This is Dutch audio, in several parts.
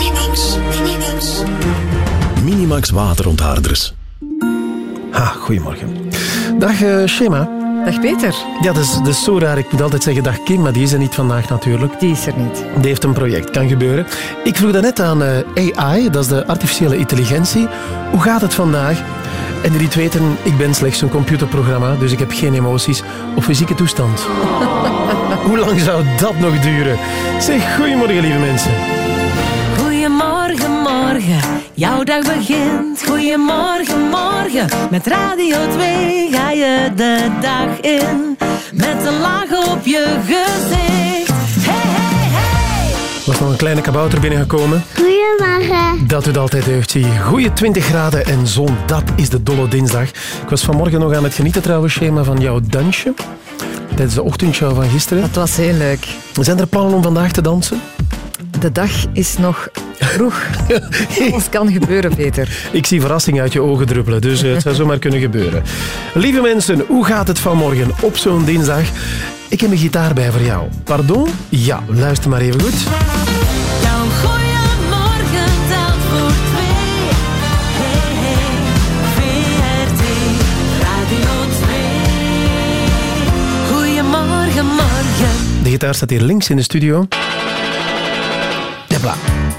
Minimax. Minimax. Minimax waterontharders. Ha, goedemorgen. Dag uh, Shema. Dag Peter. Ja, dat is, dat is zo raar. Ik moet altijd zeggen dag Kim, maar die is er niet vandaag natuurlijk. Die is er niet. Die heeft een project, kan gebeuren. Ik vroeg daarnet aan uh, AI, dat is de artificiële intelligentie. Hoe gaat het vandaag? En jullie weten, ik ben slechts een computerprogramma, dus ik heb geen emoties of fysieke toestand. Hoe lang zou dat nog duren? Zeg, goedemorgen lieve mensen. Morgen. Jouw dag begint. Goedemorgen, morgen. Met Radio 2 ga je de dag in. Met een laag op je gezicht. Hey, hey, hey. Er was nog een kleine kabouter binnengekomen. Goedemorgen. Dat doet altijd deugd, zie. Goeie 20 graden en zon, dat is de dolle dinsdag. Ik was vanmorgen nog aan het genieten trouwens, schema van jouw dansje. Tijdens de ochtendshow van gisteren. Dat was heel leuk. Zijn er plannen om vandaag te dansen? De dag is nog vroeg. Alles kan gebeuren, Peter. Ik zie verrassing uit je ogen druppelen, dus het zou zomaar kunnen gebeuren. Lieve mensen, hoe gaat het vanmorgen op zo'n dinsdag? Ik heb een gitaar bij voor jou. Pardon? Ja, luister maar even goed. Jouw goeiemorgen telt voor twee. Hey, hey, VRT Radio 2. Goeiemorgen, morgen. De gitaar staat hier links in de studio. lá.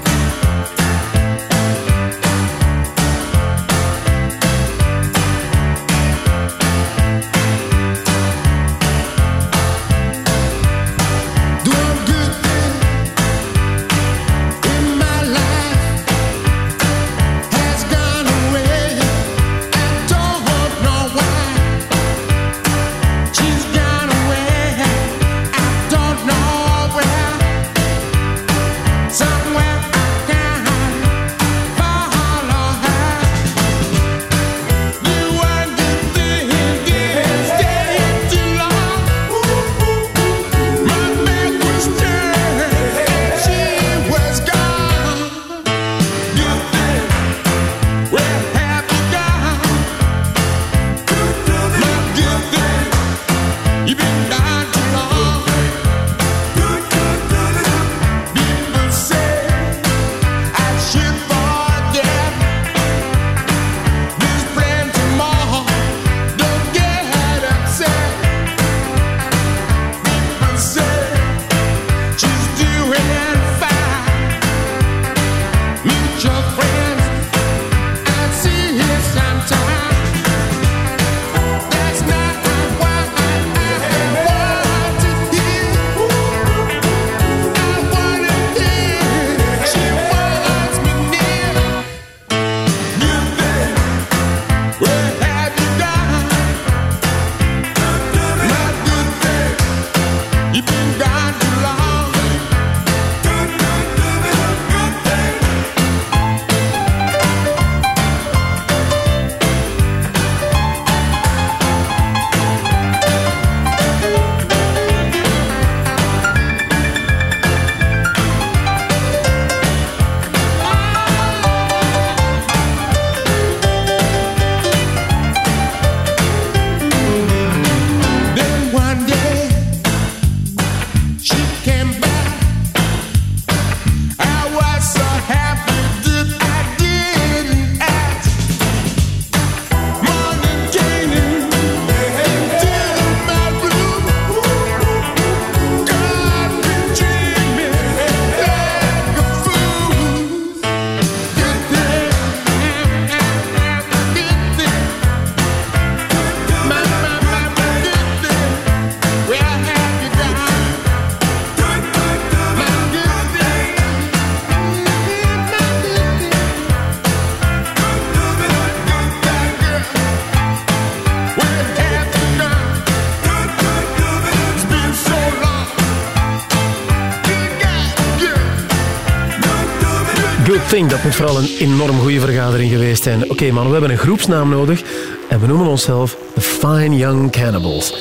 Thing, dat moet vooral een enorm goede vergadering geweest zijn. Oké man, we hebben een groepsnaam nodig en we noemen onszelf The Fine Young Cannibals.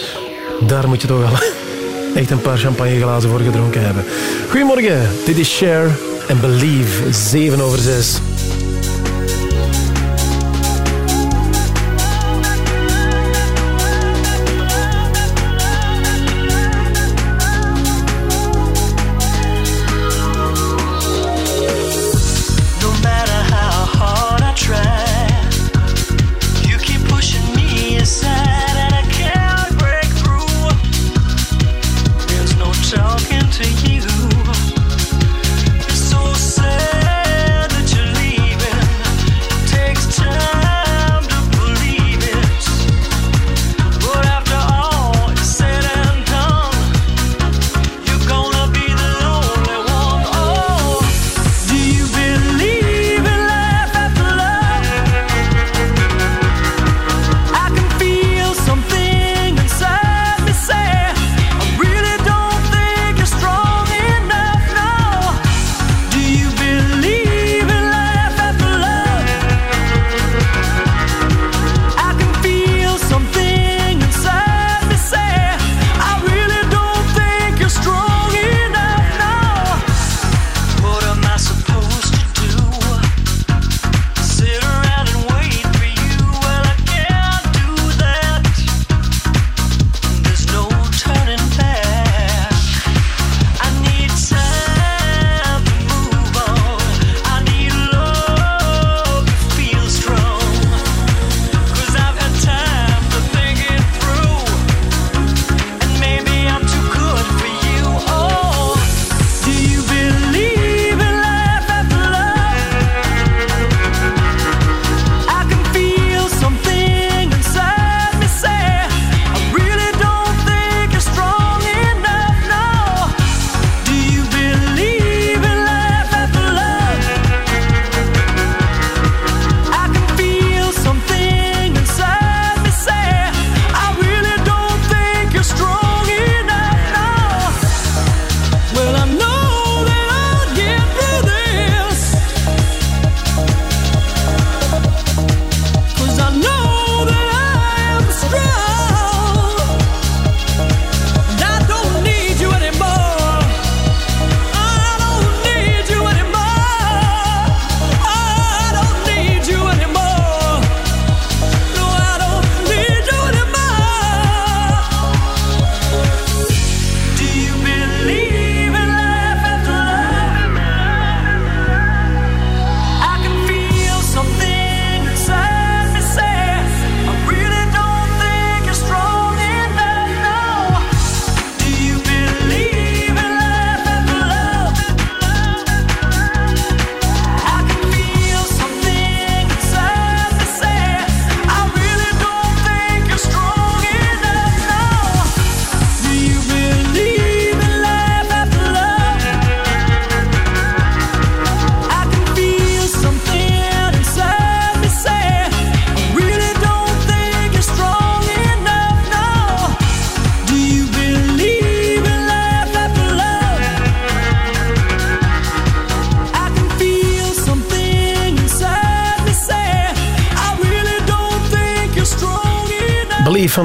Daar moet je toch wel echt een paar champagneglazen voor gedronken hebben. Goedemorgen, dit is Share and Believe, 7 over 6.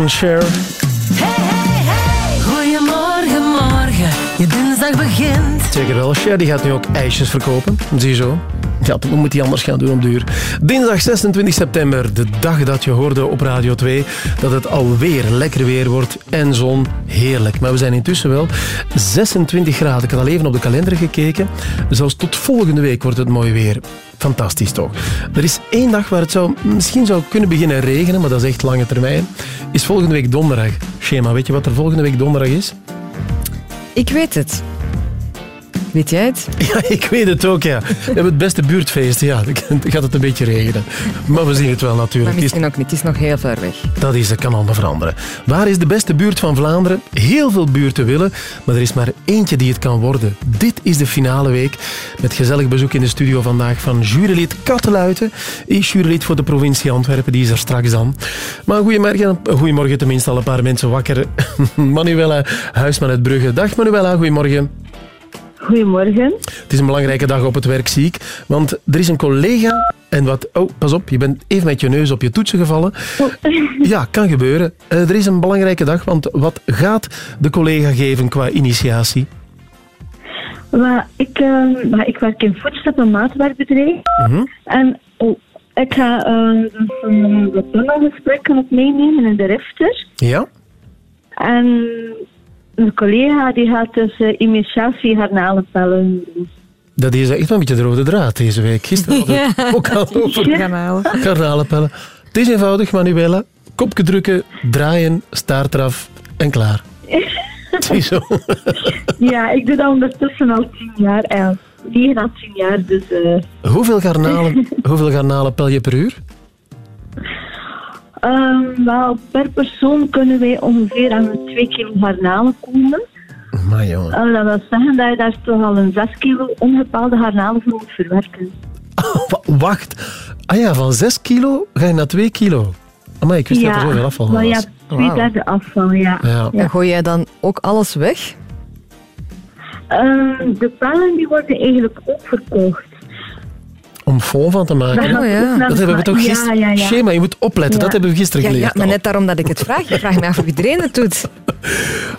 Cher. Hey, hey, hey. Goedemorgen, morgen. Je dinsdag begint. Zeker wel. Cher die gaat nu ook ijsjes verkopen. Zie je zo. Ja, dat moet hij anders gaan doen op duur. Dinsdag 26 september, de dag dat je hoorde op Radio 2 dat het alweer lekker weer wordt en zon. Heerlijk. Maar we zijn intussen wel 26 graden. Ik had al even op de kalender gekeken. Zelfs tot volgende week wordt het mooi weer. Fantastisch toch? Er is één dag waar het zou, misschien zou kunnen beginnen regenen, maar dat is echt lange termijn. Is volgende week donderdag. Schema, weet je wat er volgende week donderdag is? Ik weet het. Weet jij het? Ja, ik weet het ook, ja. We hebben het beste buurtfeest. Ja, dan gaat het een beetje regenen. Maar we zien het wel Maar natuurlijk. Het is- misschien ook niet. Het is nog heel ver weg. Dat is, dat kan allemaal veranderen. Waar is de beste buurt van Vlaanderen? Heel veel buurten willen, maar er is maar eentje die het kan worden. Dit is de finale week. Met gezellig bezoek in de studio vandaag van jurylid Katteluiten. Is jurylid voor de provincie Antwerpen, die is er straks dan. Maar goedemorgen, goedemorgen tenminste al een paar mensen wakker. Manuela Huisman uit Brugge. Dag Manuela, goedemorgen. Goedemorgen. Het is een belangrijke dag op het werk, zie ik. Want er is een collega... En wat... Oh, pas op, je bent even met je neus op je toetsen gevallen. Ja, kan gebeuren. Eh, er is een belangrijke dag, want wat gaat de collega geven qua initiatie? Maar ik, eh, maar ik werk in Foodstep, een maatwerkbedrijf. En oh, ik ga eh, dus een kan ik meenemen in de Rifter. Ja? En een collega die gaat dus uh, initiatie garnalenpellen doen. Dat is echt wel een beetje de rode draad deze week. Gisteren hadden we het ook al over garnalenpellen. Het is eenvoudig, Manuela. Kopje drukken, draaien, staart eraf en klaar. Ziezo. Ja, ik doe dat ondertussen al tien jaar. Eh, negen à tien jaar, dus... eh, Hoeveel garnalen, hoeveel garnalen pel je per uur? ehm, wel, per persoon kunnen wij ongeveer aan de twee kilo garnalen komen. Maar jongen. Eh, dat wil zeggen dat je daar toch al een 6 kilo ongepaalde garnalen voor moet verwerken. Wa- Wacht. Ah ja, van 6 kilo ga je naar 2 kilo. Maar ik wist dat er zoveel afval was. ja, twee Wauw. derde afval, ja. Ja. En gooi jij dan ook alles weg? Ehm, de pellen die worden eigenlijk ook verkocht. Om vol van te maken. Dat Oh, ja. Dat hebben we toch ja, gisteren... Ja, ja, Schema, je moet opletten. Ja. Dat hebben we gisteren Ja, ja, geleerd. maar al. net daarom dat ik het vraag. Je vraagt mij af of iedereen het doet.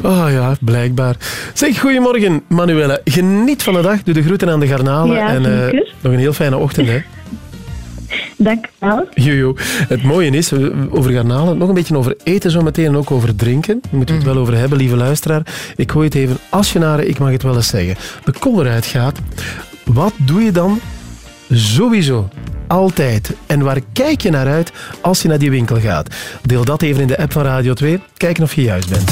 Oh ja, blijkbaar. Zeg, goedemorgen, Manuela. Geniet van de dag. Doe de groeten aan de garnalen. Ja, en eh, nog een heel fijne ochtend, hè. Dank je wel. Jojo. Het mooie is, we- over garnalen, nog een beetje over eten zo meteen en ook over drinken. Daar moeten we het wel over hebben, lieve luisteraar. Ik gooi het even als je naar, ik mag het wel eens zeggen, de kol eruit gaat. Wat doe je dan sowieso altijd? En waar kijk je naar uit als je naar die winkel gaat? Deel dat even in de app van Radio 2. Kijken of je juist bent.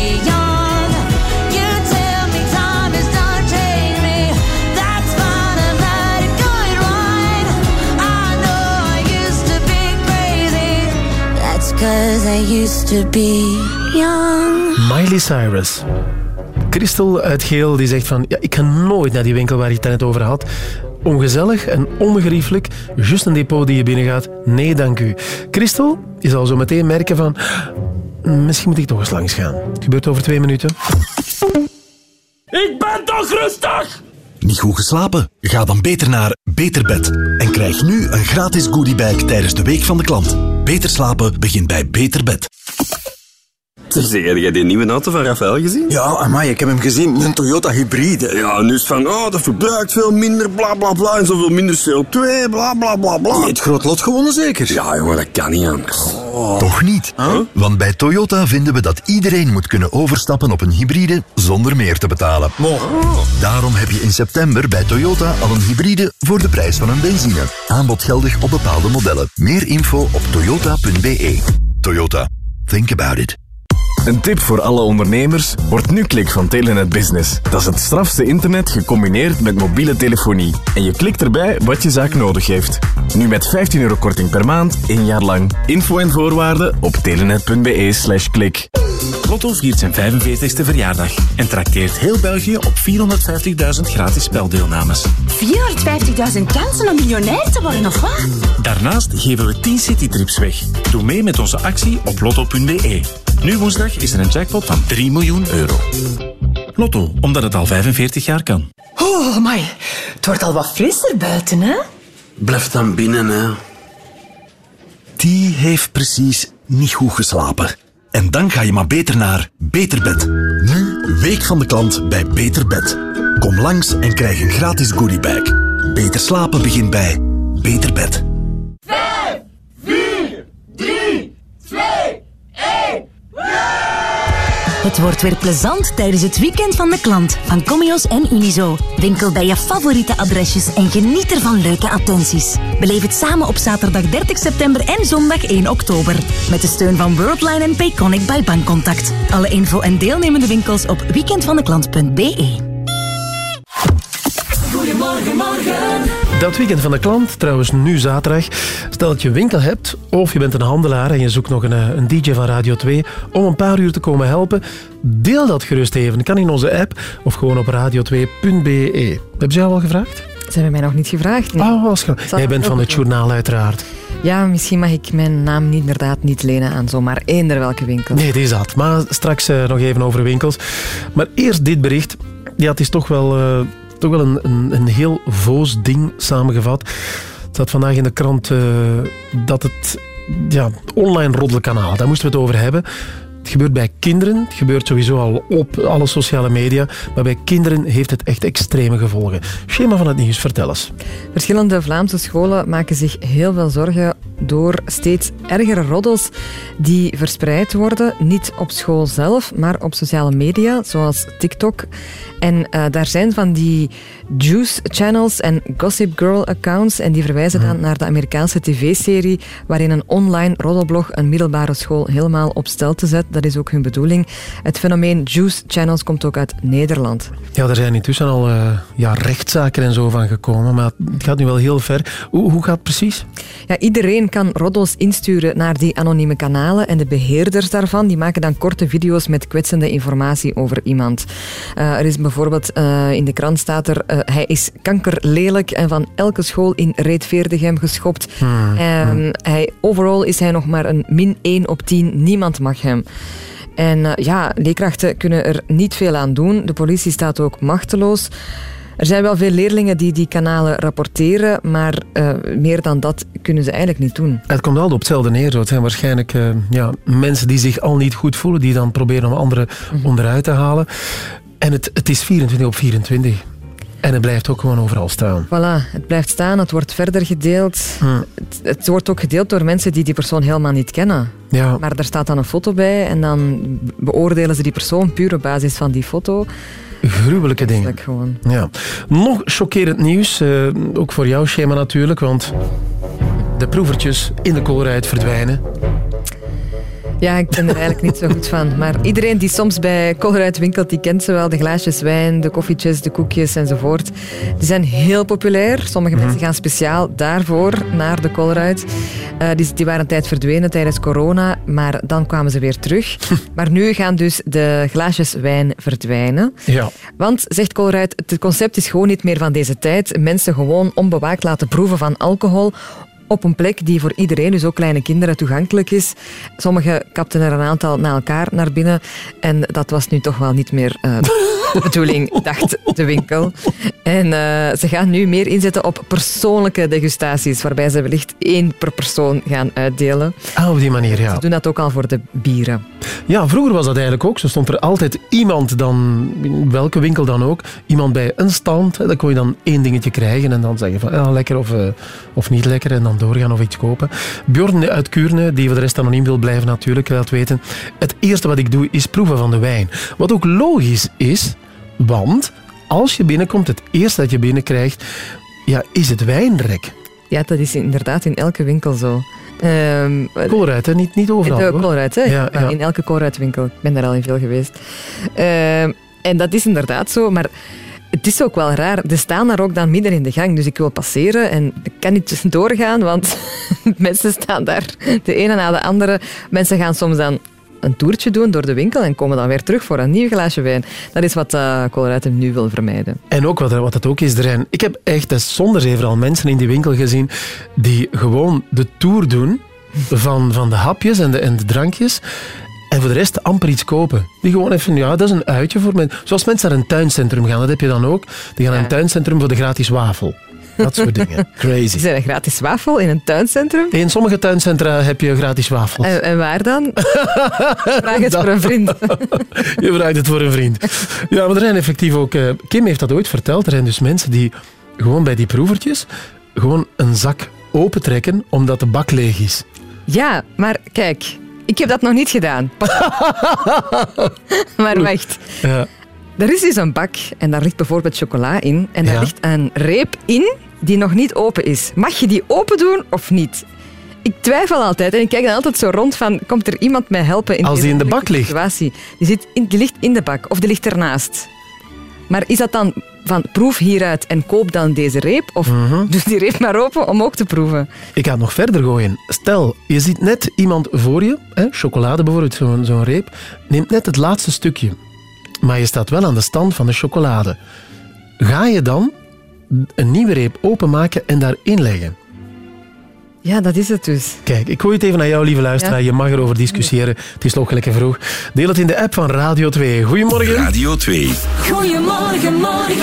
cause I used to be young. Miley Cyrus. Christel uit Geel die zegt van... Ja, ik ga nooit naar die winkel waar je het net over had. Ongezellig en ongeriefelijk. Juist een depot die je binnengaat. Nee, dank u. Christel, je zal zo meteen merken van... Misschien moet ik toch eens langs gaan. Het gebeurt over twee minuten. Ik ben toch rustig! Niet goed geslapen? Ga dan beter naar Beter Bed en krijg nu een gratis goodiebag tijdens de Week van de Klant. Beter slapen begint bij Beter Bed. Zeg, heb jij die nieuwe auto van Rafael gezien? Ja, amai, ik heb hem gezien. Een Toyota hybride. Ja, nu is het van, oh, dat verbruikt veel minder, bla bla bla, en zoveel minder CO2, bla bla bla bla. Het groot lot gewonnen zeker? Ja, jongen, dat kan niet anders. Toch niet? Want bij Toyota vinden we dat iedereen moet kunnen overstappen op een hybride zonder meer te betalen. Daarom heb je in september bij Toyota al een hybride voor de prijs van een benzine. Aanbod geldig op bepaalde modellen. Meer info op toyota.be. Toyota. Think about it. Een tip voor alle ondernemers, wordt nu klik van Telenet Business. Dat is het strafste internet gecombineerd met mobiele telefonie. En je klikt erbij wat je zaak nodig heeft. Nu met 15 euro korting per maand, één jaar lang. Info en voorwaarden op telenet.be slash klik. Lotto viert zijn 45ste verjaardag en trakteert heel België op 450.000 gratis speldeelnames. 450.000 kansen om miljonair te worden, of wat? Daarnaast geven we 10 citytrips weg. Doe mee met onze actie op lotto.be. Nu woensdag is er een jackpot van 3 miljoen euro. Lotto, omdat het al 45 jaar kan. Oh, my. Het wordt al wat frisser buiten, hè? Blijf dan binnen, hè. Die heeft precies niet goed geslapen. En dan ga je maar beter naar Beter Bed. Nu Week van de Klant bij Beter Bed. Kom langs en krijg een gratis goodiebag. Beter slapen begint bij Beter Bed. Het wordt weer plezant tijdens het weekend van de klant van Comios en Unizo. Winkel bij je favoriete adresjes en geniet er van leuke attenties. Beleef het samen op zaterdag 30 september en zondag 1 oktober. Met de steun van Worldline en Payconic bij Bankcontact. Alle info en deelnemende winkels op weekendvandeklant.be. Dat weekend van de klant, trouwens nu zaterdag. Stel dat je een winkel hebt of je bent een handelaar en je zoekt nog een, eh, een DJ van Radio 2 om een paar uur te komen helpen. Deel dat gerust even. Kan in onze app of gewoon op radio2.be. Hebben ze jou al gevraagd? Ze hebben mij nog niet gevraagd. nee. Oh, was Jij bent van het journaal uiteraard. Ja, misschien mag ik mijn naam niet, inderdaad niet lenen aan zomaar eender welke winkel. Nee, die is dat. Maar straks eh, nog even over winkels. Maar eerst dit bericht. Ja, het is toch wel, eh, toch wel een, een, een heel voos ding samengevat. Het staat vandaag in de krant eh, dat het ja, online roddelkanaal, daar moesten we het over hebben. Het gebeurt bij kinderen, het gebeurt sowieso al op alle sociale media, maar bij kinderen heeft het echt extreme gevolgen. Schema van het nieuws, vertel eens. Verschillende Vlaamse scholen maken zich heel veel zorgen door steeds ergere roddels die verspreid worden. Niet op school zelf, maar op sociale media, zoals TikTok. En eh, daar zijn van die juice channels en gossip girl accounts. En die verwijzen dan naar de Amerikaanse tv-serie waarin een online roddelblog een middelbare school helemaal op stel te zetten. Dat is ook hun bedoeling. Het fenomeen juice channels komt ook uit Nederland. Ja, er zijn intussen al eh, ja, rechtszaken en zo van gekomen, maar het gaat nu wel heel ver. Hoe, hoe gaat het precies? Ja, iedereen kan roddels insturen naar die anonieme kanalen en de beheerders daarvan die maken dan korte video's met kwetsende informatie over iemand. Eh, er is bijvoorbeeld eh, in de krant staat er hij is kankerlelijk en van elke school in Reetveerdegem geschopt. Hmm, Ehm, hij, overal is hij nog maar een min 1 op 10. Niemand mag hem. En eh, ja, leerkrachten kunnen er niet veel aan doen. De politie staat ook machteloos. Er zijn wel veel leerlingen die die kanalen rapporteren, maar eh, meer dan dat kunnen ze eigenlijk niet doen. Het komt altijd op hetzelfde neer. Het zijn waarschijnlijk eh, ja, mensen die zich al niet goed voelen, die dan proberen om anderen onderuit te halen. En het, het is 24 op 24. En het blijft ook gewoon overal staan. Voilà, het blijft staan, het wordt verder gedeeld. Hm. Het, het wordt ook gedeeld door mensen die die persoon helemaal niet kennen. Ja. Maar daar staat dan een foto bij en dan beoordelen ze die persoon puur op basis van die foto. Gruwelijke dingen. Gewoon. Ja. Nog chockerend nieuws, eh, ook voor jouw schema natuurlijk, want de proevertjes in de koolruit verdwijnen. Ja, ik ben er eigenlijk niet zo goed van. Maar iedereen die soms bij Colruyt winkelt, die kent ze wel. De glaasjes wijn, de koffietjes, de koekjes enzovoort. Die zijn heel populair. Sommige mensen gaan speciaal daarvoor naar de Colruyt. Eh, die, die waren een tijd verdwenen tijdens corona, maar dan kwamen ze weer terug. maar nu gaan dus de glaasjes wijn verdwijnen. Ja. Want, zegt Colruyt, het concept is gewoon niet meer van deze tijd. Mensen gewoon onbewaakt laten proeven van alcohol op een plek die voor iedereen, dus ook kleine kinderen, toegankelijk is. Sommigen kapten er een aantal na elkaar naar binnen en dat was nu toch wel niet meer eh, de bedoeling, dacht de winkel. En eh, ze gaan nu meer inzetten op persoonlijke degustaties, waarbij ze wellicht één per persoon gaan uitdelen. Ah, op die manier, ja. Ze doen dat ook al voor de bieren. Ja, vroeger was dat eigenlijk ook. Zo stond er altijd iemand dan, in welke winkel dan ook, iemand bij een stand. Dan kon je dan één dingetje krijgen en dan zeggen van ja, lekker of, eh, of niet lekker en dan doorgaan of iets kopen. Bjorn uit Kuurne, die voor de rest anoniem wil blijven natuurlijk, laat weten. Het eerste wat ik doe is proeven van de wijn. Wat ook logisch is, want als je binnenkomt, het eerste dat je binnenkrijgt, ja, is het wijnrek. Ja, dat is inderdaad in elke winkel zo. Ehm, Colruyt, hè? Niet, niet overal. De hè? Ja, ja. In elke Colruyt-winkel. Ik ben daar al in veel geweest. Ehm, en dat is inderdaad zo, maar het is ook wel raar. Er staan daar ook dan midden in de gang, dus ik wil passeren en ik kan niet doorgaan, want mensen staan daar de ene na de andere. Mensen gaan soms dan een toertje doen door de winkel en komen dan weer terug voor een nieuw glaasje wijn. Dat is wat uh, nu wil vermijden. En ook wat, wat het ook is, er zijn, ik heb echt zonder zeven al mensen in die winkel gezien die gewoon de tour doen van, van de hapjes en de, en de drankjes. En voor de rest amper iets kopen. Die gewoon even, ja, dat is een uitje voor mensen. Zoals mensen naar een tuincentrum gaan, dat heb je dan ook. Die gaan naar een tuincentrum voor de gratis wafel. Dat soort dingen. Crazy. Is er een gratis wafel in een tuincentrum? In sommige tuincentra heb je gratis wafels. En, en waar dan? Vraag het voor een vriend. Je vraagt het voor een vriend. Ja, maar er zijn effectief ook... eh, Kim heeft dat ooit verteld. Er zijn dus mensen die gewoon bij die proevertjes gewoon een zak opentrekken omdat de bak leeg is. Ja, maar kijk, ik heb dat nog niet gedaan. maar wacht. Ja. Er is dus een bak en daar ligt bijvoorbeeld chocola in. En daar Ja. ligt een reep in die nog niet open is. Mag je die open doen of niet? Ik twijfel altijd en ik kijk dan altijd zo rond van, komt er iemand mij helpen in Als die in de bak ligt? situatie? Die, zit in, die ligt in de bak of die ligt ernaast. Maar is dat dan van proef hieruit en koop dan deze reep? Of Mhm. doe die reep maar open om ook te proeven? Ik ga het nog verder gooien. Stel, je ziet net iemand voor je, hè, chocolade bijvoorbeeld, zo'n reep, neemt net het laatste stukje. Maar je staat wel aan de stand van de chocolade. Ga je dan een nieuwe reep openmaken en daarin leggen? Ja, dat is het dus. Kijk, ik gooi het even naar jou, lieve luisteraar. Ja. Je mag erover discussiëren. Het is nog lekker vroeg. Deel het in de app van Radio 2. Goedemorgen. Radio 2. Goedemorgen, morgen.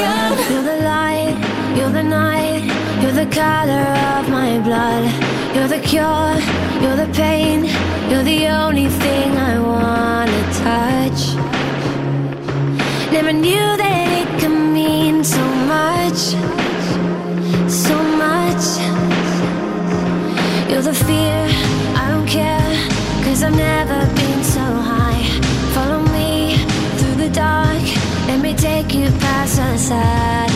You're the light, you're the night, you're the color of my blood. You're the cure, you're the pain, you're the only thing I wanna touch. Never knew that it could mean so much, fear, I don't care, cause I've never been so high. Follow me through the dark, let me take you past the satellites.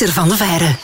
Peter van der Veijren.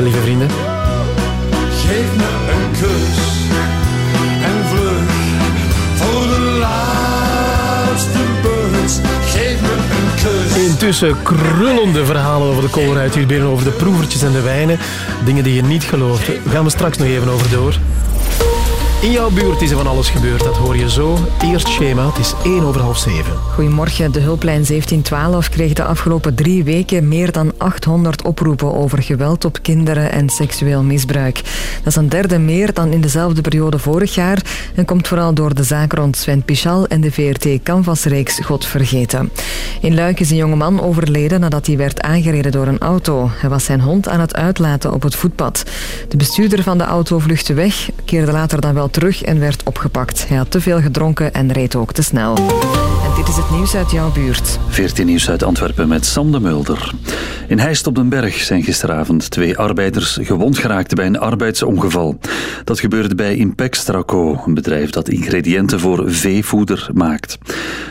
Kussen, lieve vrienden. Geef me een kus en vlug voor de laatste bus. Geef me een kus. Intussen krullende verhalen over de koolruit hier binnen, over de proevertjes en de wijnen. Dingen die je niet gelooft. Daar gaan we straks nog even over door. In jouw buurt is er van alles gebeurd, dat hoor je zo. Eerst schema, het is 1 over half 7. Goedemorgen. De hulplijn 1712 kreeg de afgelopen drie weken meer dan 800 oproepen over geweld op kinderen en seksueel misbruik. Dat is een derde meer dan in dezelfde periode vorig jaar en komt vooral door de zaak rond Sven Pichal en de VRT Canvasreeks God Vergeten. In Luik is een jongeman overleden nadat hij werd aangereden door een auto. Hij was zijn hond aan het uitlaten op het voetpad. De bestuurder van de auto vluchtte weg, keerde later dan wel terug en werd opgepakt. Hij had te veel gedronken en reed ook te snel. En dit is het nieuws uit jouw buurt. 14 nieuws uit Antwerpen met Sam de Mulder. In Heist op den Berg zijn gisteravond twee arbeiders gewond geraakt bij een arbeidsongeval. Dat gebeurde bij Impextraco, een bedrijf dat ingrediënten voor veevoeder maakt.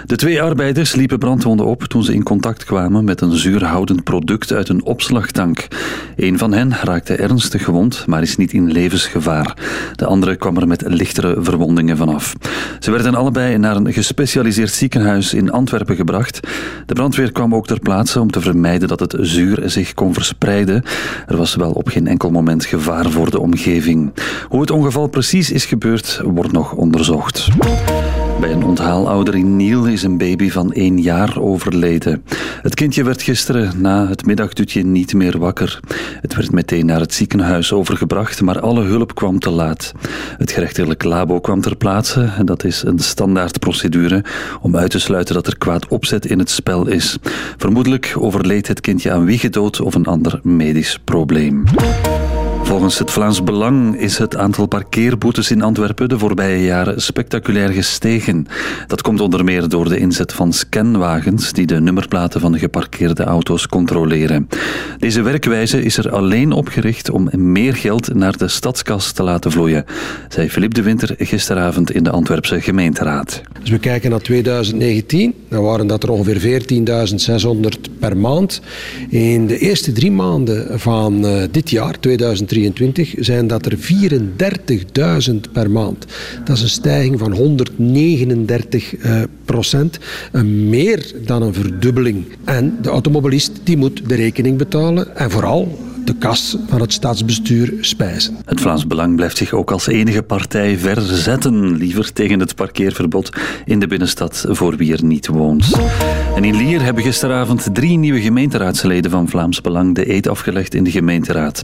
De twee arbeiders liepen brandwonden op toen ze in contact kwamen met een zuurhoudend product uit een opslagtank. Een van hen raakte ernstig gewond, maar is niet in levensgevaar. De andere kwam er met lichtere verwondingen vanaf. Ze werden allebei naar een gespecialiseerd ziekenhuis in Antwerpen gebracht. De brandweer kwam ook ter plaatse om te vermijden dat het zuur zich kon verspreiden. Er was wel op geen enkel moment gevaar voor de omgeving. Hoe het ongeval precies is gebeurd, wordt nog onderzocht. Bij een onthaalouder in Niel is een baby van één jaar overleden. Het kindje werd gisteren na het middagdutje niet meer wakker. Het werd meteen naar het ziekenhuis overgebracht, maar alle hulp kwam te laat. Het gerechtelijk labo kwam ter plaatse en dat is een standaardprocedure om uit te sluiten dat er kwaad opzet in het spel is. Vermoedelijk overleed het kindje aan wiegedood of een ander medisch probleem. Volgens het Vlaams Belang is het aantal parkeerboetes in Antwerpen de voorbije jaren spectaculair gestegen. Dat komt onder meer door de inzet van scanwagens die de nummerplaten van de geparkeerde auto's controleren. Deze werkwijze is er alleen op gericht om meer geld naar de stadskas te laten vloeien, zei Philippe de Winter gisteravond in de Antwerpse gemeenteraad. Als we kijken naar 2019, dan waren dat er ongeveer 14.600 per maand. In de eerste drie maanden van uh, dit jaar, 2023, 2023 zijn dat er 34.000 per maand. Dat is een stijging van 139 eh, procent. Eh, meer dan een verdubbeling. En de automobilist die moet de rekening betalen. En vooral de kas van het staatsbestuur spijzen. Het Vlaams Belang blijft zich ook als enige partij verzetten, liever tegen het parkeerverbod in de binnenstad voor wie er niet woont. En in Lier hebben gisteravond drie nieuwe gemeenteraadsleden van Vlaams Belang de eed afgelegd in de gemeenteraad.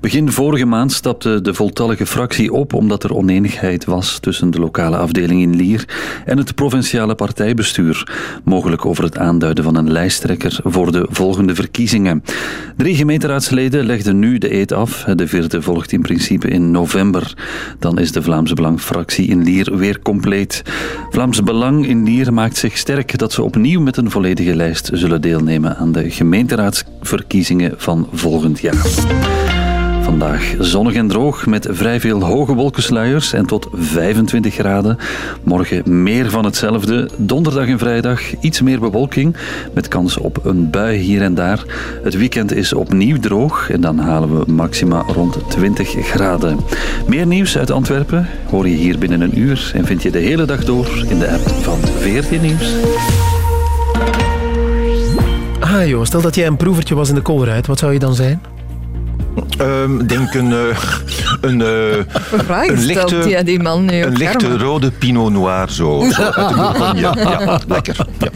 Begin vorige maand stapte de voltallige fractie op omdat er oneenigheid was tussen de lokale afdeling in Lier en het provinciale partijbestuur, mogelijk over het aanduiden van een lijsttrekker voor de volgende verkiezingen. Drie gemeenteraadsleden legden nu de eed af. De vierde volgt in principe in november. Dan is de Vlaams Belang-fractie in Lier weer compleet. Vlaams Belang in Lier maakt zich sterk dat ze opnieuw met een volledige lijst zullen deelnemen aan de gemeenteraadsverkiezingen van volgend jaar. Vandaag zonnig en droog met vrij veel hoge wolkensluiers en tot 25 graden. Morgen meer van hetzelfde. Donderdag en vrijdag iets meer bewolking met kans op een bui hier en daar. Het weekend is opnieuw droog en dan halen we maxima rond 20 graden. Meer nieuws uit Antwerpen hoor je hier binnen een uur en vind je de hele dag door in de app van VRT Nieuws. Ah joh, stel dat jij een proevertje was in de Colruyt, wat zou je dan zijn? Ehm, denk een, eh, een, eh, Vraag een lichte, die, die man nu een lichte rode Pinot Noir zo. zo uit de Bourgogne. Ja, lekker. Ja.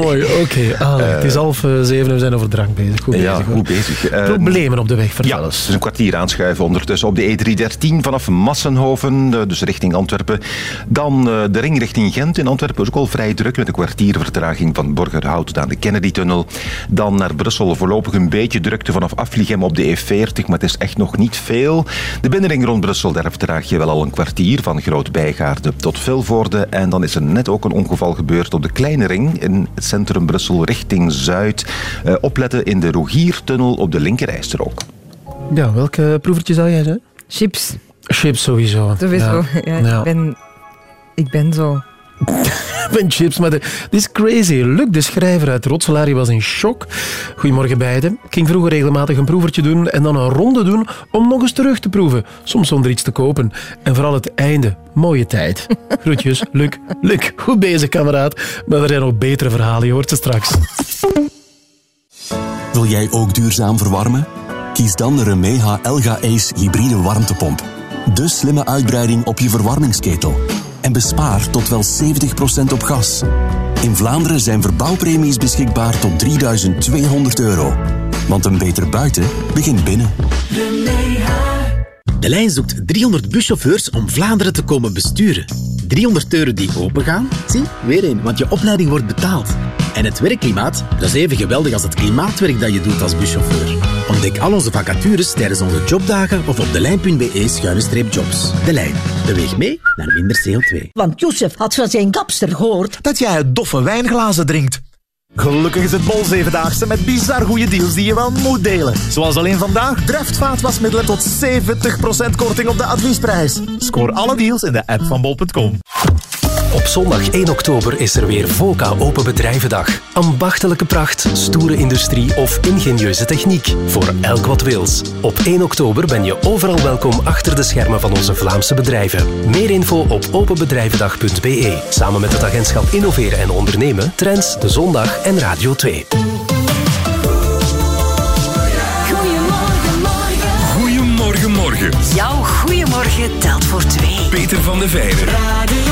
Mooi, oké. Ah, het is half eh, zeven en we zijn over drank bezig. Goed bezig. Ja, goed bezig. Eh, Problemen op de weg, vertel Ja, eens. het is een kwartier aanschuiven ondertussen op de E313 vanaf Massenhoven, eh, dus richting Antwerpen. Dan eh, de ring richting Gent in Antwerpen, is ook al vrij druk met een kwartier vertraging van Borgerhout aan de Kennedy-tunnel. Dan naar Brussel voorlopig een beetje drukte vanaf Afligem op de E40, maar het is echt nog niet veel. De binnenring rond Brussel, daar vertraag je wel al een kwartier van Groot-Bijgaarde tot Vilvoorde. En dan is er net ook een ongeval gebeurd op de kleine ring in het centrum Brussel richting Zuid. Eh, opletten in de Rogiertunnel op de linkerrijstrook. Ja, welke proevertje zou jij zijn? Chips. Chips sowieso. Sowieso. Ja, Ja. Ik, ben, ik ben zo. Ben chips, maar de- dit is crazy. Luc, de schrijver uit Rotselaar, was in shock. Goedemorgen beiden. Ik ging vroeger regelmatig een proevertje doen en dan een ronde doen om nog eens terug te proeven. Soms zonder iets te kopen. En vooral het einde. Mooie tijd. Groetjes, Luc. Luc, goed bezig, kameraad. Maar er zijn nog betere verhalen, je hoort ze straks. Wil jij ook duurzaam verwarmen? Kies dan de Remeha Elga Ace hybride warmtepomp. De slimme uitbreiding op je verwarmingsketel. En bespaar tot wel 70% op gas. In Vlaanderen zijn verbouwpremies beschikbaar tot 3200 euro. Want een beter buiten begint binnen. De lijn zoekt 300 buschauffeurs om Vlaanderen te komen besturen. 300 deuren die opengaan. Zie, weer een, want je opleiding wordt betaald. En het werkklimaat, dat is even geweldig als het klimaatwerk dat je doet als buschauffeur. Ontdek al onze vacatures tijdens onze jobdagen of op delijn.be-jobs. De Lijn, beweeg mee naar minder CO2. Want Youssef had van zijn kapster gehoord dat jij uit doffe wijnglazen drinkt. Gelukkig is het Bol Zevendaagse met bizar goede deals die je wel moet delen. Zoals alleen vandaag, Dreft vaatwasmiddelen tot 70% korting op de adviesprijs. Scoor alle deals in de app van bol.com. Op zondag 1 oktober is er weer VOCA Open Bedrijvendag. Ambachtelijke pracht, stoere industrie of ingenieuze techniek. Voor elk wat wils. Op 1 oktober ben je overal welkom achter de schermen van onze Vlaamse bedrijven. Meer info op openbedrijvendag.be. Samen met het agentschap Innoveren en Ondernemen, Trends, De Zondag en Radio 2. Goedemorgen, morgen. Goedemorgen, morgen. Jouw goeiemorgen telt voor twee. Peter van de Veijden. Radio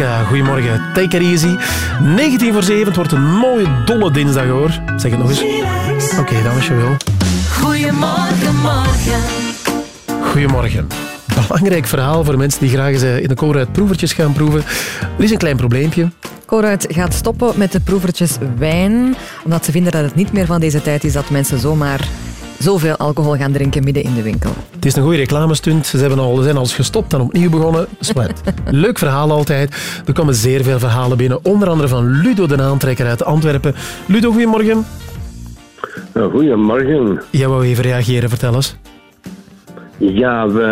Mika. Goedemorgen, take it easy. 19 voor 7, het wordt een mooie, dolle dinsdag hoor. Zeg het nog eens. Oké, dan als je wil. Goedemorgen, morgen. Goedemorgen. Belangrijk verhaal voor mensen die graag eens eh, in de koolruit proevertjes gaan proeven. Er is een klein probleempje. Colruyt gaat stoppen met de proevertjes wijn, omdat ze vinden dat het niet meer van deze tijd is dat mensen zomaar zoveel alcohol gaan drinken midden in de winkel. Het is een goede reclamestunt. Ze hebben al, zijn al eens gestopt en opnieuw begonnen. Zwart. Leuk verhaal altijd. Er komen zeer veel verhalen binnen. Onder andere van Ludo de Aantrekker uit Antwerpen. Ludo, goedemorgen. Goedemorgen. Jij wou even reageren, vertel eens. Ja, we,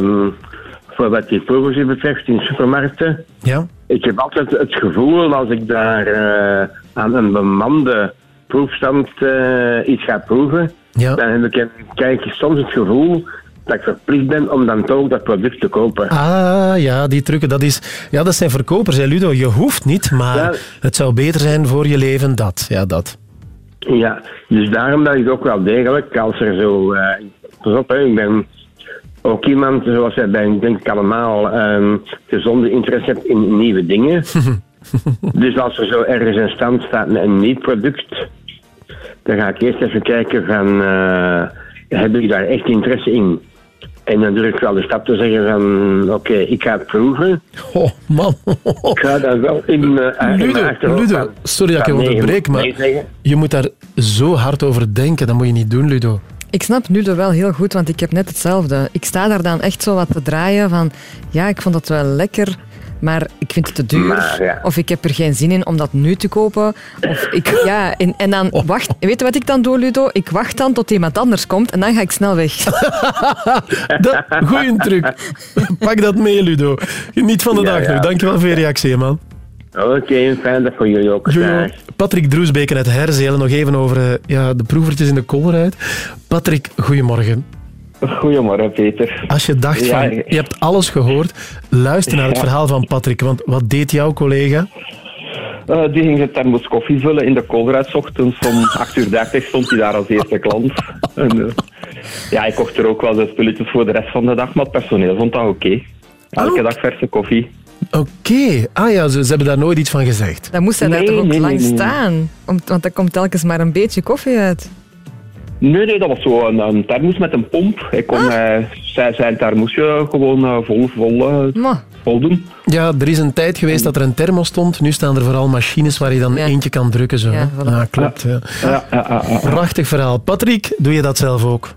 ehm, voor wat die vogels betreft in supermarkten. Ja. Ik heb altijd het gevoel als ik daar eh, aan een bemande proefstand eh, iets ga proeven, dan heb ik een, krijg ik soms het gevoel dat ik verplicht ben om dan toch dat product te kopen. Ah, ja, die trucken, dat, is, ja, dat zijn verkopers, hè, Ludo. Je hoeft niet, maar Ja. het zou beter zijn voor je leven, dat. Ja, dat. Ja, dus daarom dat ik ook wel degelijk, als er zo... pas op, hè, ik ben ook iemand, zoals wij ik denk ik allemaal, ehm, gezonde interesse hebt in nieuwe dingen. dus als er zo ergens in stand staat met een nieuw product, dan ga ik eerst even kijken van, eh, heb ik daar echt interesse in? En dan durf ik wel de stap te zeggen van, oké, ik ga het proeven. Oh, man. Ik ga dan wel in, in Ludo, Ludo, van, sorry dat ik je onderbreek, maar nee je moet daar zo hard over denken. Dat moet je niet doen, Ludo. Ik snap Ludo wel heel goed, want ik heb net hetzelfde. Ik sta daar dan echt zo wat te draaien van... Ja, ik vond het wel lekker, maar ik vind het te duur. Maar, ja. Of ik heb er geen zin in om dat nu te kopen. Of ik, ja, en, en dan wacht... Weet je wat ik dan doe, Ludo? Ik wacht dan tot iemand anders komt en dan ga ik snel weg. Dat, goeie truc. Pak dat mee, Ludo. Geniet van de Ja, dag ja. nu. Dankjewel voor je reactie, man. Oké, een fijne dag voor jullie ook. Jojo. Patrick Droesbeken uit Herzelen. Nog even over eh, ja, de proevertjes in de kolderheid. Patrick, goedemorgen. Goedemorgen, Peter. Als je dacht Ja, van, je hebt alles gehoord, luister naar het Ja. verhaal van Patrick. Want wat deed jouw collega? Eh, die ging zijn thermos koffie vullen in de kolder 's ochtends. Om 8 uur 30 stond hij daar als eerste klant. En, eh, ja, ik kocht er ook wel zijn spulletjes voor de rest van de dag, maar het personeel vond dat oké. Elke Oh. dag verse koffie. Oké. Ah ja, ze, ze hebben daar nooit iets van gezegd. Dan moest hij daar toch ook nee, lang nee, nee. staan. Om, want er komt telkens maar een beetje koffie uit. Nee, nee, dat was zo een, een thermos met een pomp. Hij kon eh, zijn, zijn thermosje gewoon eh, vol, vol, eh, vol doen. Ja, er is een tijd geweest dat er een thermos stond. Nu staan er vooral machines waar je dan eentje kan drukken. Zo. Ja, voilà. Ah, klopt. Ja. Ja, ja, ja, ja. Prachtig verhaal. Patrick, doe je dat zelf ook?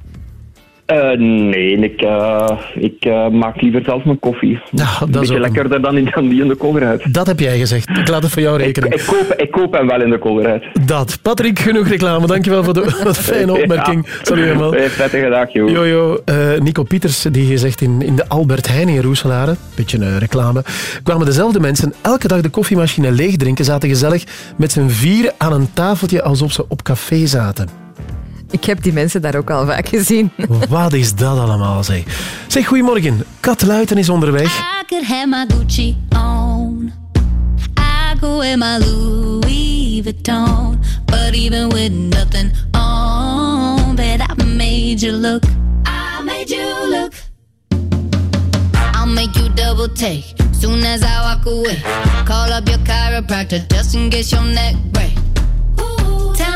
Eh, nee, ik, eh, ik eh, maak liever zelf mijn koffie. Een dat is ook een- lekkerder dan, in- dan die in de kolderuit. Dat heb jij gezegd. Ik laat het voor jou Ik, rekenen. ik, koop, ik koop hem wel in de kolderuit. Dat. Patrick, genoeg reclame. Dankjewel voor de, fijne opmerking. Salut helemaal. Hey, prettige dag, joh. Jojo, Nico Pieters, die gezegd in, in de Albert Heijn in Roeselare, beetje eh, reclame, kwamen dezelfde mensen elke dag de koffiemachine leeg drinken, zaten gezellig met z'n vier aan een tafeltje alsof ze op café zaten. Ik heb die mensen daar ook al vaak gezien. Wat is dat allemaal, zeg. Zeg, goedemorgen. Kat Luiten is onderweg. I could have my Gucci on. I could wear my Louis Vuitton. But even with nothing on, bet I made you look. I made you look. I'll make you double take soon as I walk away. Call up your chiropractor just in case your neck break.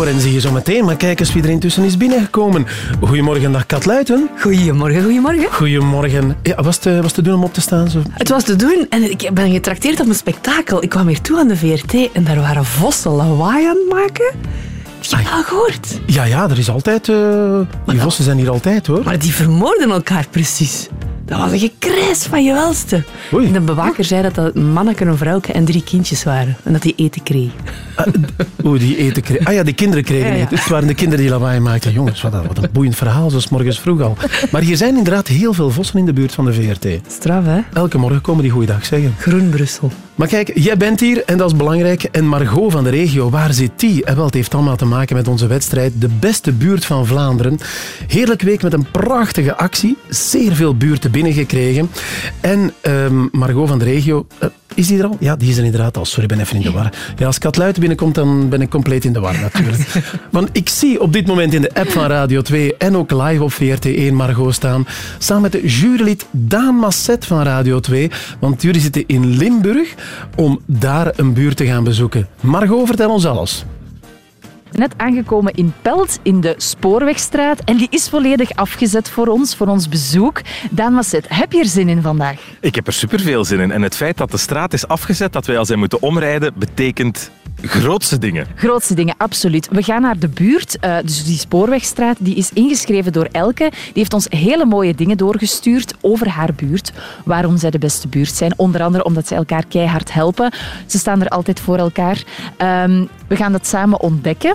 Horen ze hier zo meteen, maar kijk eens wie er intussen is binnengekomen. Goedemorgen, dag Kat Luiten. Goedemorgen, goedemorgen. Goedemorgen. Ja, was, het, was te doen om op te staan? Zo? Het was te doen en ik ben getrakteerd op een spektakel. Ik kwam hier toe aan de VRT en daar waren vossen lawaai aan het maken. Heb je dat al gehoord? Ja, ja, er is altijd... eh, die vossen zijn hier altijd, hoor. Maar die vermoorden elkaar precies. Dat was een gekrijs van je welste. En de bewaker zei dat dat een manneke, een vrouwke en drie kindjes waren. En dat die eten kregen. Oeh, die eten kregen. Ah ja, die kinderen kregen Ja, ja. eten. Het waren de kinderen die lawaai maakten. Jongens, wat een, wat een boeiend verhaal, zoals morgens vroeg al. Maar hier zijn inderdaad heel veel vossen in de buurt van de VRT. Straf, hè? Elke morgen komen die goeiedag zeggen. Groen Brussel. Maar kijk, jij bent hier en dat is belangrijk. En Margot van de regio, waar zit die? En wel, het heeft allemaal te maken met onze wedstrijd De Beste Buurt van Vlaanderen. Heerlijk week met een prachtige actie. Zeer veel buurten binnengekregen. En ehm, Margot van de regio, eh, is die er al? Ja, die is er inderdaad al. Sorry, ik ben even in de war. Ja, als Katluiten binnenkomt, dan ben ik compleet in de war natuurlijk. Want ik zie op dit moment in de app van Radio 2 en ook live op VRT1 Margot staan, samen met de jurylid Daan Masset van Radio 2. Want jullie zitten in Limburg om daar een buurt te gaan bezoeken. Margot, vertel ons alles. Net aangekomen in Pelt, in de Spoorwegstraat. En die is volledig afgezet voor ons, voor ons bezoek. Daan Masset, heb je er zin in vandaag? Ik heb er superveel zin in. En het feit dat de straat is afgezet, dat wij al zijn moeten omrijden, betekent grootste dingen. Grootste dingen, absoluut. We gaan naar de buurt. eh, dus die Spoorwegstraat die is ingeschreven door Elke. Die heeft ons hele mooie dingen doorgestuurd over haar buurt. Waarom zij de beste buurt zijn. Onder andere omdat ze elkaar keihard helpen. Ze staan er altijd voor elkaar. Ehm, we gaan dat samen ontdekken.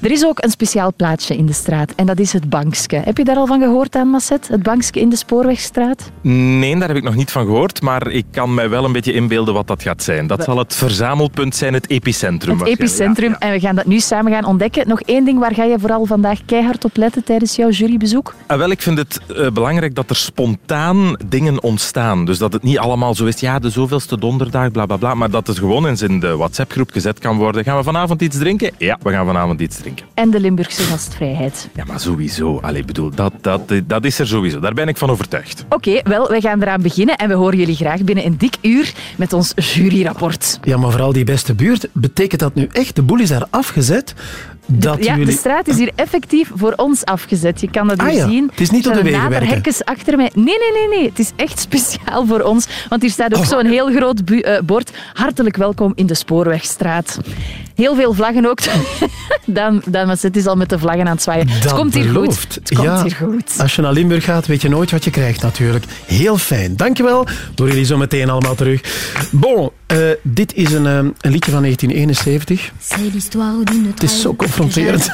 Er is ook een speciaal plaatsje in de straat en dat is het bankske. Heb je daar al van gehoord aan, Masset? Het bankske in de Spoorwegstraat? Nee, daar heb ik nog niet van gehoord, maar ik kan mij wel een beetje inbeelden wat dat gaat zijn. Dat zal het verzamelpunt zijn, het epicentrum. Het epicentrum. En we gaan dat nu samen gaan ontdekken. Nog één ding waar ga je vooral vandaag keihard op letten tijdens jouw jurybezoek? Ah, wel, ik vind het eh, belangrijk dat er spontaan dingen ontstaan. Dus dat het niet allemaal zo is, ja, de zoveelste donderdag, bla bla bla. Maar dat het gewoon eens in de WhatsApp-groep gezet kan worden. Gaan we vanavond iets drinken? Ja, we gaan vanavond iets drinken. En de Limburgse gastvrijheid. Ja, maar sowieso. Allee, bedoel, dat, dat, dat is er sowieso. Daar ben ik van overtuigd. Oké, wel, wij gaan eraan beginnen en we horen jullie graag binnen een dik uur met ons juryrapport. Ja, maar vooral die beste buurt, betekent dat nu echt, de boel is daar afgezet? Dat ja, jullie... de straat is hier effectief voor ons afgezet. Je kan dat hier Ah ja, zien. het is niet Er op de zijn wegenwerken. naderhekjes achter mij. Nee, nee, nee, nee. Het is echt speciaal voor ons. Want hier staat ook Oh. zo'n heel groot eh, bord. Hartelijk welkom in de Spoorwegstraat. Heel veel vlaggen ook. Dan, dan het is al met de vlaggen aan het zwaaien. het komt hier belooft. goed. Het komt ja, hier goed. Als je naar Limburg gaat, weet je nooit wat je krijgt natuurlijk. Heel fijn. Dankjewel. Door jullie zo meteen allemaal terug. Bon, eh, dit is een, eh, een liedje van 1971. Het is zo confronterend.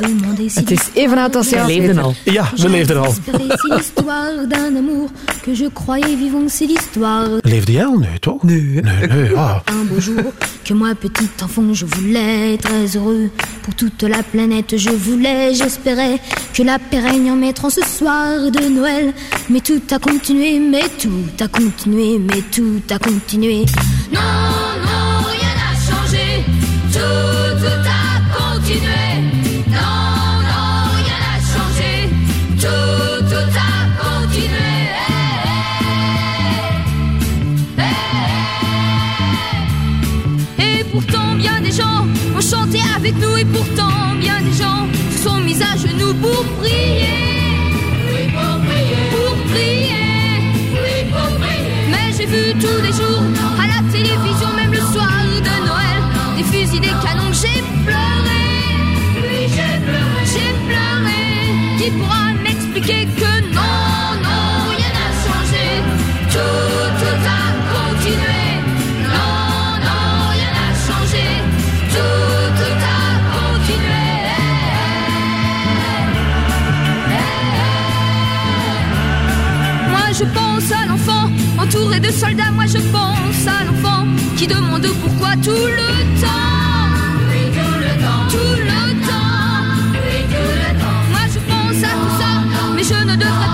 Het is even oud als jou. Ja, we leefden al. Croyais vivant, c'est l'histoire Leefde jij al? Nee, toch? Nee. Nee, nee, ah. d'un beau jour que moi, petit enfant, je voulais très heureux. Pour toute la planète, je voulais, j'espérais que la paix règne en mettant ce soir de Noël. Mais tout a continué, mais tout a continué, mais tout a continué. Non, non, rien n'a changé. Tout, tout a continué. paysage de soldats, moi je pense à l'enfant qui demande pourquoi tout le temps. Tout le temps. Tout le temps. Moi je pense à tout ça, mais je ne devrais pas.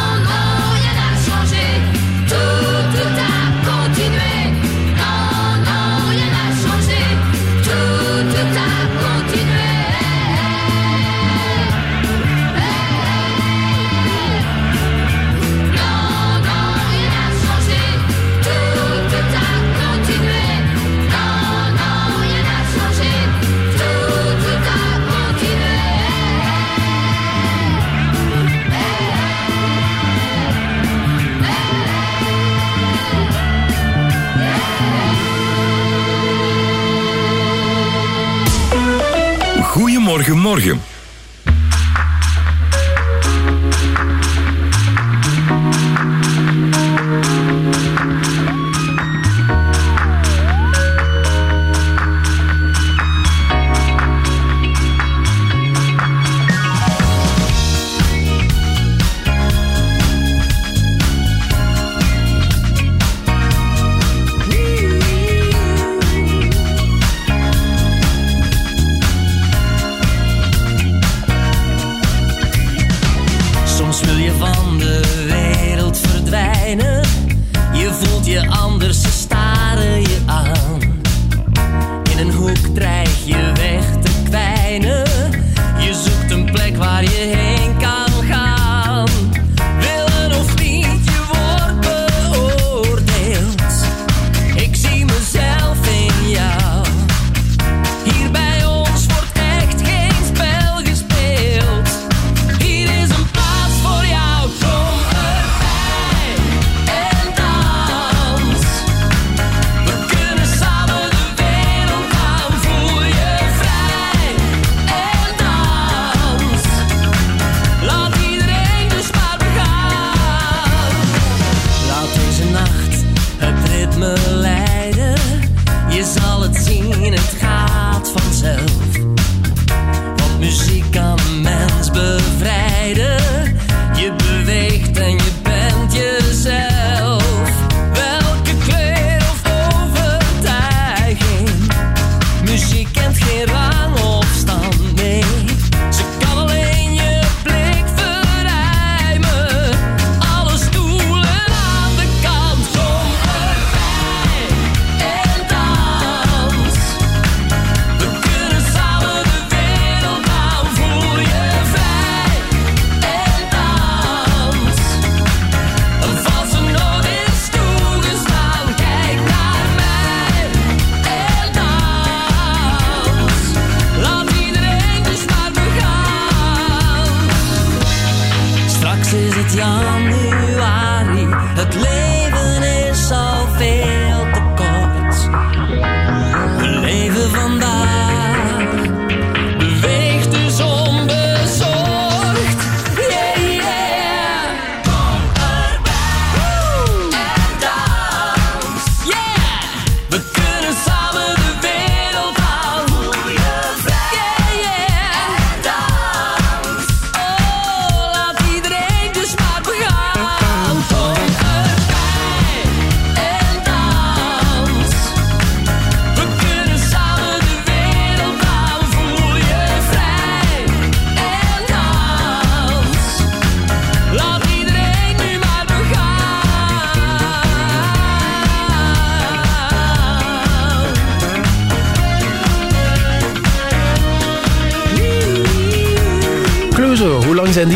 Goedemorgen, morgen.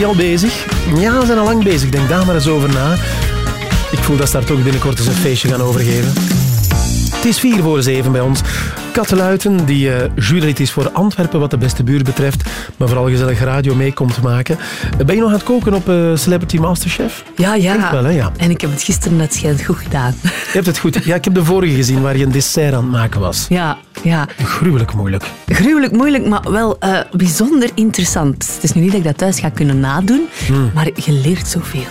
Al bezig? Ja, ze zijn al lang bezig. Ik denk daar maar eens over na. Ik voel dat ze daar toch binnenkort eens een feestje gaan overgeven. Het is vier voor zeven bij ons. Katteluiten, die eh jurylid is voor Antwerpen wat de beste buurt betreft, maar vooral gezellig radio mee komt maken. Ben je nog aan het koken op eh, Celebrity Masterchef? Ja, ja. Wel, hè, ja. En ik heb het gisteren net schijnt goed gedaan. Je hebt het goed. Ja, ik heb de vorige gezien waar je een dessert aan het maken was. Ja, ja. Gruwelijk moeilijk. Gruwelijk moeilijk, maar wel eh, bijzonder interessant. Het is nu niet dat ik dat thuis ga kunnen nadoen, Hmm. maar je leert zoveel.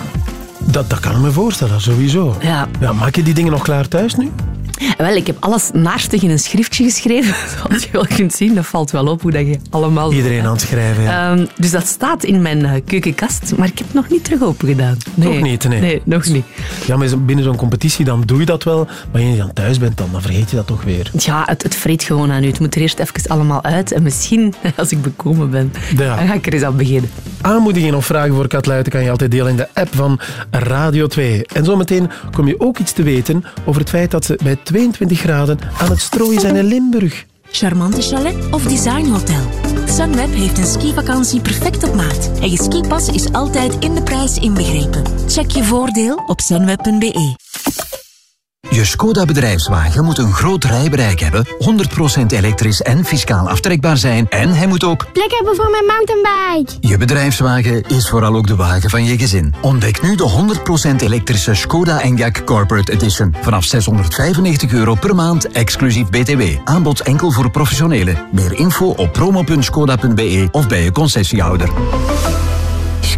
Dat, dat kan ik me voorstellen, sowieso. Ja. Ja, maak je die dingen nog klaar thuis nu? Wel, ik heb alles naastig in een schriftje geschreven. Zoals je wel kunt zien, dat valt wel op hoe dat je allemaal... Iedereen aan het schrijven, ja. Ehm, dus dat staat in mijn eh, keukenkast, maar ik heb het nog niet terug open gedaan. Nee. Nog niet, nee. Nee, nog niet. Ja, maar binnen zo'n competitie dan doe je dat wel, maar als je dan thuis bent, dan, dan vergeet je dat toch weer. Ja, het, het vreet gewoon aan u. Het moet er eerst even allemaal uit. En misschien, als ik bekomen ben, Ja. dan ga ik er eens aan beginnen. Aanmoedigingen of vragen voor Katluiten kan je altijd delen in de app van Radio 2. En zometeen kom je ook iets te weten over het feit dat ze bij 22 graden aan het strooien zijn in Limburg. Charmante chalet of designhotel. Sunweb heeft een skivakantie perfect op maat. En je skipas is altijd in de prijs inbegrepen. Check je voordeel op sunweb.be. Je Skoda bedrijfswagen moet een groot rijbereik hebben, 100% elektrisch en fiscaal aftrekbaar zijn en hij moet ook Plek hebben voor mijn mountainbike. Je bedrijfswagen is vooral ook de wagen van je gezin. Ontdek nu de 100% elektrische Skoda Enyaq Corporate Edition. Vanaf 695 euro per maand, exclusief BTW. Aanbod enkel voor professionelen. Meer info op promo.skoda.be of bij je concessiehouder.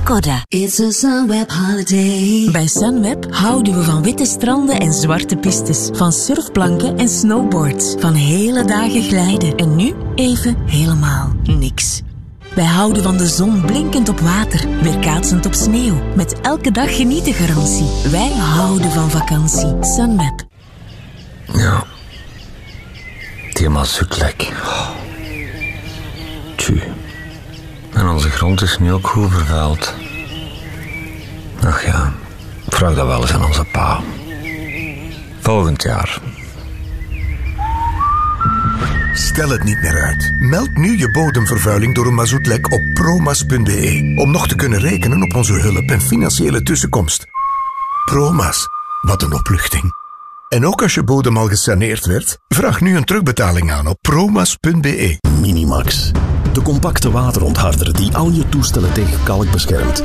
Skoda. It's a Sunweb holiday. Bij Sunweb houden we van witte stranden en zwarte pistes. Van surfplanken en snowboards. Van hele dagen glijden. En nu even helemaal niks. Wij houden van de zon blinkend op water, weerkaatsend op sneeuw. Met elke dag genieten garantie. Wij houden van vakantie. Sunweb. Ja. Die mazoetlek. Tju. En onze grond is nu ook goed vervuild. Ach ja, vraag dat wel eens aan onze pa. Volgend jaar. Stel het niet meer uit. Meld nu je bodemvervuiling door een mazoetlek op promas.be. Om nog te kunnen rekenen op onze hulp en financiële tussenkomst. Promas, wat een opluchting. En ook als je bodem al gesaneerd werd, vraag nu een terugbetaling aan op promas.be. Minimax. De compacte waterontharder die al je toestellen tegen kalk beschermt.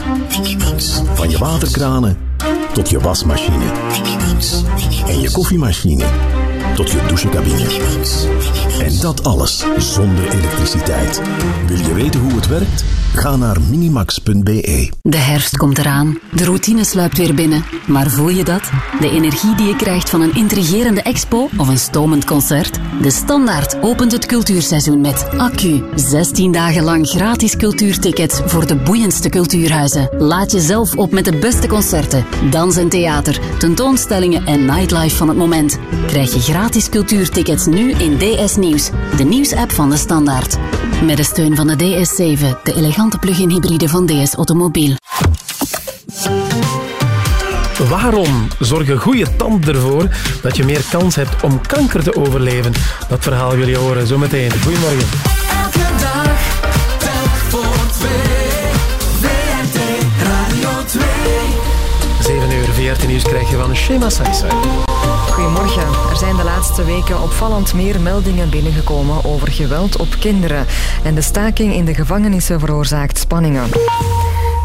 Van je waterkranen tot je wasmachine. En je koffiemachine tot je douchecabine. En dat alles zonder elektriciteit. Wil je weten hoe het werkt? Ga naar minimax.be. De herfst komt eraan. De routine sluipt weer binnen. Maar voel je dat? De energie die je krijgt van een intrigerende expo of een stomend concert? De Standaard opent het cultuurseizoen met Accu. 16 dagen lang gratis cultuurtickets voor de boeiendste cultuurhuizen. Laat jezelf op met de beste concerten, dans en theater, tentoonstellingen en nightlife van het moment. Krijg je gratis cultuurtickets nu in DS Nieuws, de nieuwsapp van de Standaard. Met de steun van de DS7, de elegante plug-in hybride van DS Automobiel. Waarom zorgen goede tanden ervoor dat je meer kans hebt om kanker te overleven? Dat verhaal wil je horen zometeen. Goedemorgen. Elke dag, telk voor twee. WNT Radio 2. 7 uur, VRT Nieuws krijg je van Shema Saisai. Goedemorgen. Er zijn de laatste weken opvallend meer meldingen binnengekomen over geweld op kinderen. En de staking in de gevangenissen veroorzaakt spanningen.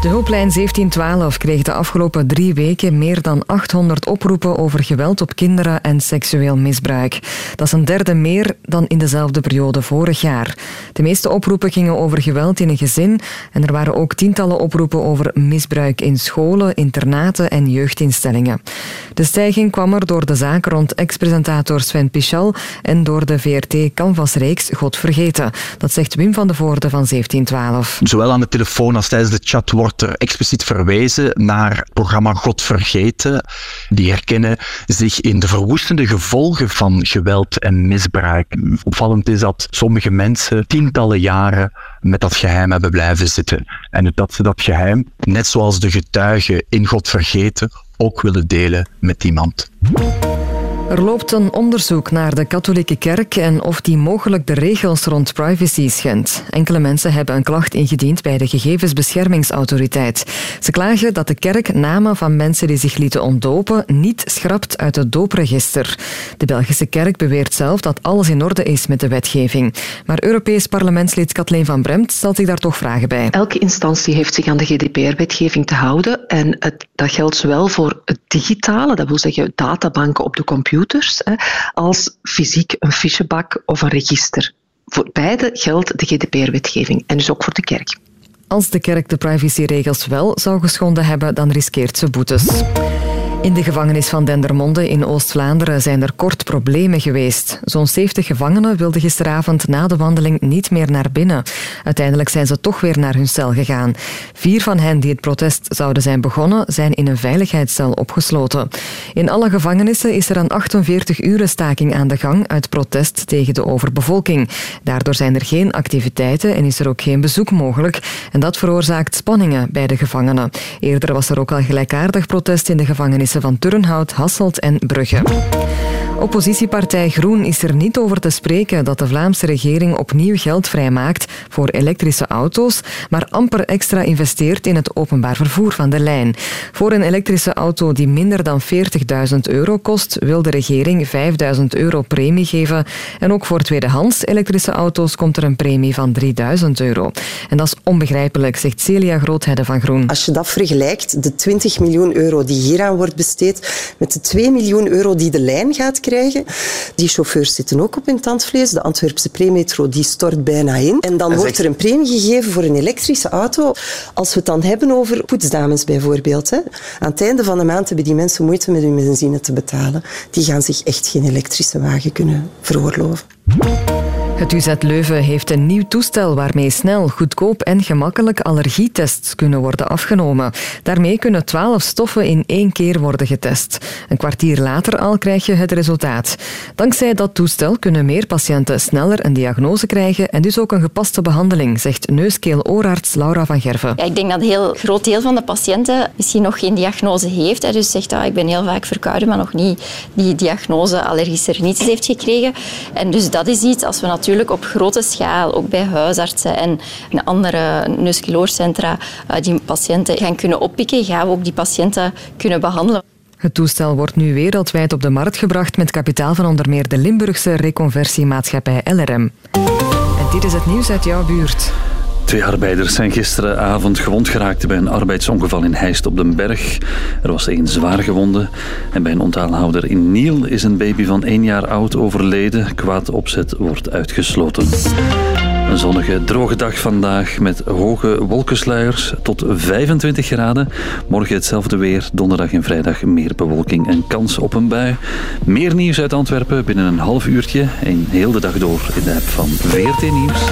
De hulplijn 1712 kreeg de afgelopen drie weken meer dan 800 oproepen over geweld op kinderen en seksueel misbruik. Dat is een derde meer dan in dezelfde periode vorig jaar. De meeste oproepen gingen over geweld in een gezin en er waren ook tientallen oproepen over misbruik in scholen, internaten en jeugdinstellingen. De stijging kwam er door de zaak rond ex-presentator Sven Pichal en door de VRT Canvasreeks God Vergeten. Dat zegt Wim van de Voorde van 1712. Zowel aan de telefoon als tijdens de chat wordt er expliciet verwezen naar het programma God Vergeten. Die herkennen zich in de verwoestende gevolgen van geweld en misbruik. Opvallend is dat sommige mensen tientallen jaren met dat geheim hebben blijven zitten. En dat ze dat geheim, net zoals de getuigen in God Vergeten, ook willen delen met iemand. Er loopt een onderzoek naar de katholieke kerk en of die mogelijk de regels rond privacy schendt. Enkele mensen hebben een klacht ingediend bij de Gegevensbeschermingsautoriteit. Ze klagen dat de kerk namen van mensen die zich lieten ontdopen niet schrapt uit het doopregister. De Belgische kerk beweert zelf dat alles in orde is met de wetgeving. Maar Europees parlementslid Kathleen van Bremt stelt zich daar toch vragen bij. Elke instantie heeft zich aan de GDPR-wetgeving te houden. En het, dat geldt zowel voor het digitale, dat wil zeggen databanken op de computers, als fysiek een fichebak of een register. Voor beide geldt de GDPR-wetgeving en dus ook voor de kerk. Als de kerk de privacyregels wel zou geschonden hebben, dan riskeert ze boetes. In de gevangenis van Dendermonde in Oost-Vlaanderen zijn er kort problemen geweest. Zo'n 70 gevangenen wilden gisteravond na de wandeling niet meer naar binnen. Uiteindelijk zijn ze toch weer naar hun cel gegaan. Vier van hen die het protest zouden zijn begonnen, zijn in een veiligheidscel opgesloten. In alle gevangenissen is er een 48 uren staking aan de gang uit protest tegen de overbevolking. Daardoor zijn er geen activiteiten en is er ook geen bezoek mogelijk. En dat veroorzaakt spanningen bij de gevangenen. Eerder was er ook al gelijkaardig protest in de van Turnhout, Hasselt en Brugge. Oppositiepartij Groen is er niet over te spreken dat de Vlaamse regering opnieuw geld vrijmaakt voor elektrische auto's, maar amper extra investeert in het openbaar vervoer van de lijn. Voor een elektrische auto die minder dan 40.000 euro kost, wil de regering 5.000 euro premie geven. En ook voor tweedehands elektrische auto's komt er een premie van 3.000 euro. En dat is onbegrijpelijk, zegt Celia Groothedde van Groen. Als je dat vergelijkt, de 20 miljoen euro die hieraan wordt besteed, met de 2 miljoen euro die de lijn gaat krijgen. Die chauffeurs zitten ook op hun tandvlees. De Antwerpse premetro die stort bijna in. En dan wordt er een premie gegeven voor een elektrische auto. Als we het dan hebben over poetsdames bijvoorbeeld. Hè. Aan het einde van de maand hebben die mensen moeite met hun benzine te betalen. Die gaan zich echt geen elektrische wagen kunnen veroorloven. Het UZ Leuven heeft een nieuw toestel waarmee snel, goedkoop en gemakkelijk allergietests kunnen worden afgenomen. Daarmee kunnen twaalf stoffen in één keer worden getest. Een kwartier later al krijg je het resultaat. Dankzij dat toestel kunnen meer patiënten sneller een diagnose krijgen en dus ook een gepaste behandeling, zegt neuskeel-oorarts Laura van Gerven. Ja, ik denk dat een heel groot deel van de patiënten misschien nog geen diagnose heeft. Hè, dus zegt, ah, ik ben heel vaak verkouden, maar nog niet die diagnose allergische rhinitis heeft gekregen. En dus dat is iets, als we natuurlijk op grote schaal, ook bij huisartsen en andere neuskiloorscentra, eh, die patiënten gaan kunnen oppikken, gaan we ook die patiënten kunnen behandelen. Het toestel wordt nu wereldwijd op de markt gebracht met kapitaal van onder meer de Limburgse reconversiemaatschappij LRM. En dit is het nieuws uit jouw buurt. Twee arbeiders zijn gisteravond gewond geraakt bij een arbeidsongeval in Heist op den Berg. Er was één zwaar gewonde. En bij een onthaalhouder in Niel is een baby van één jaar oud overleden. Kwaad opzet wordt uitgesloten. Een zonnige, droge dag vandaag met hoge wolkensluiers tot 25 graden. Morgen hetzelfde weer, donderdag en vrijdag meer bewolking en kans op een bui. Meer nieuws uit Antwerpen binnen een half uurtje en heel de dag door in de app van VRT Nieuws.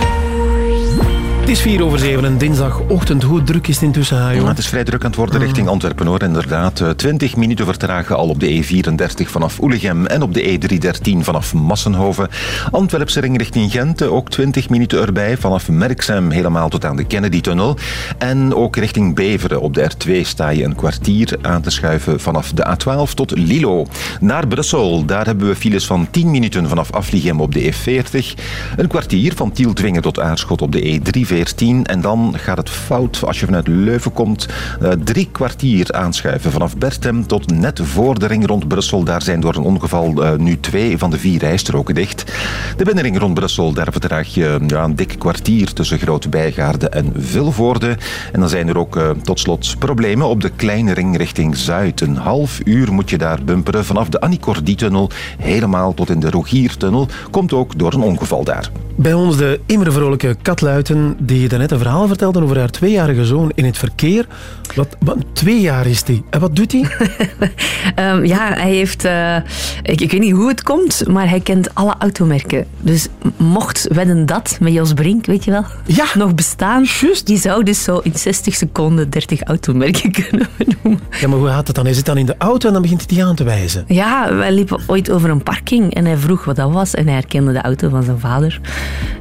Het is 4 over 7 en dinsdagochtend. Hoe druk is het intussen, Hajo? Ja, het is vrij druk aan het worden richting Antwerpen hoor. Inderdaad, 20 minuten vertragen al op de E34 vanaf Oelegem en op de E313 vanaf Massenhoven. Antwerpse ring richting Gent, ook 20 minuten erbij vanaf Merksem helemaal tot aan de Kennedy-tunnel. En ook richting Beveren op de R2 sta je een kwartier aan te schuiven vanaf de A12 tot Lilo. Naar Brussel, daar hebben we files van 10 minuten vanaf Afligem op de E40. Een kwartier van Tieltwingen tot Aarschot op de E3 en dan gaat het fout als je vanuit Leuven komt. Uh, drie kwartier aanschuiven vanaf Bertem tot net voor de ring rond Brussel. Daar zijn door een ongeval uh, nu twee van de vier rijstroken dicht. De binnenring rond Brussel, daar verdraag je ja, een dik kwartier tussen Grote Bijgaarde en Vilvoorde. En dan zijn er ook uh, tot slot problemen op de kleine ring richting Zuid. Een half uur moet je daar bumperen vanaf de Annicordi-tunnel helemaal tot in de Rogiertunnel. Komt ook door een ongeval daar. Bij ons de immer vrolijke Katluiten, die daarnet een verhaal vertelde over haar tweejarige zoon in het verkeer. Wat, wat twee jaar is die. En wat doet hij? um, ja, hij heeft... Uh, ik, ik, weet niet hoe het komt, maar hij kent alle automerken. Dus mocht Wedden Dat met Jos Brink, weet je wel, ja. nog bestaan, Just. die zou dus zo in 60 seconden 30 automerken kunnen noemen. Ja, maar hoe gaat het dan? Hij zit dan in de auto en dan begint hij die aan te wijzen. Ja, wij liepen ooit over een parking en hij vroeg wat dat was en hij herkende de auto van zijn vader.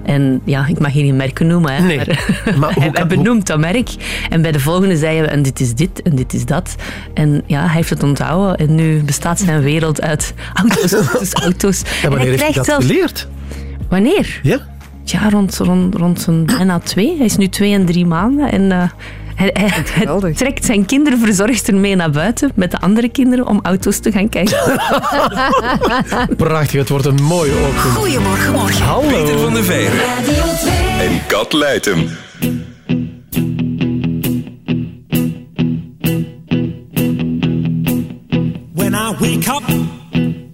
En ja, ik mag hier geen merken noemen, hè, nee. Maar, maar hij, hij benoemt dat merk. En bij de volgende zeiden we, en dit is dit en dit is dat. En ja, hij heeft het onthouden en nu bestaat zijn wereld uit auto's, auto's, auto's. Ja, wanneer heeft hij dat zelfs... geleerd? Wanneer? Ja? Ja, rond, rond, rond zijn bijna twee. Hij is nu twee en drie maanden en... Uh, hij, hij, hij, trekt zijn kinderverzorgster mee naar buiten met de andere kinderen om auto's te gaan kijken. Prachtig, het wordt een mooie ochtend. Goedemorgen, morgen. Hallo. Peter van der Veijren. En Kat Luiten. When I wake up,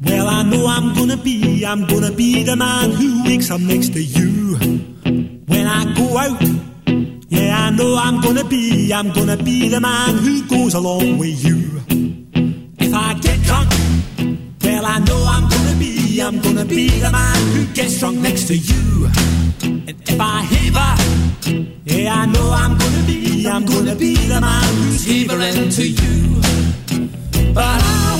well, I know I'm gonna be, I'm gonna be the man who wakes up next to you. When I go out, Yeah, I know I'm gonna be, I'm gonna be the man who goes along with you. If I get drunk, well, I know I'm gonna be, I'm gonna be the man who gets drunk next to you. And if I heave, yeah, I know I'm gonna be, I'm gonna be the man who's heaving to you. But I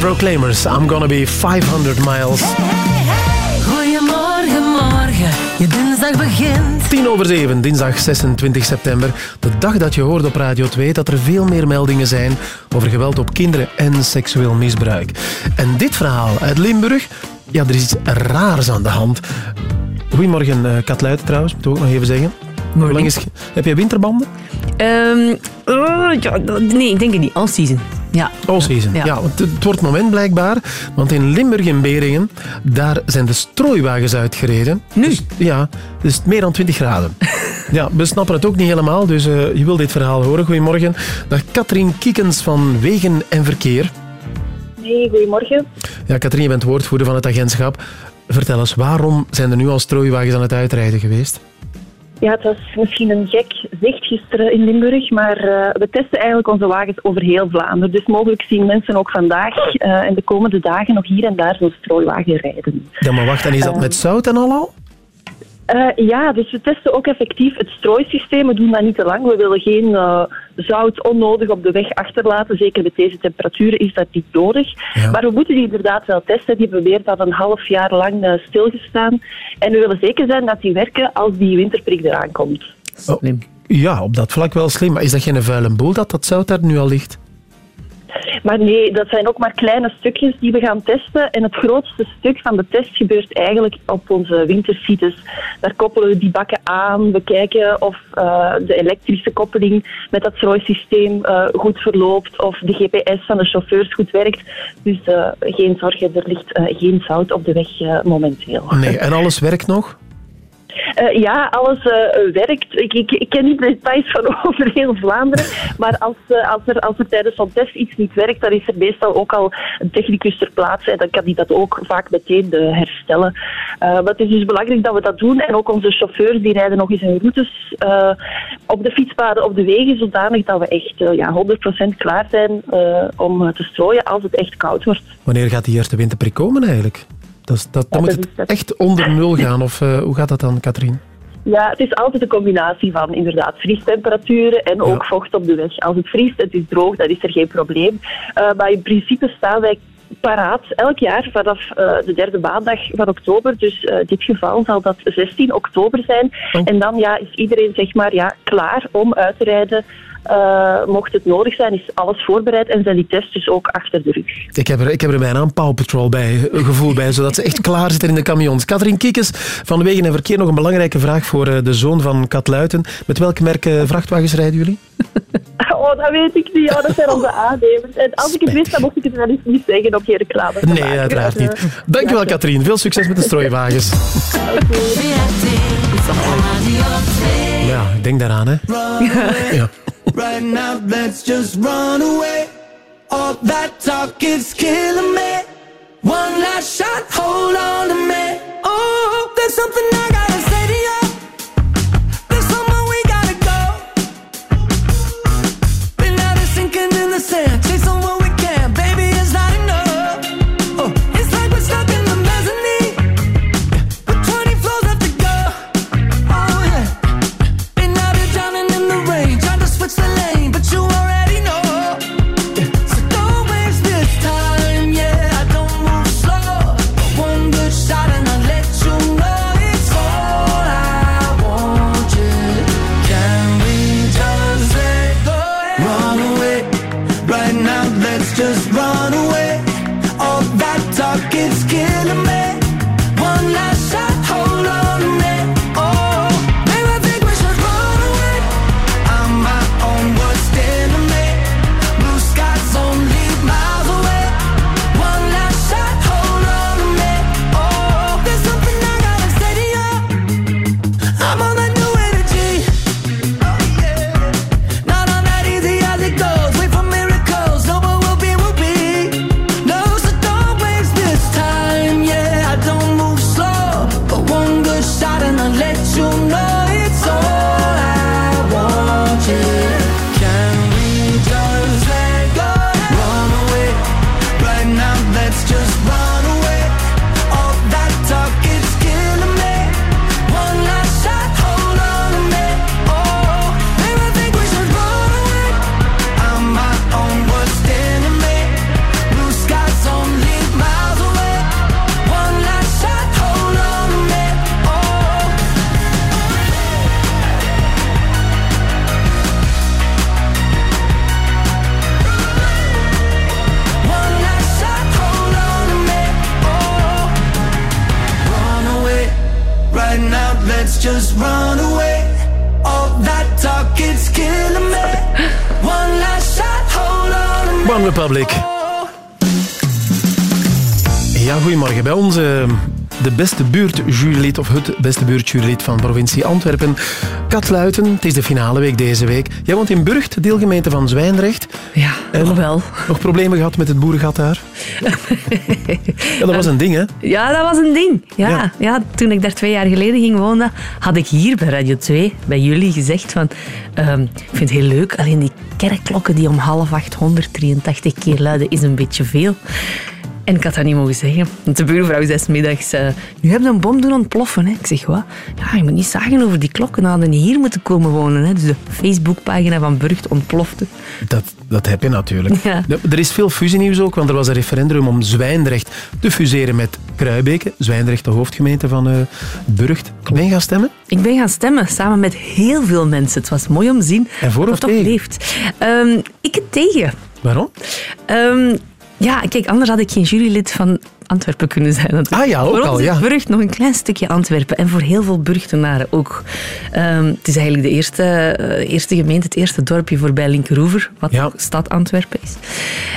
Proclaimers, I'm gonna be 500 miles. Goedemorgen, morgen, je dinsdag begint. 10 over 7, dinsdag 26 september. De dag dat je hoort op Radio 2 dat er veel meer meldingen zijn over geweld op kinderen en seksueel misbruik. En dit verhaal uit Limburg, ja, er is iets raars aan de hand. Goedemorgen, uh, Kat Luiten trouwens, moet ik ook nog even zeggen. Hoe lang is, heb je winterbanden? Ehm, oh, ja, nee, ik denk het niet. All season. Ja. All season, ja. want het, wordt moment blijkbaar. Want in Limburg en Beringen, daar zijn de strooiwagens uitgereden. Nu? Dus, ja, dus meer dan 20 graden. ja, we snappen het ook niet helemaal, dus eh, je wil dit verhaal horen. Goedemorgen. Dag Katrien Kiekens van Wegen en Verkeer. Hey, goedemorgen. Ja, Katrien, je bent woordvoerder van het agentschap. Vertel eens, waarom zijn er nu al strooiwagens aan het uitrijden geweest? Ja, het was misschien een gek zicht gisteren in Limburg, maar eh, we testen eigenlijk onze wagens over heel Vlaanderen. Dus mogelijk zien mensen ook vandaag uh, en de komende dagen nog hier en daar zo'n strooiwagen rijden. Ja, maar wacht, en is dat Uh, met zout en al al? Uh, ja, dus we testen ook effectief het strooisysteem. We doen dat niet te lang. We willen geen uh, zout onnodig op de weg achterlaten. Zeker met deze temperaturen is dat niet nodig. Ja. Maar we moeten die inderdaad wel testen. Die hebben weer dat een half jaar lang uh, stilgestaan. En we willen zeker zijn dat die werken als die winterprik eraan komt. Slim. Oh, ja, op dat vlak wel slim. Maar is dat geen vuile boel dat dat zout daar nu al ligt? Maar nee, dat zijn ook maar kleine stukjes die we gaan testen. En het grootste stuk van de test gebeurt eigenlijk op onze winterfiets. Daar koppelen we die bakken aan. We kijken of uh, de elektrische koppeling met dat strooisysteem uh, goed verloopt. Of de GPS van de chauffeurs goed werkt. Dus uh, geen zorgen, er ligt geen zout op de weg momenteel. Nee, en alles werkt nog? Uh, ja, alles uh, werkt. Ik, ik, ik, ken niet de details van over heel Vlaanderen, maar als, uh, als, er, als er tijdens zo'n test iets niet werkt, dan is er meestal ook al een technicus ter plaatse en dan kan die dat ook vaak meteen herstellen. maar het is dus belangrijk dat we dat doen en ook onze chauffeurs die rijden nog eens hun routes op de fietspaden, op de wegen, zodanig dat we echt ja, 100% klaar zijn om te strooien als het echt koud wordt. Wanneer gaat die eerste winterprik komen eigenlijk? Dat, dat, dan moet het echt onder nul gaan, of uh, hoe gaat dat dan, Katrien? Ja, het is altijd een combinatie van inderdaad vriestemperaturen en ook vocht op de weg. Als het vriest en het is droog, dan is er geen probleem. Uh, maar in principe staan wij paraat elk jaar vanaf uh, de derde maandag van oktober. Dus uh, dit geval zal dat 16 oktober zijn. Oh. En dan ja, is iedereen zeg maar, ja, klaar om uit te rijden uh, mocht het nodig zijn, is alles voorbereid en zijn die tests dus ook achter de rug. Ik heb er, ik heb er bijna een Paw Patrol bij, een gevoel bij, zodat ze echt klaar zitten in de camions. Katrien Kiekes van Wegen en Verkeer, nog een belangrijke vraag voor uh, de zoon van Kat Luiten. Met welke merk uh, vrachtwagens rijden jullie? Oh, dat weet ik niet. Ja, dat zijn onze aannemers. En als ik het wist, dan mocht ik het wel eens niet zeggen op geen reclame. Nee, uiteraard niet. Dankjewel, Katrien. Veel succes met de strooiwagens. Ja, ik denk daaraan, hè. ja. Right now, let's just run away. All that talk is killing me. One last shot, hold on to me. Oh, there's something I gotta say to you. There's somewhere we gotta go. Been out of sinking in the sand, chasing just run away. All that talk, it's killing me. One last shot, hold on. One Republic. Ja, goedemorgen. Bij ons eh, de beste buurtjurylid, of het beste buurtjurylid van provincie Antwerpen, Kat Luiten. Het is de finale week deze week. Jij woont in Burgt, deelgemeente van Zwijndrecht. Ja, nog wel. Nog problemen gehad met het boerengat daar? ja, dat was een ding, hè? Ja, dat was een ding. Ja, Ja. ja. toen ik daar twee jaar geleden ging wonen, had ik hier bij Radio 2, bij jullie, gezegd van... ehm, ik vind het heel leuk, alleen die kerkklokken die om half acht 183 keer luiden, is een beetje veel. En ik had dat niet mogen zeggen. Want de buurvrouw zei middags, eh, nu heb je een bom doen ontploffen. Hè. Ik zeg, wat? Ja, je moet niet zagen over die klokken. Dan hadden niet hier moeten komen wonen. Hè. Dus de Facebookpagina van Burgt ontplofte. Dat, dat heb je natuurlijk. Ja. Er is veel fusienieuws ook, want er was een referendum om Zwijndrecht te fuseren met Kruibeke. Zwijndrecht, de hoofdgemeente van eh, Burgt. Ben je gaan stemmen? Ik ben gaan stemmen samen met heel veel mensen. Het was mooi om te zien En voor dat of het toch tegen? leeft. Ehm, ik het tegen. Waarom? Ehm, ja, kijk, anders had ik geen jurylid van Antwerpen kunnen zijn. natuurlijk. Ah ja, ook voor al, ja. Burgt nog een klein stukje Antwerpen. En voor heel veel Burgtenaren ook. Ehm, het is eigenlijk de eerste, eh, eerste gemeente, het eerste dorpje voorbij Linkeroever, wat ook stad Antwerpen is.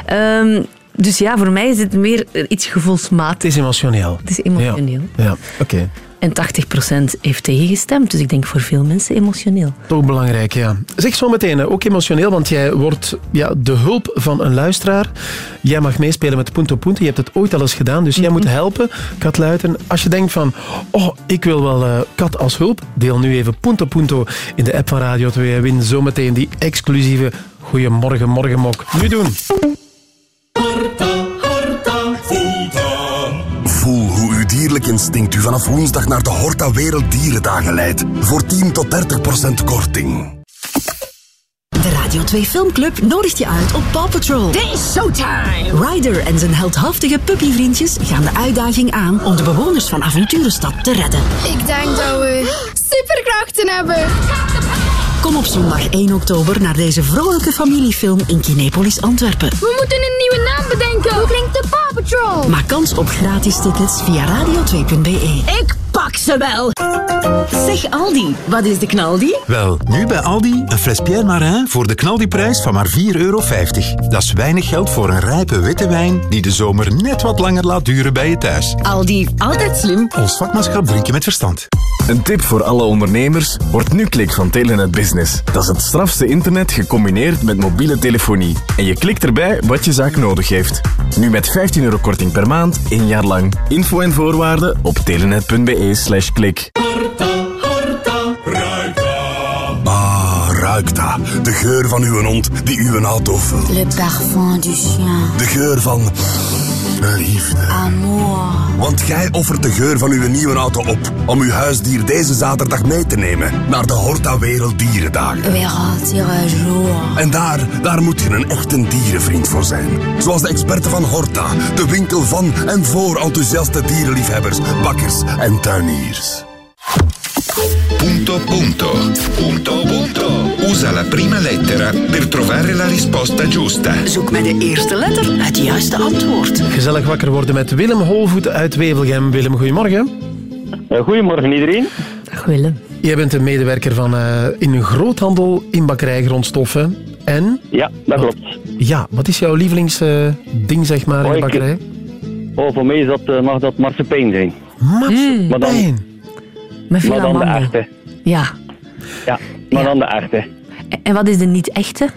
Ehm, dus ja, voor mij is het meer eh, iets gevoelsmatig. Het is emotioneel. Het is emotioneel. Ja, ja oké. En 80% heeft tegengestemd. Dus ik denk voor veel mensen emotioneel. Toch belangrijk, ja. Zeg zo meteen, ook emotioneel, want jij wordt ja, de hulp van een luisteraar. Jij mag meespelen met Punto Punto. Je hebt het ooit al eens gedaan, dus jij moet helpen, Kat Luiten. Als je denkt van, oh, ik wil wel eh, Kat als hulp, deel nu even Punto Punto in de app van Radio 2 en win zometeen die exclusieve Goeiemorgen Morgenmok. Nu doen. Dierlijk instinct u vanaf woensdag naar de Horta Werelddierendagen leidt. Voor 10 tot 30 procent korting. De Radio 2 Filmclub nodigt je uit op Paw Patrol. Dit is showtime! Ryder en zijn heldhaftige puppyvriendjes gaan de uitdaging aan om de bewoners van Avonturenstad te redden. Ik denk dat we superkrachten hebben. Kom op zondag 1 oktober naar deze vrolijke familiefilm in Kinepolis, Antwerpen. We moeten een nieuwe naam bedenken. Hoe klinkt de Paw Patrol? Maak kans op gratis tickets via radio2.be. Ik pak ze wel. Zeg Aldi, wat is de knaldi? Wel, nu bij Aldi een fles Pierre Marin voor de knaldiprijs van maar 4,50 euro. Dat is weinig geld voor een rijpe witte wijn die de zomer net wat langer laat duren bij je thuis. Aldi, altijd slim. Ons vakmanschap drinken met verstand. Een tip voor alle ondernemers, wordt nu klik van Telenet Business. Dat is het strafste internet gecombineerd met mobiele telefonie. En je klikt erbij wat je zaak nodig heeft. Nu met 15 euro korting per maand, één jaar lang. Info en voorwaarden op telenet.be slash klik. Dat. De geur van uw hond die uw auto vult. Le parfum du chien. De geur van liefde. Amour. Want jij offert de geur van uw nieuwe auto op om uw huisdier deze zaterdag mee te nemen naar de Horta Werelddierendagen. Werelddierenjour. En daar, daar moet je een echte dierenvriend voor zijn. Zoals de experten van Horta, de winkel van en voor enthousiaste dierenliefhebbers, bakkers en tuiniers. Punto punto. Punto punto. Usa la prima lettera per trovare la risposta giusta. Zoek met de eerste letter het juiste antwoord. Gezellig wakker worden met Willem Holvoet uit Wevelgem. Willem, goedemorgen. Goedemorgen iedereen. Dag Willem. Jij bent een medewerker van, eh, in een groothandel in bakkerijgrondstoffen. En? Ja, dat klopt. Ja, wat is jouw lievelingsding, zeg maar, in de ik- bakkerij? Oh, voor mij is dat, eh, mag dat marsepein zijn. Marsepein? Maar dan, Met maar dan de echte. Ja. Ja, maar dan de echte. En wat is de niet-echte?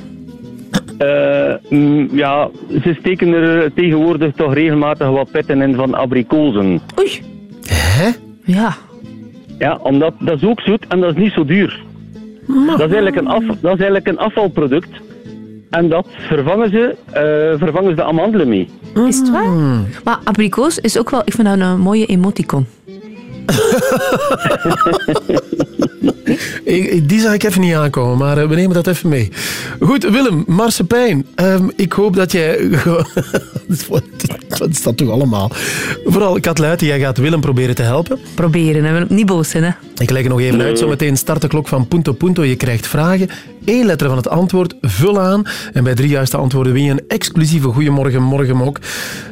Eh, mm, ja, ze steken er tegenwoordig toch regelmatig wat petten in van abrikozen. Oei. Hè? Ja. Ja, omdat dat is ook zoet en dat is niet zo duur. Dat is eigenlijk een, af, dat is eigenlijk een afvalproduct. En dat vervangen ze, eh, vervangen ze de amandelen mee. Is het waar? Maar abrikoos is ook wel... Ik vind dat een mooie emoticon. Ik- ik- Die zag ik even niet aankomen, maar eh, we nemen dat even mee. Goed, Willem, marsepein. Ehm, ik hoop dat jij... Wat is dat toch allemaal? Vooral, Kat Luiten, jij gaat Willem proberen te helpen. Proberen, hè. niet boos zijn. Hè. Ik leg er nog even uit. Zometeen start de klok van Punto Punto. Je krijgt vragen. Eén letter van het antwoord, vul aan. En bij drie juiste antwoorden win je een exclusieve Goeiemorgen Morgenmok.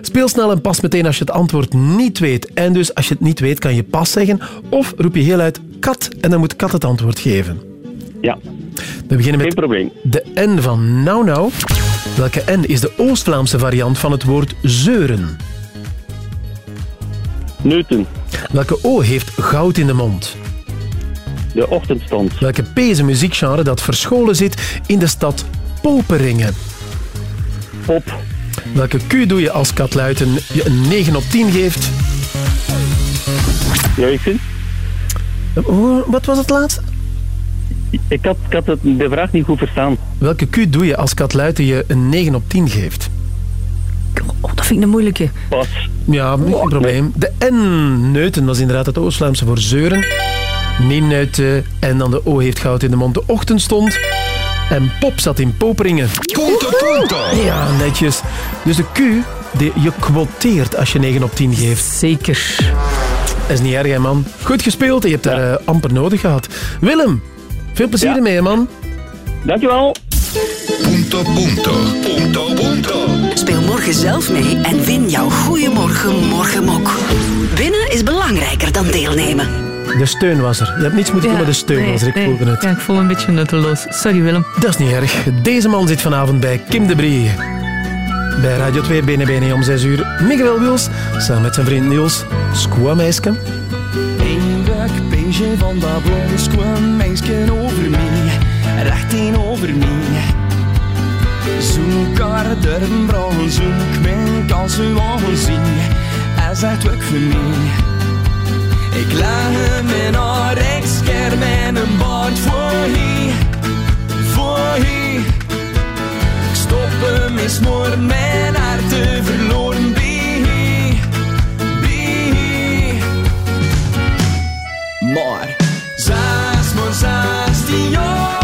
Speel snel en pas meteen als je het antwoord niet weet. En dus als je het niet weet, kan je pas zeggen. Of roep je heel uit kat en dan moet kat het antwoord geven. Ja. We beginnen met probleem. de N van nou nou. Welke N is de Oost-Vlaamse variant van het woord zeuren? Neuten. Welke O heeft goud in de mond? De ochtendstond. Welke P is een muziekgenre dat verscholen zit in de stad Poperingen? Pop. Welke Q doe je als katluiten je een 9 op 10 geeft? Juichen. Hoe- Wat was het laatste? Ik had, ik had het, de vraag niet goed verstaan. Welke Q doe je als katluiten je een 9 op 10 geeft? Oh, dat vind ik een moeilijke. Pas. Ja, geen probleem. De N, neuten, was inderdaad het Oost-Vlaamse voor zeuren. Neuten en dan de O heeft goud in de mond. De ochtendstond. En pop zat in Poperingen. Punto punto. Ja, netjes. Dus de Q, die je quoteert als je 9 op 10 geeft. Zeker. Dat is niet erg, hè, man. Goed gespeeld en je hebt daar eh, amper nodig gehad. Willem, veel plezier Ja. ermee, hè, man. Dankjewel. Punto punto. Punto punto. Speel morgen zelf mee en win jouw Goeiemorgen Morgenmok. Winnen is belangrijker dan deelnemen. De steun was er. Je hebt niets moeten doen, maar de steun was er. Ik voelde het. Ja, ik voel een beetje nutteloos. Sorry, Willem. Dat is niet erg. Deze man zit vanavond bij Kim de Brie. Bij Radio 2 Bene om 6 uur. Miguel Wils, samen met zijn vriend Niels. Squameisken. Even beige van dat blond kwam meisje over mij, recht tegenover mij. Zoek haar durven brouwen, zoek mijn kans u aan zien. Hij zegt ook voor mij. Ik leg hem in haar rechtsker met een baard voor hier, eens maar mijn te verloren bij, bij. Maar zes maar zestien jaar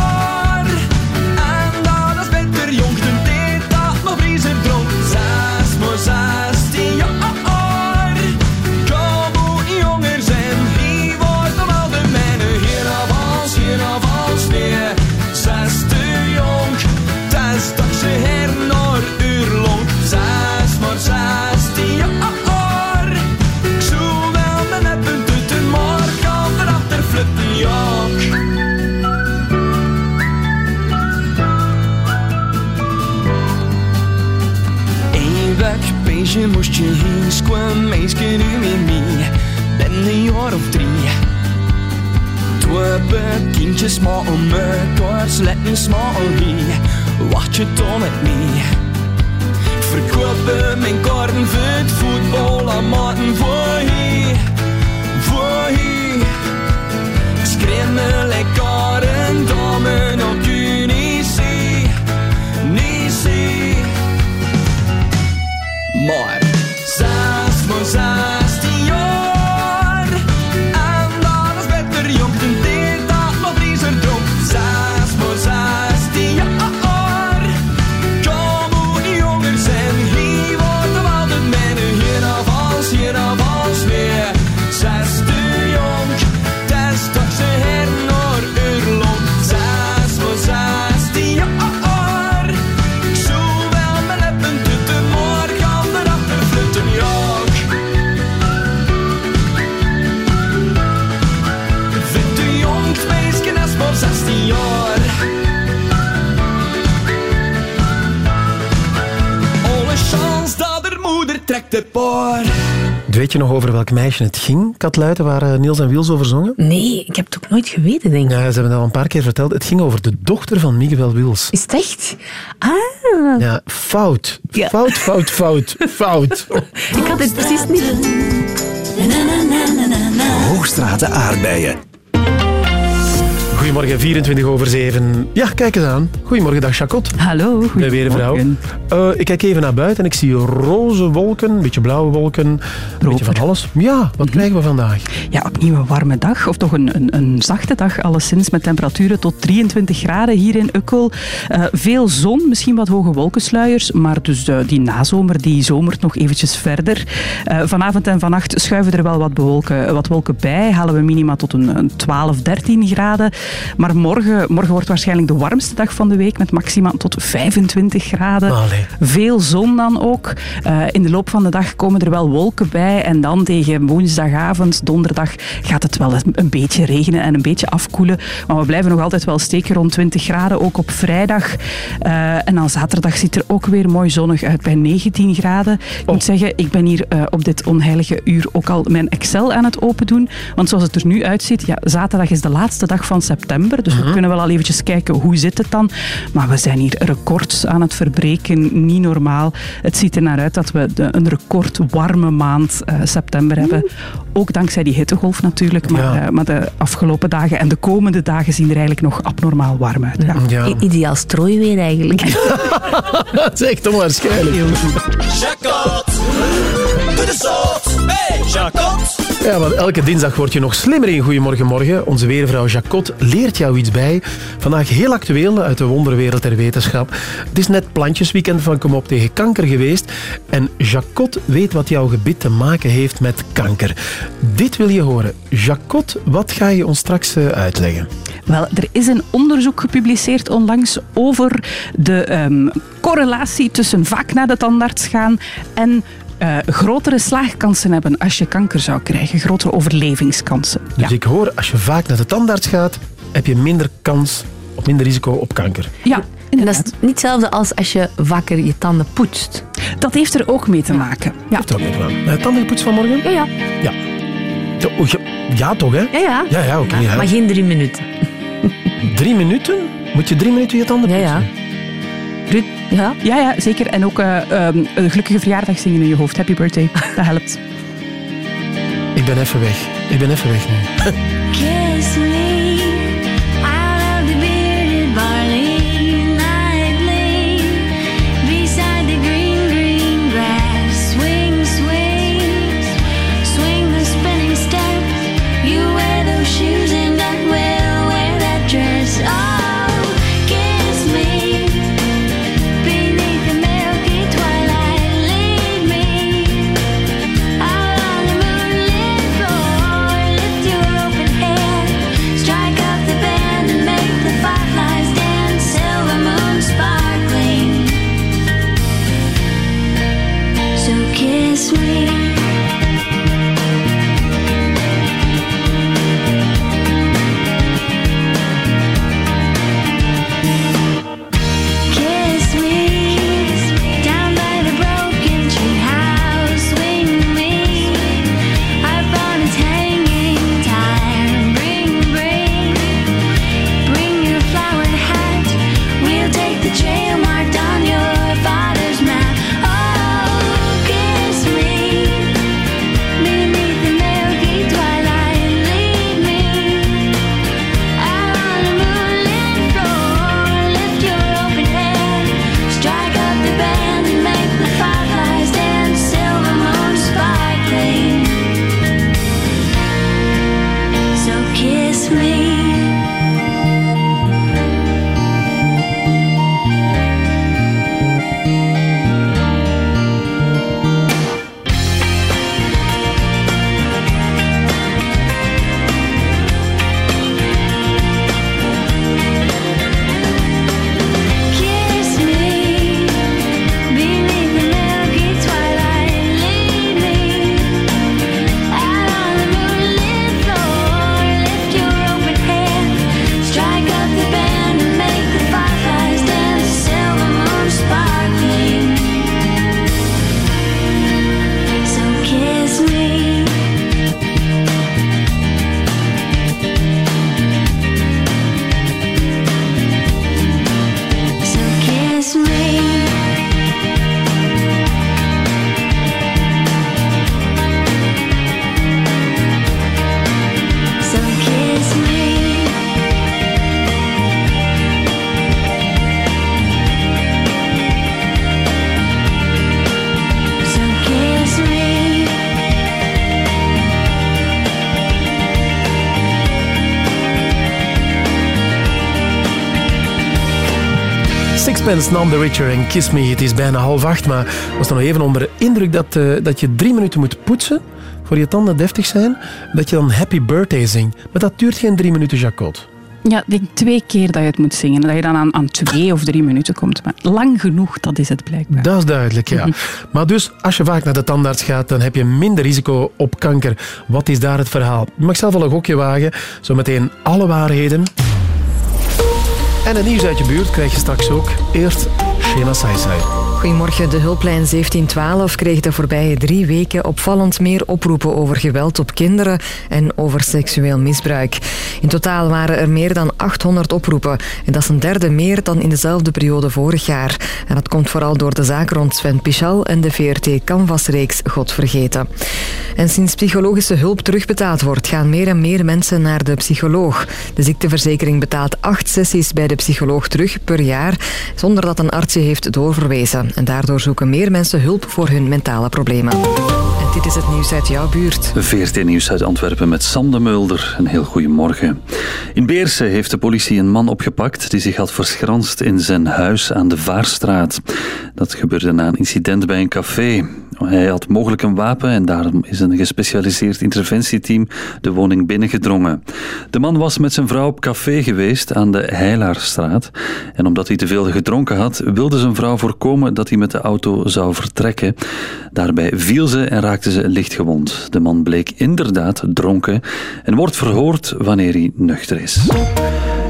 Beestje moest je heen, kwam meisje nu met mij. Ben een jaar of drie. Twee kindjes maar om elkaar sletten smaal hier. Wacht je dan met mij? Verkopen mijn kaarten voor voetbal aan maten voor hier, voor hier. Schreef me lekker een dame op u de. Weet je nog over welk meisje het ging, Katluiten, waar eh, Niels en Wiels over zongen? Nee, ik heb het ook nooit geweten, denk ik. Ja, ze hebben dat al een paar keer verteld. Het ging over de dochter van Miguel Wiels. Is het echt? Ah. Ja, fout. Fout, fout, fout, fout. Ik had het precies niet... Hoogstraten aardbeien. Goedemorgen, 24 over 7. Ja, kijk eens aan. Goedemorgen, dag Chacot. Hallo, De weervrouw. Eh, ik kijk even naar buiten en ik zie roze wolken, een beetje blauwe wolken, een beetje van alles. Ja, wat krijgen we vandaag? Ja, opnieuw een warme dag, of toch een, een, een zachte dag alleszins, met temperaturen tot 23 graden hier in Ukkel. Eh, veel zon, misschien wat hoge wolkensluiers, maar dus eh, die nazomer die zomert nog eventjes verder. Vanavond en vannacht schuiven er wel wat, bewolken, wat wolken bij, halen we minima tot een, een 12, 13 graden. Maar morgen, morgen wordt waarschijnlijk de warmste dag van de week, met maxima tot 25 graden. Allee. Veel zon dan ook. Eh, in de loop van de dag komen er wel wolken bij. En dan tegen woensdagavond, donderdag, gaat het wel een beetje regenen en een beetje afkoelen. Maar we blijven nog altijd wel steken rond 20 graden, ook op vrijdag. Eh, en dan zaterdag ziet er ook weer mooi zonnig uit bij 19 graden. Ik moet zeggen, ik ben hier eh, op dit onheilige uur ook al mijn Excel aan het open doen. Want zoals het er nu uitziet, ja, zaterdag is de laatste dag van september. Dus we kunnen wel al eventjes kijken hoe zit het dan. Maar we zijn hier records aan het verbreken. Niet normaal. Het ziet er naar uit dat we de, een record warme maand eh, september hebben. Ook dankzij die hittegolf natuurlijk. Maar, Ja. eh, maar de afgelopen dagen en de komende dagen zien er eigenlijk nog abnormaal warm uit. Ja. Ja. I- Ideaal strooiweer eigenlijk. Dat is echt onwaarschijnlijk. Jacot, doe de zot. Hey, Jacot. Ja, want elke dinsdag word je nog slimmer in Goedemorgen Morgen. Onze weervrouw Jacot leert jou iets bij. Vandaag heel actueel uit de wonderwereld der wetenschap. Het is net plantjesweekend van Kom op tegen kanker geweest. En Jacot weet wat jouw gebit te maken heeft met kanker. Dit wil je horen. Jacot, wat ga je ons straks eh, uitleggen? Wel, er is een onderzoek gepubliceerd onlangs over de ehm, correlatie tussen vaak naar de tandarts gaan en eh, grotere slaagkansen hebben als je kanker zou krijgen. Grotere overlevingskansen. Dus ik hoor, als je vaak naar de tandarts gaat, heb je minder kans of minder risico op kanker. Ja, En dat is niet hetzelfde als als je vaker je tanden poetst. Dat heeft er ook mee te maken. Ja. Heeft er ook mee te maken. Uh, tandengepoetst vanmorgen? Ja, ja. Ja. Oh, ja, ja, toch, hè? Ja, ja. Ja, ja, oké. ja. Maar geen drie minuten. Drie minuten? Moet je drie minuten je tanden poetsen? Ja, ja. Ruud, ja? Ja, ja, zeker. En ook eh, ehm, een gelukkige verjaardag zingen in je hoofd. Happy birthday. Dat helpt. Ik ben even weg. Ik ben even weg nu. Kiss me Sixpence, None the Richer en Kiss Me. Het is bijna half acht, maar was nog even onder de indruk dat, eh, dat je drie minuten moet poetsen voor je tanden deftig zijn, dat je dan Happy Birthday zingt. Maar dat duurt geen drie minuten, Jacot. Ja, ik denk twee keer dat je het moet zingen. Dat je dan aan, aan twee of drie minuten komt. Maar lang genoeg, dat is het blijkbaar. Dat is duidelijk, ja. Maar dus, als je vaak naar de tandarts gaat, dan heb je minder risico op kanker. Wat is daar het verhaal? Je mag zelf al een gokje wagen. Zometeen alle waarheden. En een nieuws uit je buurt krijg je straks ook. Eerst Shena Saisai. Goedemorgen. De hulplijn 1712 kreeg de voorbije drie weken opvallend meer oproepen over geweld op kinderen en over seksueel misbruik. In totaal waren er meer dan 800 oproepen. En dat is een derde meer dan in dezelfde periode vorig jaar. En dat komt vooral door de zaak rond Sven Pichal en de VRT Canvas-reeks God Vergeten. En sinds psychologische hulp terugbetaald wordt, gaan meer en meer mensen naar de psycholoog. De ziekteverzekering betaalt acht sessies bij de psycholoog terug per jaar, zonder dat een arts je heeft doorverwezen. En daardoor zoeken meer mensen hulp voor hun mentale problemen. En dit is het nieuws uit jouw buurt. VRT Nieuws uit Antwerpen met Sam de Mulder. Een heel goede morgen. In Beersen heeft de politie een man opgepakt die zich had verschranst in zijn huis aan de Vaarstraat. Dat gebeurde na een incident bij een café. Hij had mogelijk een wapen en daarom is een gespecialiseerd interventieteam de woning binnengedrongen. De man was met zijn vrouw op café geweest aan de Heilaarstraat. En omdat hij te veel gedronken had, wilde zijn vrouw voorkomen dat hij met de auto zou vertrekken. Daarbij viel ze en raakte ze licht gewond. De man bleek inderdaad dronken en wordt verhoord wanneer hij nuchter is.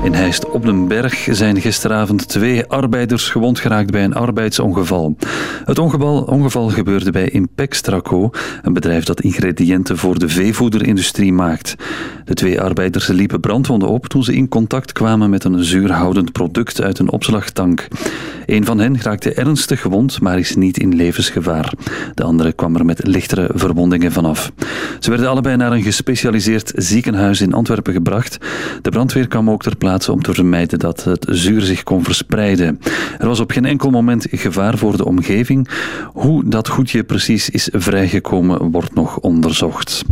In Heist op den Berg zijn gisteravond twee arbeiders gewond geraakt bij een arbeidsongeval. Het ongeval, gebeurde bij Impextraco, een bedrijf dat ingrediënten voor de veevoederindustrie maakt. De twee arbeiders liepen brandwonden op toen ze in contact kwamen met een zuurhoudend product uit een opslagtank. Een van hen raakte ernstig gewond, maar is niet in levensgevaar. De andere kwam er met lichtere verwondingen vanaf. Ze werden allebei naar een gespecialiseerd ziekenhuis in Antwerpen gebracht. De brandweer kwam ook ter plaatse om te vermijden dat het zuur zich kon verspreiden. Er was op geen enkel moment gevaar voor de omgeving. Hoe dat goedje precies is vrijgekomen, wordt nog onderzocht.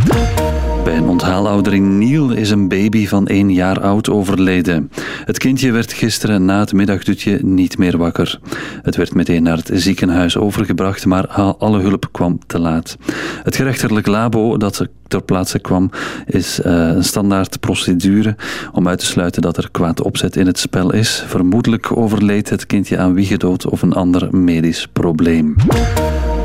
Bij een onthaalouder in Niel is een baby van één jaar oud overleden. Het kindje werd gisteren na het middagdutje niet meer wakker. Het werd meteen naar het ziekenhuis overgebracht, maar alle hulp kwam te laat. Het gerechtelijk labo dat ter plaatse kwam, is eh, een standaard procedure om uit te sluiten dat er kwaad opzet in het spel is. Vermoedelijk overleed het kindje aan wiegedood of een ander medisch probleem.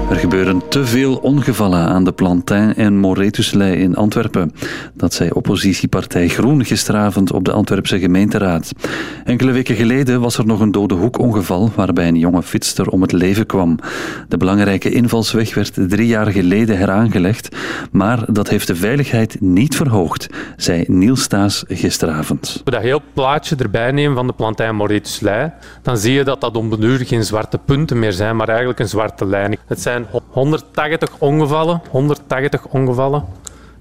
Er gebeuren te veel ongevallen aan de Plantain en Moretuslei in Antwerpen. Dat zei oppositiepartij Groen gisteravond op de Antwerpse gemeenteraad. Enkele weken geleden was er nog een dode hoekongeval waarbij een jonge fietster om het leven kwam. De belangrijke invalsweg werd drie jaar geleden heraangelegd, maar dat heeft de veiligheid niet verhoogd, zei Niels Staes gisteravond. Als we dat heel plaatje erbij nemen van de Plantijn Mauritiuslei, dan zie je dat dat om de duur geen zwarte punten meer zijn, maar eigenlijk een zwarte lijn. Het zijn 180 ongevallen. 180 ongevallen.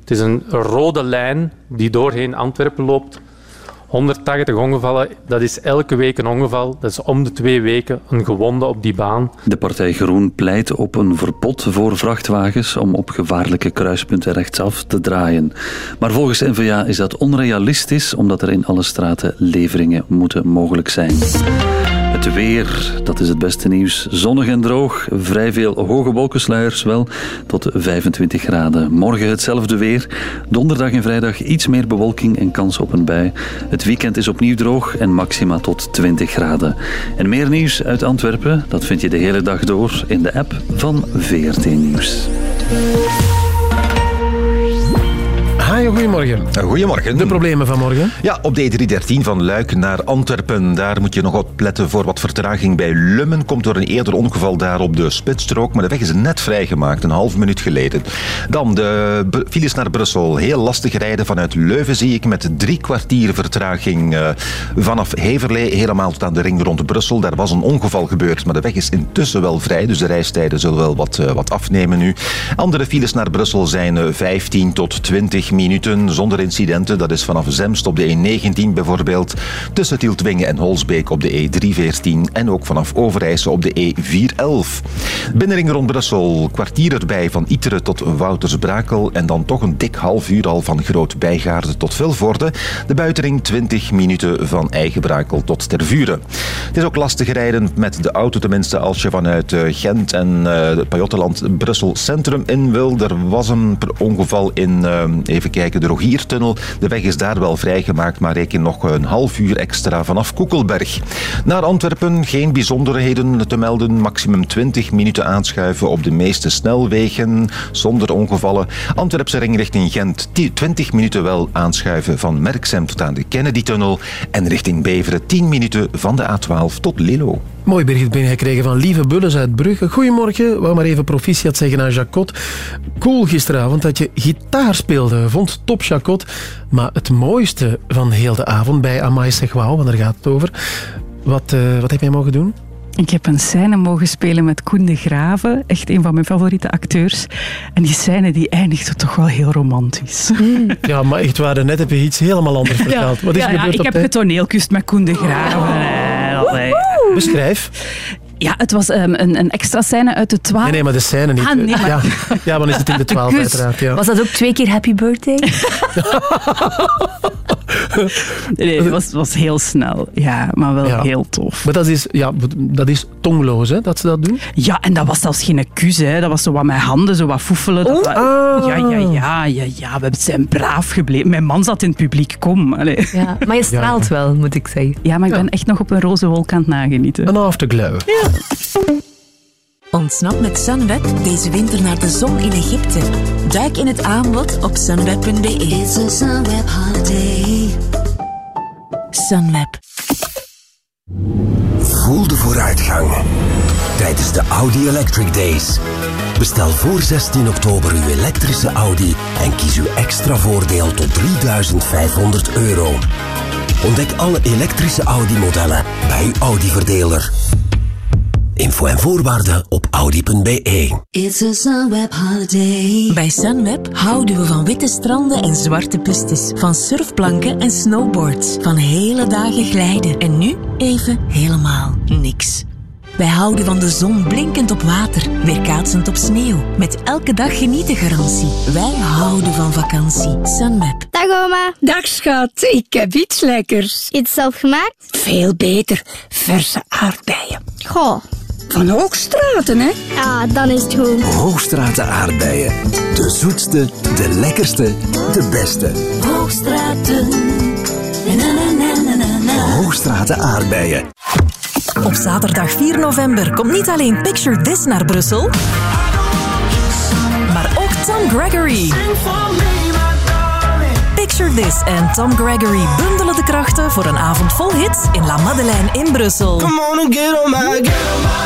Het is een rode lijn die doorheen Antwerpen loopt. 180 ongevallen, dat is elke week een ongeval. Dat is om de twee weken een gewonde op die baan. De partij Groen pleit op een verbod voor vrachtwagens om op gevaarlijke kruispunten rechtsaf te draaien. Maar volgens N-VA is dat onrealistisch, omdat er in alle straten leveringen moeten mogelijk zijn. Het weer, dat is het beste nieuws. Zonnig en droog, vrij veel hoge wolkensluiers wel, tot 25 graden. Morgen hetzelfde weer. Donderdag en vrijdag iets meer bewolking en kans op een bui. Het weekend is opnieuw droog en maxima tot 20 graden. En meer nieuws uit Antwerpen, dat vind je de hele dag door in de app van VRT Nieuws. Hi, goedemorgen. Goedemorgen. De problemen van morgen? Ja, op de E313 van Luik naar Antwerpen. Daar moet je nog opletten voor wat vertraging bij Lummen. Komt door een eerder ongeval daar op de spitsstrook. Maar de weg is net vrijgemaakt, een half minuut geleden. Dan de files naar Brussel. Heel lastig rijden vanuit Leuven zie ik met drie kwartier vertraging. eh, vanaf Heverlee helemaal tot aan de ring rond Brussel. Daar was een ongeval gebeurd, maar de weg is intussen wel vrij. Dus de reistijden zullen wel wat, eh, wat afnemen nu. Andere files naar Brussel zijn eh, 15 tot 20 minuten zonder incidenten. Dat is vanaf Zemst op de E19 bijvoorbeeld. Tussen Tieltwingen en Holsbeek op de E314. En ook vanaf Overijse op de E411. Binnenring rond Brussel. Kwartier erbij van Iteren tot Woutersbrakel. En dan toch een dik half uur al van Groot Bijgaarde tot Vilvoorde. De buitenring 20 minuten van Eigenbrakel tot Tervuren. Het is ook lastig rijden met de auto tenminste als je vanuit eh, Gent en eh, het Pajottenland Brussel Centrum in wil. Er was een ongeval in, eh, even kijken, de Rogiertunnel. De weg is daar wel vrijgemaakt, maar reken nog een half uur extra vanaf Koekelberg. Naar Antwerpen geen bijzonderheden te melden. Maximum 20 minuten aanschuiven op de meeste snelwegen zonder ongevallen. Antwerpse ring richting Gent 10 20 minuten wel aanschuiven van Merksem tot aan de Kennedy-tunnel. En richting Beveren 10 minuten van de A12 tot Lillo. Mooi bericht binnengekregen van Lieve Bulles uit Brugge. Goedemorgen, wou maar even proficiat zeggen aan Jacot. Cool gisteravond dat je gitaar speelde. Vond top Jacot. Maar het mooiste van heel de avond bij Amai Zeg Wauw, want daar gaat het over. Wat, eh, wat heb jij mogen doen? Ik heb een scène mogen spelen met Koen de Graven, echt een van mijn favoriete acteurs. En die scène die eindigde toch wel heel romantisch. Ja, maar echt waar, net heb je iets helemaal anders verteld. Wat is ja, er ja, gebeurd ik op heb getoneelkust met Koen de Graven. Dat, eh, Beschrijf. Ja, het was ehm, een, een extra scène uit de 12. Nee, nee, maar de scène niet. Ah, nee, maar- ja. ja, dan is het in de 12 kus. uiteraard. Ja. Was dat ook twee keer happy birthday? Nee, het was, was heel snel. Ja, maar wel Ja. heel tof. Maar dat is, ja, dat is tongloos, hè, dat ze dat doen? Ja, en dat was zelfs geen kus, hè. Dat was zo wat met handen, zo wat foefelen. Dat, Ah. Ja, ja, ja, ja, ja. We zijn braaf gebleven. Mijn man zat in het publiek, kom. Allee. Ja, maar je straalt wel, moet ik zeggen. Ja, maar ik ben echt nog op een roze wolk aan het nagenieten. Een afterglow. Ontsnap met Sunweb deze winter naar de zon in Egypte. Duik in het aanbod op sunweb.be. It's a Sunweb holiday. Sunweb. Voel de vooruitgang tijdens de Audi Electric Days. Bestel voor 16 oktober uw elektrische Audi en kies uw extra voordeel tot 3500 euro. Ontdek alle elektrische Audi-modellen bij uw Audi-verdeler. Info en voorwaarden op audi.be. It's a Sunweb holiday. Bij Sunweb houden we van witte stranden en zwarte pistes. Van surfplanken en snowboards. Van hele dagen glijden. En nu even helemaal niks. Wij houden van de zon blinkend op water, weerkaatsend op sneeuw. Met elke dag genieten garantie. Wij houden van vakantie. Sunweb. Dag oma. Dag schat, ik heb iets lekkers. Iets zelf gemaakt? Veel beter, verse aardbeien. Goh. Van Hoogstraten, hè? Ja, dan is het goed. Hoogstraten aardbeien. De zoetste, de lekkerste, de beste. Hoogstraten. Na, na, na, na, na, na. Hoogstraten aardbeien. Op zaterdag 4 november komt niet alleen Picture This naar Brussel, maar ook Tom Gregory. Picture This en Tom Gregory bundelen de krachten voor een avond vol hits in La Madeleine in Brussel.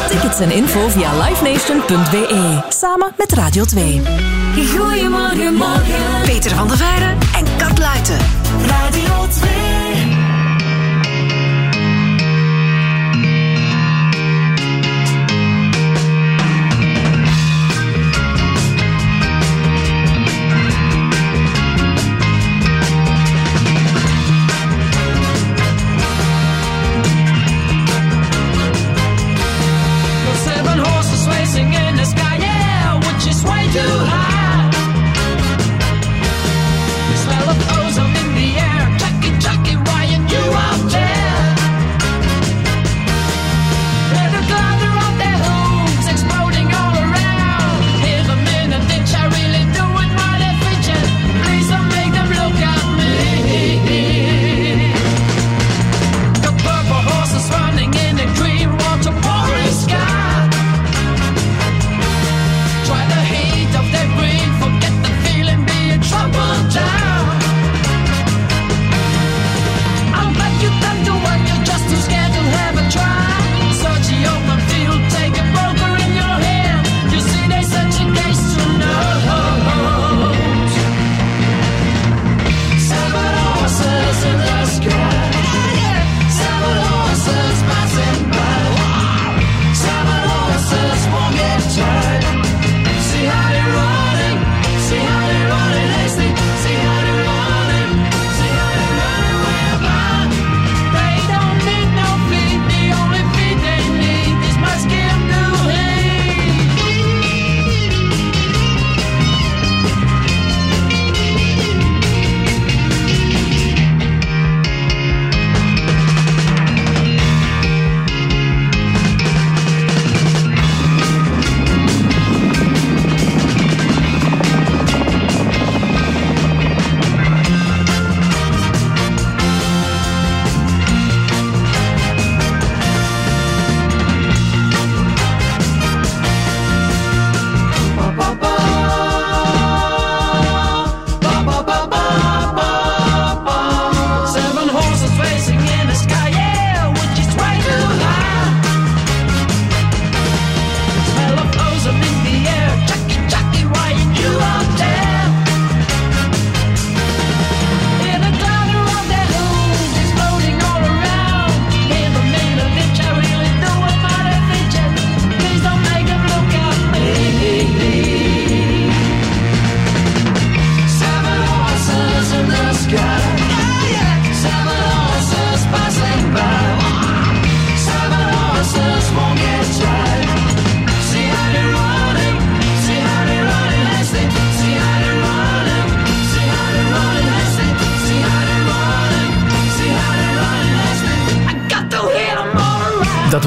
Tickets en info via livenation.be. Samen met Radio 2. Goedemorgen, morgen. Peter van der Veijden en Kat Luiten.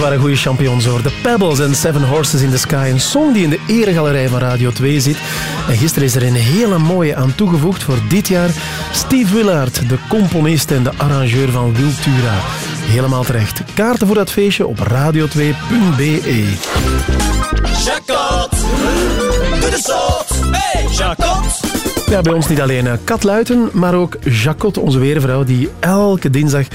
Waren goede champions hoor. The Pebbles en Seven Horses in the Sky. Een song die in de eregalerij van Radio 2 zit. En gisteren is er een hele mooie aan toegevoegd voor dit jaar. Steve Willard, de componist en de arrangeur van Wiltura. Helemaal terecht. Kaarten voor dat feestje op radio2.be. Jacot, doe de zot. Hey, Jacot, Ja, bij ons niet alleen eh, Kat Luiten, maar ook Jacot, onze weervrouw, die elke dinsdag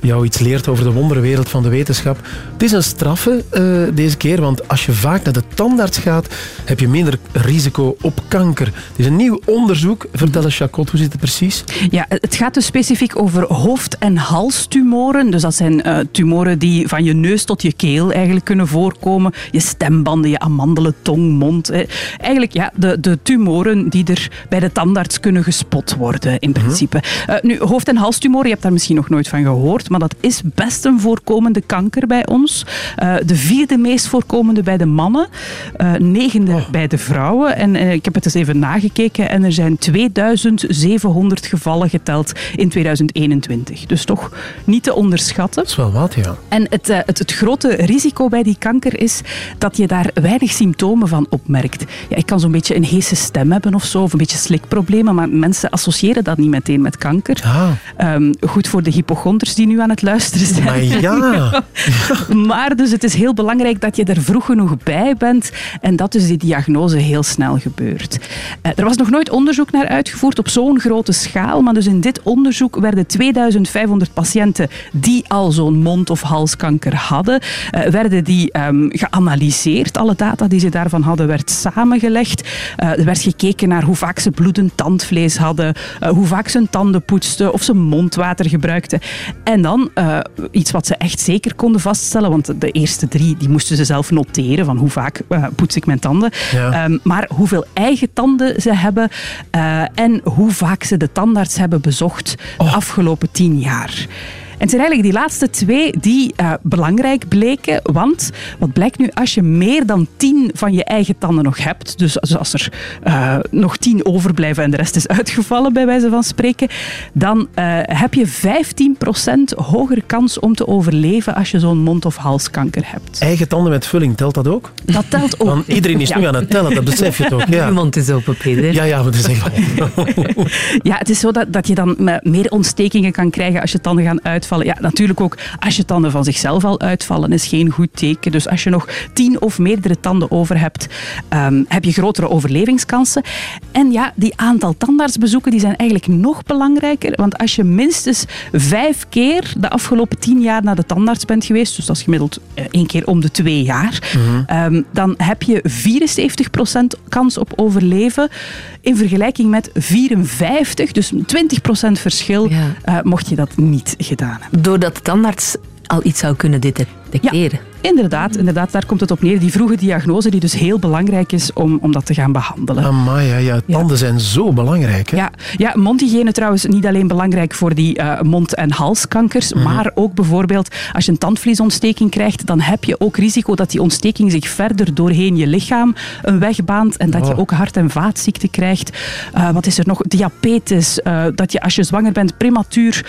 jou iets leert over de wonderwereld van de wetenschap. Het is een straffe eh, deze keer, want als je vaak naar de tandarts gaat, heb je minder risico op kanker. Het is een nieuw onderzoek. Vertel eens, Jacot, hoe zit het precies? Ja, het gaat dus specifiek over hoofd- en halstumoren. Dus dat zijn eh, tumoren die van je neus tot je keel eigenlijk kunnen voorkomen. Je stembanden, je amandelen, tong, mond. Eigenlijk ja, de, de tumoren die er bij de tandarts kunnen gespot worden, in principe. Eh, nu, hoofd- en halstumoren, je hebt daar misschien nog nooit van gehoord, maar dat is best een voorkomende kanker bij ons. Eh, de vierde meest voorkomende bij de mannen, negende bij de vrouwen. En ik heb het eens even nagekeken en er zijn 2700 gevallen geteld in 2021. Dus toch niet te onderschatten. Dat is wel wat, ja. En het, eh, het, het grote risico bij die kanker is dat je daar weinig symptomen van opmerkt. Ja, ik kan zo'n beetje een heese stem hebben of zo, of een beetje slikproblemen, maar mensen associëren dat niet meteen met kanker. Ehm, goed voor de hypochonders die nu aan het luisteren zijn. Maar ja. maar dus het is heel belangrijk dat je er vroeg genoeg bij bent en dat dus die diagnose heel snel gebeurt. Eh, er was nog nooit onderzoek naar uitgevoerd op zo'n grote schaal, maar dus in dit onderzoek werden 2500 patiënten die al zo'n mond- of halskanker hadden, eh, werden die ehm, geanalyseerd. Alle data die ze daarvan hadden werd samengelegd. Eh, er werd gekeken naar hoe vaak ze bloedend tandvlees hadden, hoe vaak ze hun tanden poetsten, of ze mondwater gebruikten. En dan iets wat ze echt zeker konden vaststellen, want de eerste drie die moesten ze zelf noteren van hoe vaak poets ik mijn tanden. Ja. Ehm, maar hoeveel eigen tanden ze hebben eh, en hoe vaak ze de tandarts hebben bezocht de afgelopen tien jaar. En het zijn eigenlijk die laatste twee die eh, belangrijk bleken. Want wat blijkt nu, als je meer dan tien van je eigen tanden nog hebt, dus als- er eh, nog tien overblijven en de rest is uitgevallen, bij wijze van spreken, dan eh, heb je 15% hogere kans om te overleven als je zo'n mond- of halskanker hebt. Eigen tanden met vulling, telt dat ook? Dat telt ook. Want iedereen is Ja. nu aan het tellen, dat besef je toch? Ja. Niemand is open, Peter. Ja, ja, maar dat is echt... Ja, het is zo dat, dat je dan me- meer ontstekingen kan krijgen als je tanden gaan uitvallen. Ja, natuurlijk ook als je tanden van zichzelf al uitvallen, is geen goed teken. Dus als je nog tien of meerdere tanden over hebt, ehm, heb je grotere overlevingskansen. En ja, die aantal tandartsbezoeken die zijn eigenlijk nog belangrijker. Want als je minstens vijf keer de afgelopen tien jaar naar de tandarts bent geweest, dus dat is gemiddeld eh, één keer om de twee jaar, Ehm, dan heb je 74% kans op overleven in vergelijking met 54, dus 20% verschil, eh, mocht je dat niet gedaan hebben. Doordat de tandarts al iets zou kunnen detecteren. Inderdaad, inderdaad, daar komt het op neer. Die vroege diagnose die dus heel belangrijk is om, om dat te gaan behandelen. Amai, ja, ja, tanden zijn zo belangrijk. Hè? Ja, ja, mondhygiëne trouwens niet alleen belangrijk voor die eh, mond- en halskankers, Mhm. maar ook bijvoorbeeld als je een tandvliesontsteking krijgt, dan heb je ook risico dat die ontsteking zich verder doorheen je lichaam een weg baant en dat je Oh. ook hart- en vaatziekten krijgt. Eh, wat is er nog? Diabetes, eh, dat je als je zwanger bent prematuur...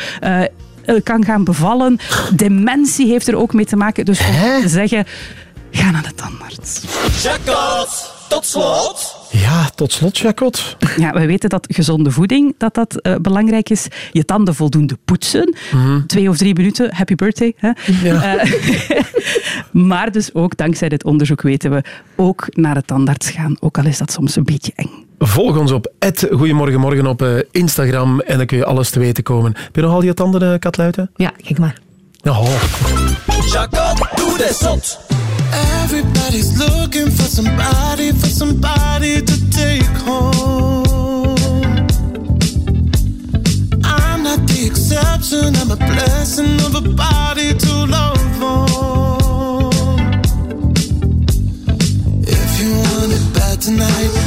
eh, kan gaan bevallen. Dementie heeft er ook mee te maken. Dus om te zeggen, ga naar de tandarts. Jackpot, tot slot. Ja, tot slot, Jacot. Ja, we weten dat gezonde voeding dat dat, eh, belangrijk is. Je tanden voldoende poetsen. Twee of drie minuten, happy birthday. Hè? Eh, maar dus ook dankzij dit onderzoek weten we ook naar de tandarts gaan. Ook al is dat soms een beetje eng. Volg ons op Goedemorgenmorgen op eh, Instagram en dan kun je alles te weten komen. Heb je nog al je tanden, eh, Katluiten? Ja, kijk maar. Oh. Jackpot, doe de zot. Everybody's looking for somebody, for somebody to take home. I'm not the exception, I'm a blessing of a body to love on. If you want it bad tonight,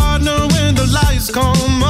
partner when the lights come on.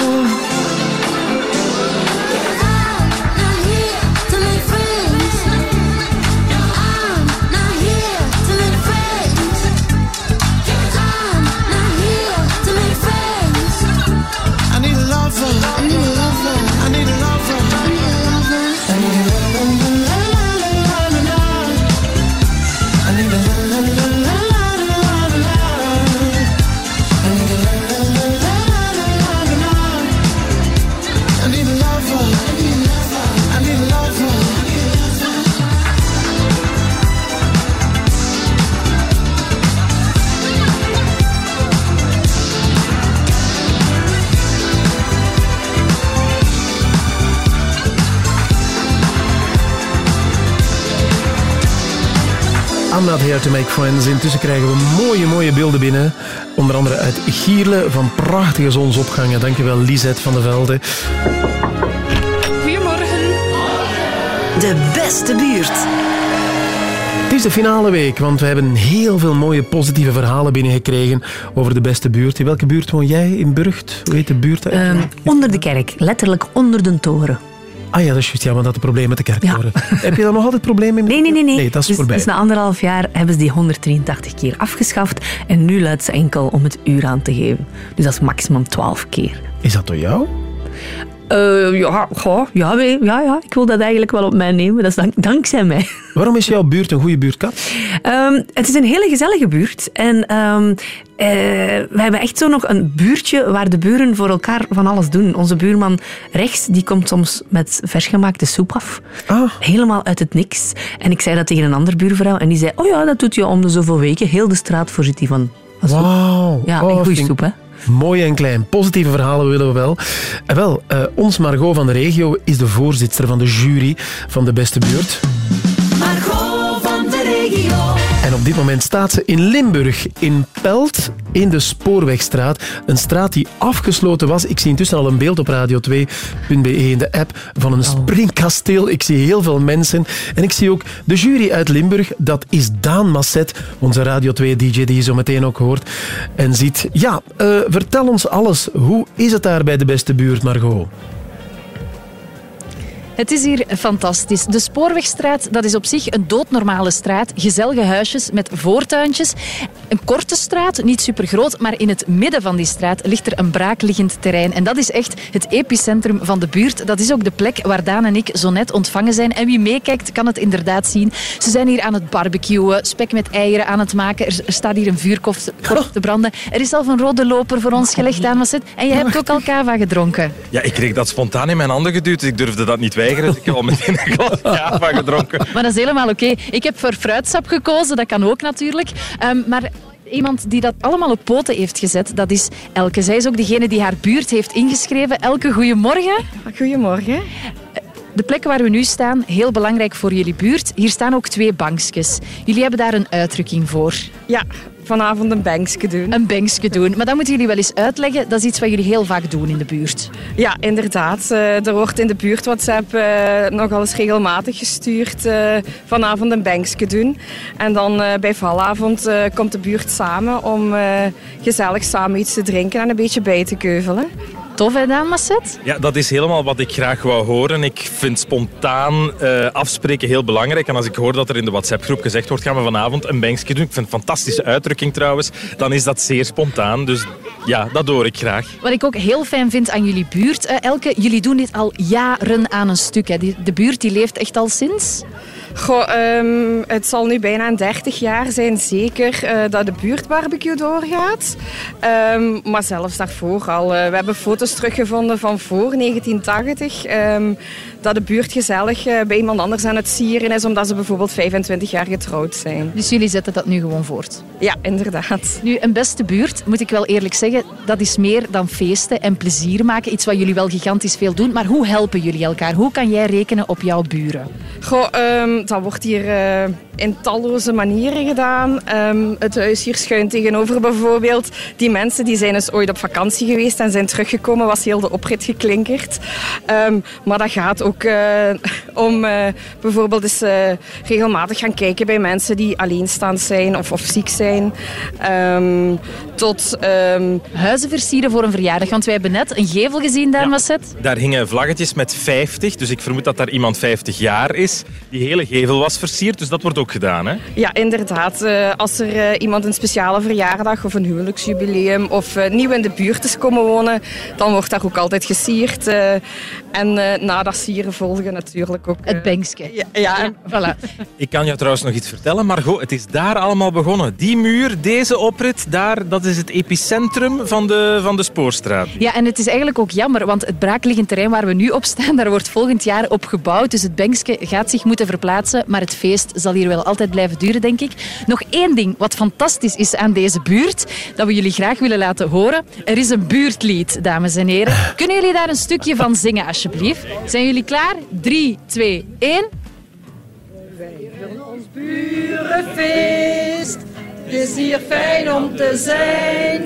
I'm not here to make friends. Intussen krijgen we mooie, mooie beelden binnen. Onder andere uit Gierle van prachtige zonsopgangen. Dankjewel Lisette van de Velde. Goedemorgen. De beste buurt. Het is de finale week, want we hebben heel veel mooie positieve verhalen binnengekregen over de beste buurt. In welke buurt woon jij? In Burgt? Hoe heet de buurt? Ehm, onder de kerk, letterlijk onder de toren. Ah ja, dat is juist. Ja, want dat de problemen met de kerktoren. Heb je dan nog altijd problemen mee? Nee, nee, nee. nee. Nee, dat is dus, voorbij. Dus na anderhalf jaar hebben ze die 183 keer afgeschaft. En nu luidt ze enkel om het uur aan te geven. Dus dat is maximum 12 keer. Is dat door jou? Eh, ja, goh, ja, ja, ja, ik wil dat eigenlijk wel op mij nemen. Dat is dank, dankzij mij. Waarom is jouw buurt een goede buurt, Kat? Ehm, het is een hele gezellige buurt. En ehm, eh, we hebben echt zo nog een buurtje waar de buren voor elkaar van alles doen. Onze buurman rechts die komt soms met versgemaakte soep af. Helemaal uit het niks. En ik zei dat tegen een andere buurvrouw. En die zei, oh ja, dat doet je om de zoveel weken. Heel de straat voorzit die van. Wauw. Ja, Oh, een goede soep, hè. Mooi en klein. Positieve verhalen willen we wel. En wel, eh, ons Margot van de regio is de voorzitter van de jury van de beste buurt. En op dit moment staat ze in Limburg, in Pelt, in de Spoorwegstraat. Een straat die afgesloten was. Ik zie intussen al een beeld op radio2.be in de app van een springkasteel. Ik zie heel veel mensen. En ik zie ook de jury uit Limburg. Dat is Daan Masset, onze Radio 2-dj die je zo meteen ook hoort en ziet. Ja, eh, vertel ons alles. Hoe is het daar bij de beste buurt, Margot? Het is hier fantastisch. De Spoorwegstraat dat is op zich een doodnormale straat. Gezellige huisjes met voortuintjes. Een korte straat, niet super groot, maar in het midden van die straat ligt er een braakliggend terrein. En dat is echt het epicentrum van de buurt. Dat is ook de plek waar Daan en ik zo net ontvangen zijn. En wie meekijkt kan het inderdaad zien. Ze zijn hier aan het barbecuen, spek met eieren aan het maken. Er staat hier een vuurkorf te branden. Er is zelf een rode loper voor ons gelegd aan Masset. En je hebt ook al kava gedronken. Ja, ik kreeg dat spontaan in mijn handen geduwd. dus Ik durfde dat niet weigeren. Dus ik heb al meteen een glas kava gedronken. Maar dat is helemaal oké. Ik heb voor fruitsap gekozen, dat kan ook natuurlijk. Ehm, maar iemand die dat allemaal op poten heeft gezet, dat is Elke. Zij is ook degene die haar buurt heeft ingeschreven. Elke, goedemorgen. Goedemorgen. De plek waar we nu staan, heel belangrijk voor jullie buurt. Hier staan ook twee bankjes. Jullie hebben daar een uitdrukking voor. Ja, vanavond een bankje doen. Een bankje doen. Maar dat moeten jullie wel eens uitleggen. Dat is iets wat jullie heel vaak doen in de buurt. Ja, inderdaad. Eh, er wordt in de buurt WhatsApp eh, nogal eens regelmatig gestuurd. eh, vanavond een bankje doen. En dan bij valavond komt de buurt samen om gezellig samen iets te drinken en een beetje bij te keuvelen. Tof hè, Daan Masset? Ja, dat is helemaal wat ik graag wou horen. Ik vind spontaan eh, afspreken heel belangrijk. En als ik hoor dat er in de WhatsApp-groep gezegd wordt, gaan we vanavond een bankje doen. Ik vind het een fantastische uitdrukking trouwens. Dan is dat zeer spontaan. Dus ja, dat hoor ik graag. Wat ik ook heel fijn vind aan jullie buurt, eh, Elke, jullie doen dit al jaren aan een stuk. Hè. De buurt die leeft echt al sinds... Goh, ehm, het zal nu bijna 30 jaar zijn, zeker, eh, dat de buurtbarbecue doorgaat. Ehm, maar zelfs daarvoor al. eh, we hebben foto's teruggevonden van voor 1980. ehm, dat de buurt gezellig eh, bij iemand anders aan het sieren is, omdat ze bijvoorbeeld 25 jaar getrouwd zijn. Dus jullie zetten dat nu gewoon voort? Ja, inderdaad. Nu, een beste buurt, moet ik wel eerlijk zeggen, dat is meer dan feesten en plezier maken. Iets wat jullie wel gigantisch veel doen. Maar hoe helpen jullie elkaar? Hoe kan jij rekenen op jouw buren? Goh, ehm, dat wordt hier eh, in talloze manieren gedaan. Ehm, het huis hier schuin tegenover bijvoorbeeld. Die mensen die zijn dus ooit op vakantie geweest en zijn teruggekomen, was heel de oprit geklinkerd. Ehm, maar dat gaat ook eh, om eh, bijvoorbeeld eens eh, regelmatig gaan kijken bij mensen die alleenstaand zijn of, of ziek zijn. Ehm, tot... ehm, Huizen versieren voor een verjaardag. Want wij hebben net een gevel gezien daar, Masset. Daar hingen vlaggetjes met 50, dus ik vermoed dat daar iemand 50 jaar is. Die hele gevel was versierd, dus dat wordt ook gedaan, hè? Ja, inderdaad. Eh, als er eh, iemand een speciale verjaardag of een huwelijksjubileum of eh, nieuw in de buurt is komen wonen, dan wordt daar ook altijd gesierd. Eh, en eh, na dat sieren volgen natuurlijk ook... Het bankske. Ja, ja. Voilà. Ik kan jou trouwens nog iets vertellen, Margot. Het is daar allemaal begonnen. Die muur, deze oprit, daar, dat is het epicentrum van de, van de spoorstraat. Ja, en het is eigenlijk ook jammer, want het braakliggend terrein waar we nu op staan, daar wordt volgend jaar op gebouwd. Dus het bankske gaat zich moeten verplaatsen, maar het feest zal hier wel altijd blijven duren, denk ik. Nog één ding wat fantastisch is aan deze buurt, dat we jullie graag willen laten horen. Er is een buurtlied, dames en heren. Kunnen jullie daar een stukje van zingen, alsjeblieft? Zijn jullie klaar? 3, 2, 1. Burenfeest, het is hier fijn om te zijn.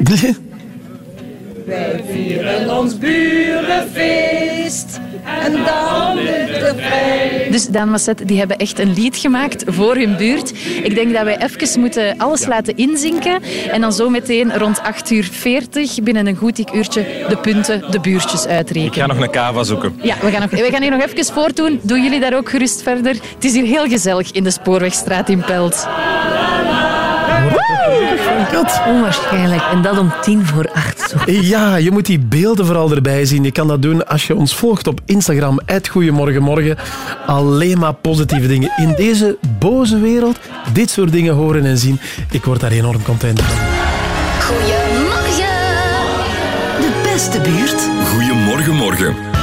Wij vieren ons burenfeest en dan ligt de vrij. Dus Daan Masset, die hebben echt een lied gemaakt voor hun buurt. Ik denk dat wij even moeten alles laten inzinken. En dan zo meteen rond 8 uur 40, binnen een goed uurtje, de punten, de buurtjes uitrekenen. Ik ga nog een kava zoeken. Ja, we gaan, nog, we gaan hier nog even voortdoen. Doen jullie daar ook gerust verder? Het is hier heel gezellig in de Spoorwegstraat in Pelt. Onwaarschijnlijk. En dat om tien voor acht. Ja, je moet die beelden vooral erbij zien. Je kan dat doen als je ons volgt op Instagram. Goedemorgenmorgen. Alleen maar positieve dingen. In deze boze wereld dit soort dingen horen en zien. Ik word daar enorm content van. Goedemorgen. De beste buurt. Goedemorgen, morgen.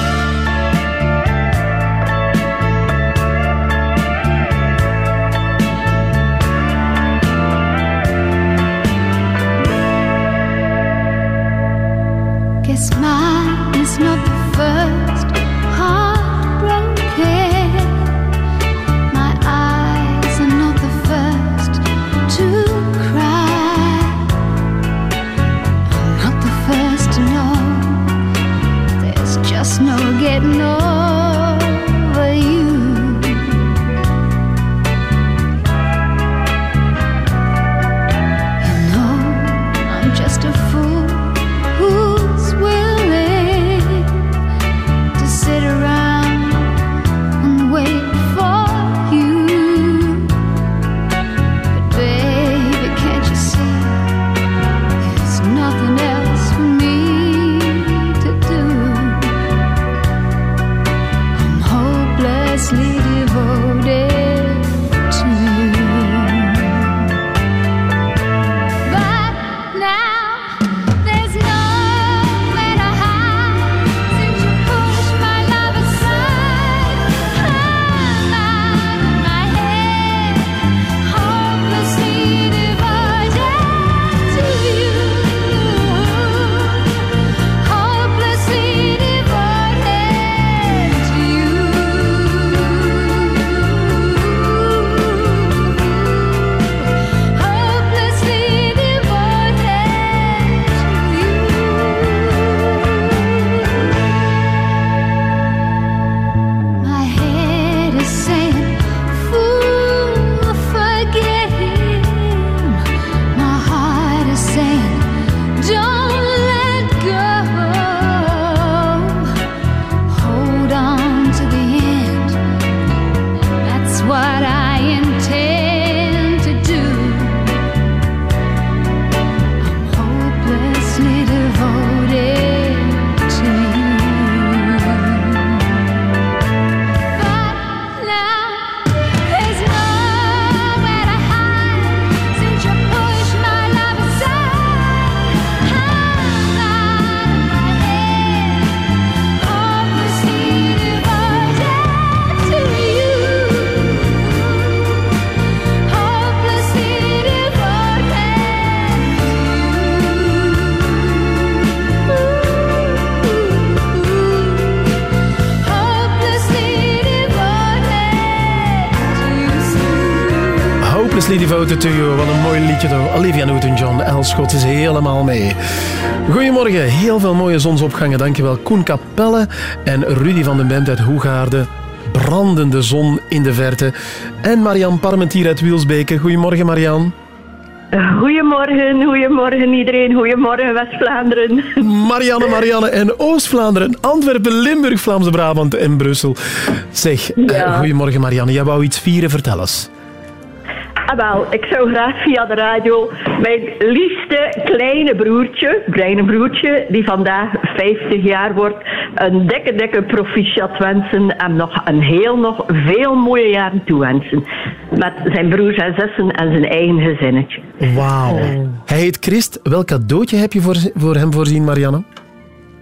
To you. Wat een mooi liedje toch. Olivia Newton-John, Elschot is helemaal mee. Goedemorgen, heel veel mooie zonsopgangen. Dankjewel Koen Capelle en Rudy van den Bemt uit Hoegaarden. Brandende zon in de verte. En Marian Parmentier uit Wielsbeke. Goedemorgen Marian. Goedemorgen, goedemorgen iedereen. Goedemorgen West-Vlaanderen. Marianne, Marianne en Oost-Vlaanderen, Antwerpen, Limburg, Vlaamse Brabant en Brussel. Zeg, eh, goedemorgen Marianne. Jij wou iets vieren, vertel eens. Ah, wel, ik zou graag via de radio mijn liefste kleine broertje, kleine broertje, die vandaag 50 jaar wordt, een dikke, dikke proficiat wensen en nog een heel, nog veel mooie jaren toewensen. Met zijn broers en zussen en zijn eigen gezinnetje. Wauw. Hij heet Christ. Welk cadeautje heb je voor, voor hem voorzien, Marianne?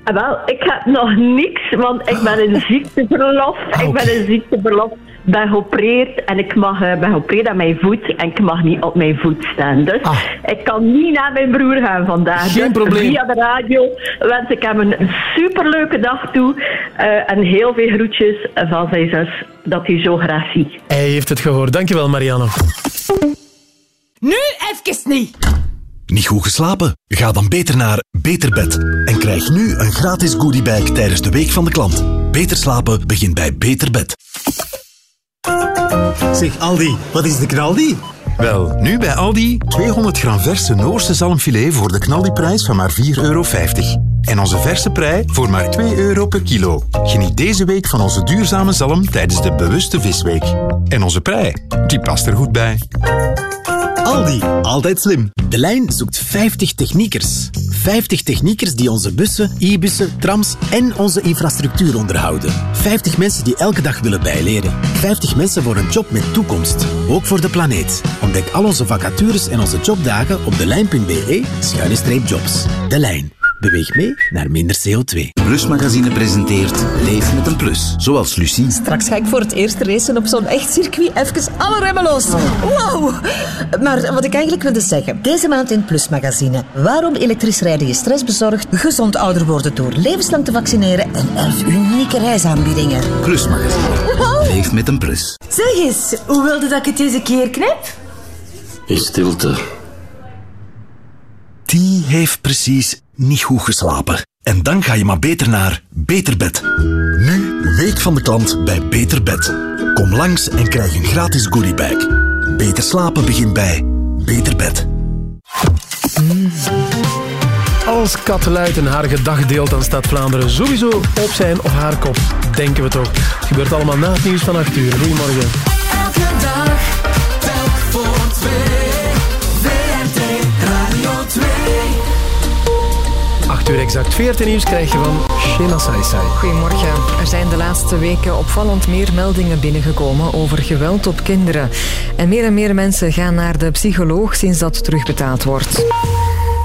Ah, wel, ik heb nog niks, want ik ben in ziekteverlof. Ik ben in ziekteverlof, ben geopereerd en ik mag, eh, ben geopereerd aan mijn voet en ik mag niet op mijn voet staan. Dus ik kan niet naar mijn broer gaan vandaag. Geen Dus probleem. Via de radio wens ik hem een superleuke dag toe eh, en heel veel groetjes van zijn zus, dat hij zo graag ziet. Hij heeft het gehoord. Dankjewel, Marianne. Nu even niet. Niet goed geslapen? Ga dan beter naar Beterbed en krijg nu een gratis goodiebag tijdens de Week van de Klant. Beter slapen begint bij Beterbed. Zeg Aldi, wat is de knaldi? Wel, nu bij Aldi 200 gram verse Noorse zalmfilet voor de knaldiprijs van maar 4,50 euro. En onze verse prei voor maar 2 euro per kilo. Geniet deze week van onze duurzame zalm tijdens de bewuste visweek. En onze prei, die past er goed bij. Aldi, altijd slim. De lijn zoekt 50 techniekers. 50 techniekers die onze bussen, e-bussen, trams en onze infrastructuur onderhouden. 50 mensen die elke dag willen bijleren. 50 mensen voor een job met toekomst. Ook voor de planeet. Ontdek al onze vacatures en onze jobdagen op delijn.be schuine streep jobs. De Lijn. Beweeg mee naar minder CO2. Plusmagazine presenteert Leef met een Plus. Zoals Lucie. Straks ga ik voor het eerst racen op zo'n echt circuit. Even alle remmen los. Wow! Maar wat ik eigenlijk wilde zeggen. Deze maand in Plus Magazine. Waarom elektrisch rijden je stress bezorgt, gezond ouder worden door levenslang te vaccineren en 11 unieke reisaanbiedingen. Plusmagazine. Wow. Leef met een Plus. Zeg eens, hoe wilde dat ik het deze keer knip? In stilte. Die heeft precies niet goed geslapen. En dan ga je maar beter naar Beterbed. Nu Week van de Klant bij Beterbed. Kom langs en krijg een gratis goodiebag. Beter slapen begint bij Beterbed. Als Kat Luiten haar gedag deelt, dan staat Vlaanderen sowieso op zijn of haar kop. Denken we toch. Het gebeurt allemaal na het nieuws van 8 uur. Goedemorgen. Elke dag, telk voor twee. Uur exact. 14 nieuws krijg je van Shema Saisai. Goedemorgen. Er zijn de laatste weken opvallend meer meldingen binnengekomen over geweld op kinderen. En meer en meer mensen gaan naar de psycholoog sinds dat terugbetaald wordt.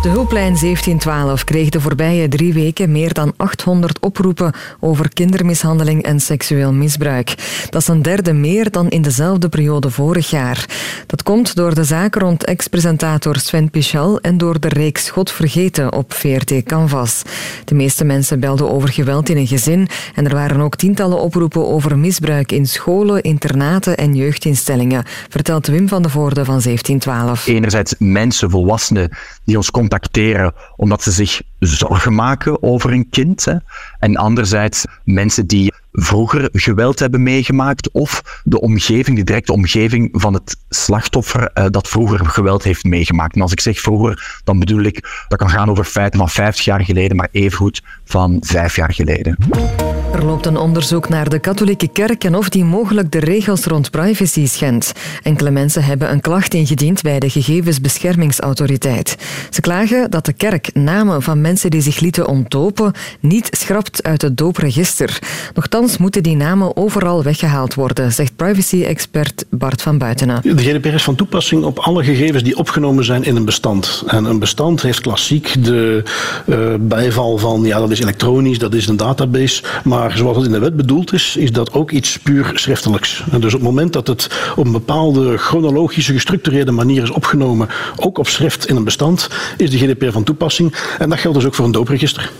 De hulplijn 1712 kreeg de voorbije drie weken meer dan 800 oproepen over kindermishandeling en seksueel misbruik. Dat is een derde meer dan in dezelfde periode vorig jaar. Dat komt door de zaak rond ex-presentator Sven Pichal en door de reeks God Vergeten op VRT Canvas. De meeste mensen belden over geweld in een gezin en er waren ook tientallen oproepen over misbruik in scholen, internaten en jeugdinstellingen, vertelt Wim van de Voorde van 1712. Enerzijds mensen, volwassenen, die ons omdat ze zich zorgen maken over een kind. Hè. En anderzijds mensen die vroeger geweld hebben meegemaakt of de omgeving, de directe omgeving van het slachtoffer eh, dat vroeger geweld heeft meegemaakt. En als ik zeg vroeger, dan bedoel ik, dat kan gaan over feiten van 50 jaar geleden, maar evengoed van vijf jaar geleden. Er loopt een onderzoek naar de katholieke kerk en of die mogelijk de regels rond privacy schendt. Enkele mensen hebben een klacht ingediend bij de gegevensbeschermingsautoriteit. Ze klagen dat de kerk namen van mensen die zich lieten ontdopen niet schrapt uit het doopregister. Nochtans moeten die namen overal weggehaald worden, zegt privacy-expert Bart van Buitenen. De GDPR is van toepassing op alle gegevens die opgenomen zijn in een bestand. En een bestand heeft klassiek de eh, bijval van, ja, dat is elektronisch, dat is een database. Maar zoals het in de wet bedoeld is, is dat ook iets puur schriftelijks. En dus op het moment dat het op een bepaalde chronologische, gestructureerde manier is opgenomen, ook op schrift in een bestand, is de GDPR van toepassing. En dat geldt dus ook voor een doopregister.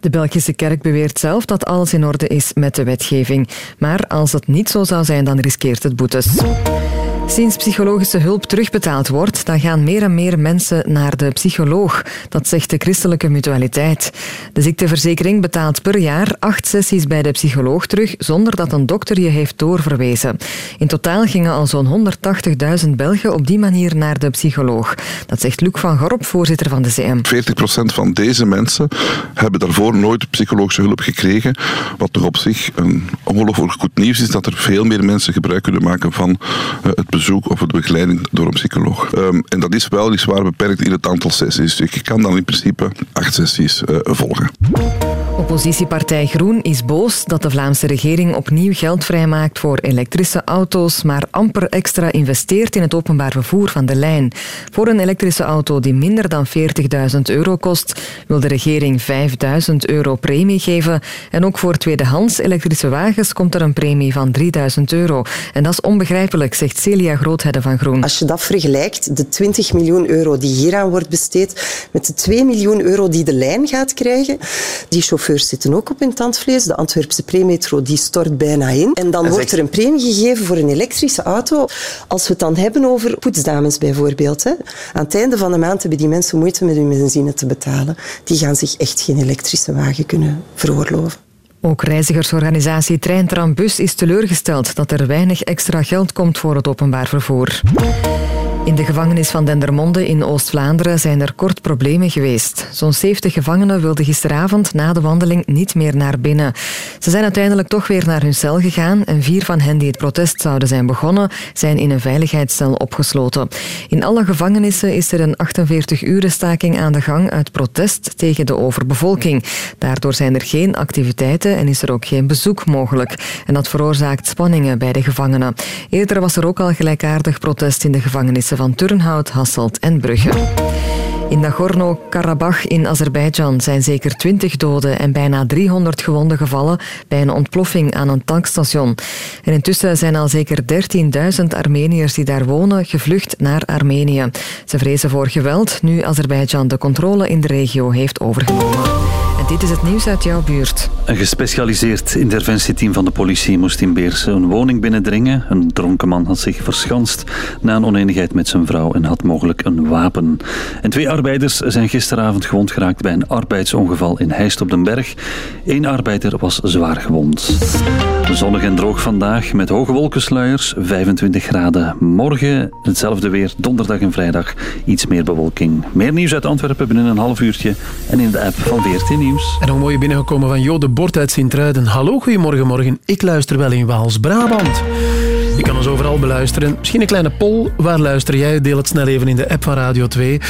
De Belgische kerk beweert zelf dat alles in orde is met de wetgeving. Maar als het niet zo zou zijn, dan riskeert het boetes. Sinds psychologische hulp terugbetaald wordt, dan gaan meer en meer mensen naar de psycholoog. Dat zegt de christelijke mutualiteit. De ziekteverzekering betaalt per jaar acht sessies bij de psycholoog terug, zonder dat een dokter je heeft doorverwezen. In totaal gingen al zo'n 180.000 Belgen op die manier naar de psycholoog. Dat zegt Luc van Gorp, voorzitter van de CM. 40% van deze mensen hebben daarvoor nooit psychologische hulp gekregen. Wat toch op zich een ongelooflijk goed nieuws is dat er veel meer mensen gebruik kunnen maken van eh, het bezoek of de begeleiding door een psycholoog. Ehm, en dat is weliswaar beperkt in het aantal sessies. Dus kan dan in principe acht sessies eh, volgen. Oppositiepartij Groen is boos dat de Vlaamse regering opnieuw geld vrijmaakt voor elektrische auto's, maar amper extra investeert in het openbaar vervoer van de lijn. Voor een elektrische auto die minder dan 40.000 euro kost, wil de regering 5.000 euro premie geven. En ook voor tweedehands elektrische wagens komt er een premie van 3.000 euro. En dat is onbegrijpelijk, zegt Celia Groothedde van Groen. Als je dat vergelijkt, de 20 miljoen euro die hieraan wordt besteed, met de 2 miljoen euro die de lijn gaat krijgen, die chauffeurs zitten ook op hun tandvlees. De Antwerpse premetro die stort bijna in. En dan En wordt zeg- er een premie gegeven voor een elektrische auto. Als we het dan hebben over poetsdames bijvoorbeeld. Hè. Aan het einde van de maand hebben die mensen moeite met hun benzine te betalen. Die gaan zich echt geen elektrische wagen kunnen veroorloven. Ook reizigersorganisatie Trein Tram Bus is teleurgesteld dat er weinig extra geld komt voor het openbaar vervoer. In de gevangenis van Dendermonde in Oost-Vlaanderen zijn er kort problemen geweest. Zo'n 70 gevangenen wilden gisteravond na de wandeling niet meer naar binnen. Ze zijn uiteindelijk toch weer naar hun cel gegaan en vier van hen die het protest zouden zijn begonnen, zijn in een veiligheidscel opgesloten. In alle gevangenissen is er een 48-uren staking aan de gang uit protest tegen de overbevolking. Daardoor zijn er geen activiteiten en is er ook geen bezoek mogelijk. En dat veroorzaakt spanningen bij de gevangenen. Eerder was er ook al gelijkaardig protest in de van Turnhout, Hasselt en Brugge. In Nagorno-Karabakh in Azerbeidzjan zijn zeker 20 doden en bijna 300 gewonden gevallen bij een ontploffing aan een tankstation. En intussen zijn al zeker 13.000 Armeniërs die daar wonen gevlucht naar Armenië. Ze vrezen voor geweld nu Azerbeidzjan de controle in de regio heeft overgenomen. Dit is het nieuws uit jouw buurt. Een gespecialiseerd interventieteam van de politie moest in Beersen een woning binnendringen. Een dronken man had zich verschanst na een oneenigheid met zijn vrouw en had mogelijk een wapen. En twee arbeiders zijn gisteravond gewond geraakt bij een arbeidsongeval in Heist op den Berg. Eén arbeider was zwaar gewond. Zonnig en droog vandaag met hoge wolkensluiers, 25 graden. Morgen hetzelfde weer, donderdag en vrijdag iets meer bewolking. Meer nieuws uit Antwerpen binnen een half uurtje en in de app van VRT Nieuws. En nog mooi binnengekomen van Jo de Bord uit Sint-Truiden. Hallo, goedemorgen, morgen. Ik luister wel in Waals-Brabant. Je kan ons overal beluisteren. Misschien een kleine poll. Waar luister jij? Deel het snel even in de app van Radio 2.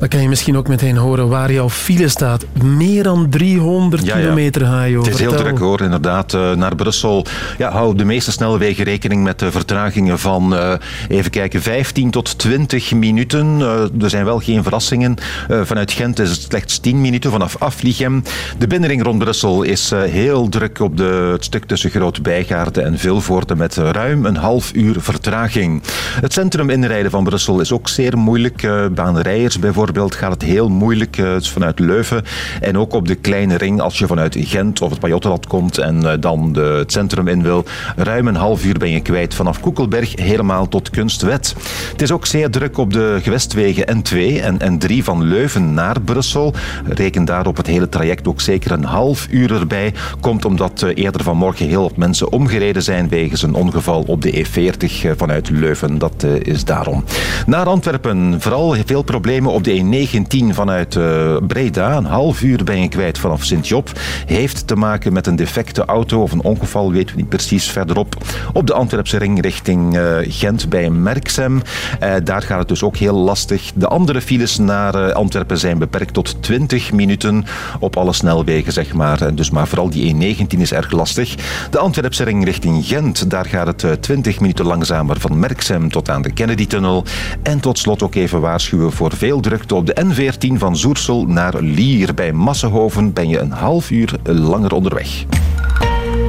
Dan kan je misschien ook meteen horen waar jouw file staat. Meer dan 300 Ja, ja. kilometer, Hajo. Het is heel druk hoor, inderdaad. Eh, naar Brussel ja, hou op de meeste snelwegen rekening met de vertragingen van, eh, even kijken, 15 tot 20 minuten. Eh, er zijn wel geen verrassingen. Vanuit Gent is het slechts 10 minuten vanaf Afliegem. De binnenring rond Brussel is heel druk op de, het stuk tussen Groot Bijgaarden en Vilvoorde met ruim een half uur vertraging. Het centrum inrijden van Brussel is ook zeer moeilijk. Baanrijers bijvoorbeeld gaat het heel moeilijk eh, dus vanuit Leuven. En ook op de kleine ring als je vanuit Gent of het Pajottenland komt en eh, dan de, het centrum in wil. Ruim een half uur ben je kwijt vanaf Koekelberg helemaal tot Kunstwet. Het is ook zeer druk op de gewestwegen N2 en N3 van Leuven naar Brussel. Reken daar op het hele traject ook zeker een half uur erbij. Komt omdat eh, eerder vanmorgen heel wat mensen omgereden zijn wegens een ongeval op de E40 eh, vanuit Leuven. Dat is daarom. Naar Antwerpen, vooral veel problemen op de E19 vanuit eh, Breda. Een half uur ben je kwijt vanaf Sint-Job. Heeft te maken met een defecte auto of een ongeval, weten we niet precies verderop. Op de Antwerpse ring richting eh, Gent bij Merksem. Eh, daar gaat het dus ook heel lastig. De andere files naar eh, Antwerpen zijn beperkt tot 20 minuten op alle snelwegen, zeg maar. Dus maar vooral die E19 is erg lastig. De Antwerpse ring richting Gent, daar gaat het eh, 20 minuten langzamer van Merksem tot aan de Kennedy-tunnel. En tot slot ook even waarschuwen voor veel drukte op de N14 van Zoersel naar Lier. Bij Massenhoven ben je een half uur langer onderweg.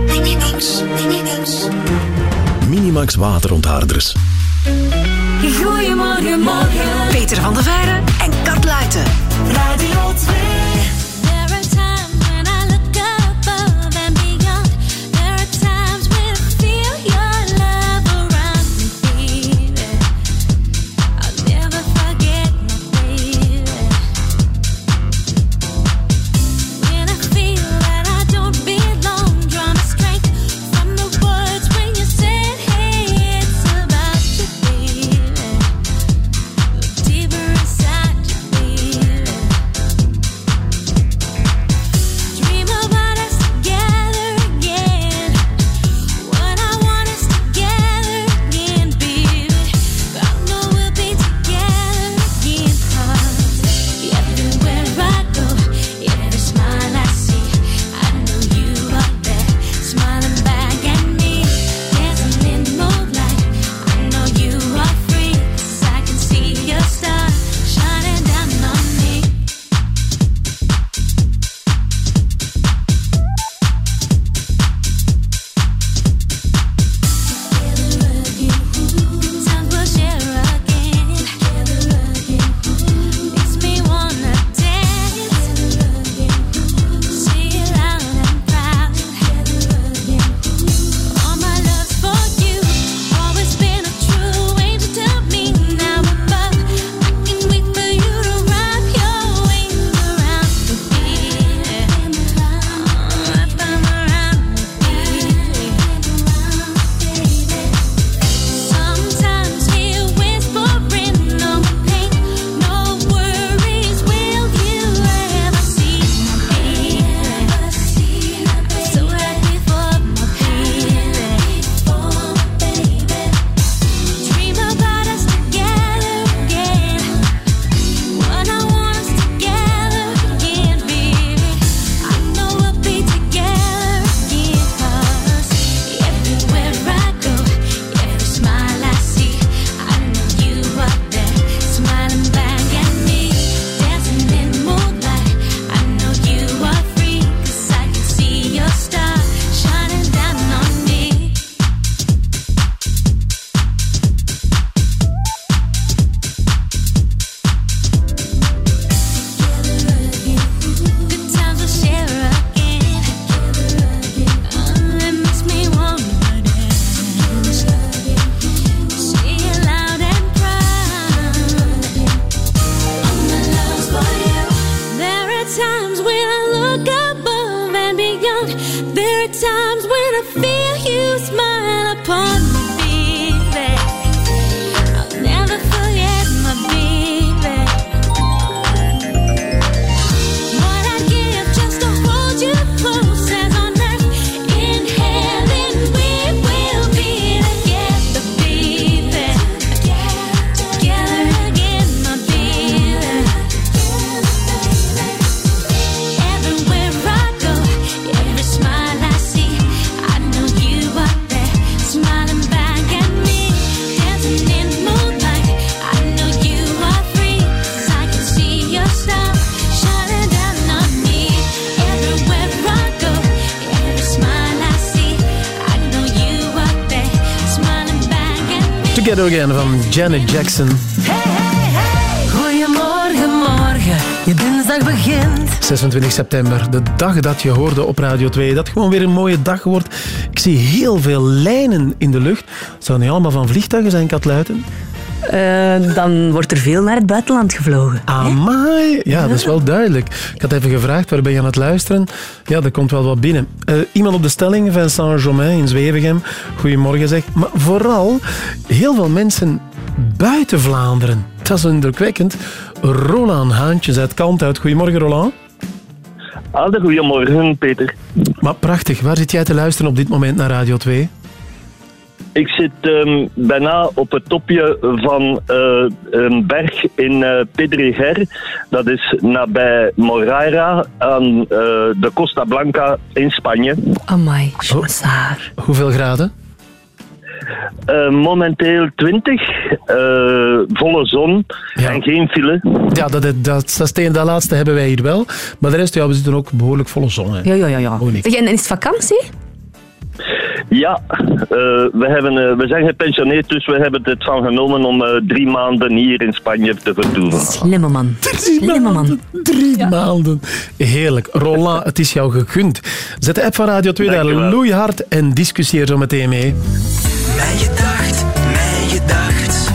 Minimax. Minimax. Minimax waterontharders. Goedemorgen, morgen. Peter van der Veijren en Kat Luiten. Radio 2. Janet Jackson. Goedemorgen, morgen. Je dinsdag begint. 26 september, de dag dat je hoorde op Radio 2. Dat gewoon weer een mooie dag wordt. Ik zie heel veel lijnen in de lucht. Zou niet allemaal van vliegtuigen zijn, Katluiten? Eh, dan wordt er veel naar het buitenland gevlogen. Amai, ja, dat is wel duidelijk. Ik had even gevraagd, waar ben je aan het luisteren? Ja, er komt wel wat binnen. Eh, iemand op de stelling, Vincent Jomain in Zwevegem. Goedemorgen zeg. Maar vooral heel veel mensen buiten Vlaanderen. Dat is indrukwekkend. Roland Haantjes uit Kant uit. Goedemorgen, Roland. Alle goedemorgen, Peter. Maar prachtig, waar zit jij te luisteren op dit moment naar Radio 2? Ik zit ehm, bijna op het topje van eh, een berg in eh Pedreguer. Dat is nabij Moraira aan eh, de Costa Blanca in Spanje. Amai, chansaar. Hoeveel graden? Eh, momenteel 20, eh, volle zon en geen file. Ja, dat, dat, dat, dat, is- dat laatste hebben wij hier wel. Maar de rest, ja, we zitten ook behoorlijk volle zon. Hè. Ja, ja, ja. ja. Zeg, en is het vakantie? Ja, eh, we, hebben, eh, we zijn gepensioneerd, dus we hebben het van genomen om eh, drie maanden hier in Spanje te vertoeven. Slimme man. Slimme man. Drie maanden. Heerlijk. Roland, het is jou gegund. Zet de app van Radio 2 daar loeihard en discussieer zo meteen mee. Mijn gedacht, mijn gedacht.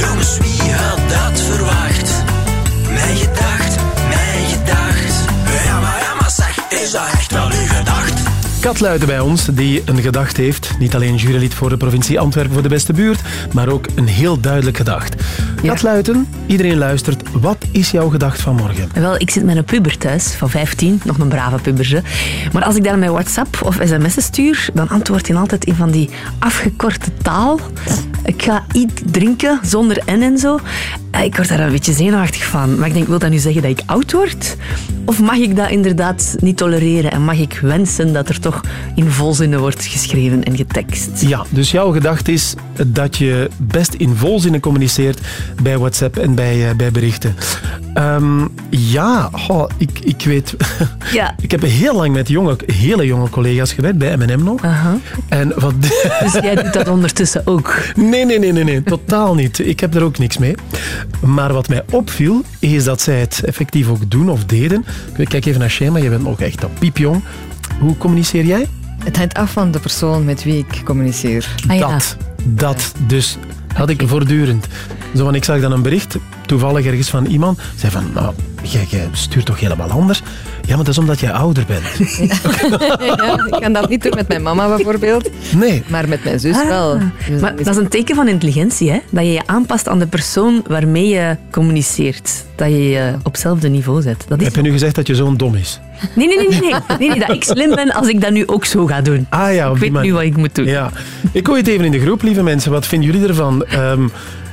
Jongens, wie had dat verwacht? Mijn gedacht, mijn gedacht. Ja, maar, ja, zeg, is dat echt wel uw gedacht? Kat Luiden bij ons, die een gedacht heeft. Niet alleen jurylid voor de provincie Antwerpen voor de beste buurt, maar ook een heel duidelijk gedacht. Luiten, iedereen luistert. Wat is jouw gedacht van morgen? Wel, ik zit met een puber thuis van 15, nog een brave pubertje. Maar als ik daar met WhatsApp of sms'en stuur, dan antwoordt hij altijd in van die afgekorte taal. Ik ga iets drinken zonder N en zo. Eh, Ik word daar een beetje zenuwachtig van. Maar ik denk, wil dat nu zeggen dat ik oud word? Of mag ik dat inderdaad niet tolereren? En mag ik wensen dat er toch in volzinnen wordt geschreven en getekst? Ja, dus jouw gedachte is dat je best in volzinnen communiceert bij WhatsApp en bij, eh, bij berichten. Ehm, ja, ik, ik weet... Ja. Ik heb heel lang met jonge, hele jonge collega's gewerkt, bij M&M nog. En wat... Dus jij doet dat ondertussen ook? Nee, nee, nee, nee, nee, totaal niet. Ik heb er ook niks mee. Maar wat mij opviel, is dat zij het effectief ook doen of deden. Kijk even naar Shema, je bent nog echt een piepjong. Hoe communiceer jij? Het hangt af van de persoon met wie ik communiceer. Dat, dat. Dus had ik voortdurend. Zo, want ik zag dan een bericht, toevallig ergens van iemand, zei van, nou, jij, jij stuurt toch helemaal anders? Ja, maar dat is omdat jij ouder bent. ja, ik kan dat niet doen met mijn mama bijvoorbeeld. Nee. Maar met mijn zus Ah. wel. Dus Maar dat is een teken van intelligentie, hè? Dat je je aanpast aan de persoon waarmee je communiceert. Dat je je op hetzelfde niveau zet. Dat is... Heb je nu gezegd dat je zoon dom is? Nee, nee, nee, nee, nee. nee, nee. Dat ik slim ben als ik dat nu ook zo ga doen. Ah ja, op ik weet nu wat ik moet doen. Ja. Ik gooi het even in de groep, lieve mensen. Wat vinden jullie ervan? Ehm,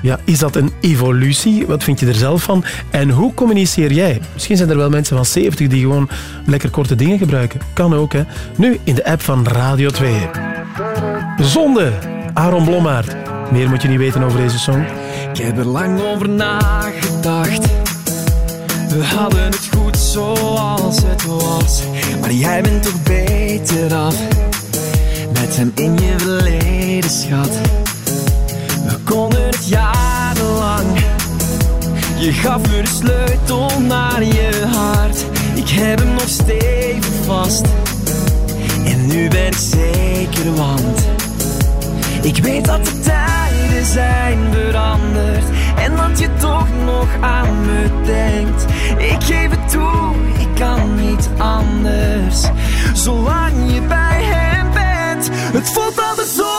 ja, is dat een evolutie? Wat vind je er zelf van? En hoe communiceer jij? Misschien zijn er wel mensen van 70 die gewoon lekker korte dingen gebruiken. Kan ook, hè. Nu in de app van Radio 2. Zonde, Aaron Blommaert. Meer moet je niet weten over deze song. Ik heb er lang over nagedacht. We hadden het goed zoals het was. Maar jij bent toch beter af. Met hem in je verleden, schat. Konden het jarenlang. Je gaf me de sleutel naar je hart. Ik heb hem nog stevig vast. En nu ben ik zeker, want ik weet dat de tijden zijn veranderd en dat je toch nog aan me denkt. Ik geef het toe, ik kan niet anders. Zolang je bij hem bent, het voelt altijd zonde,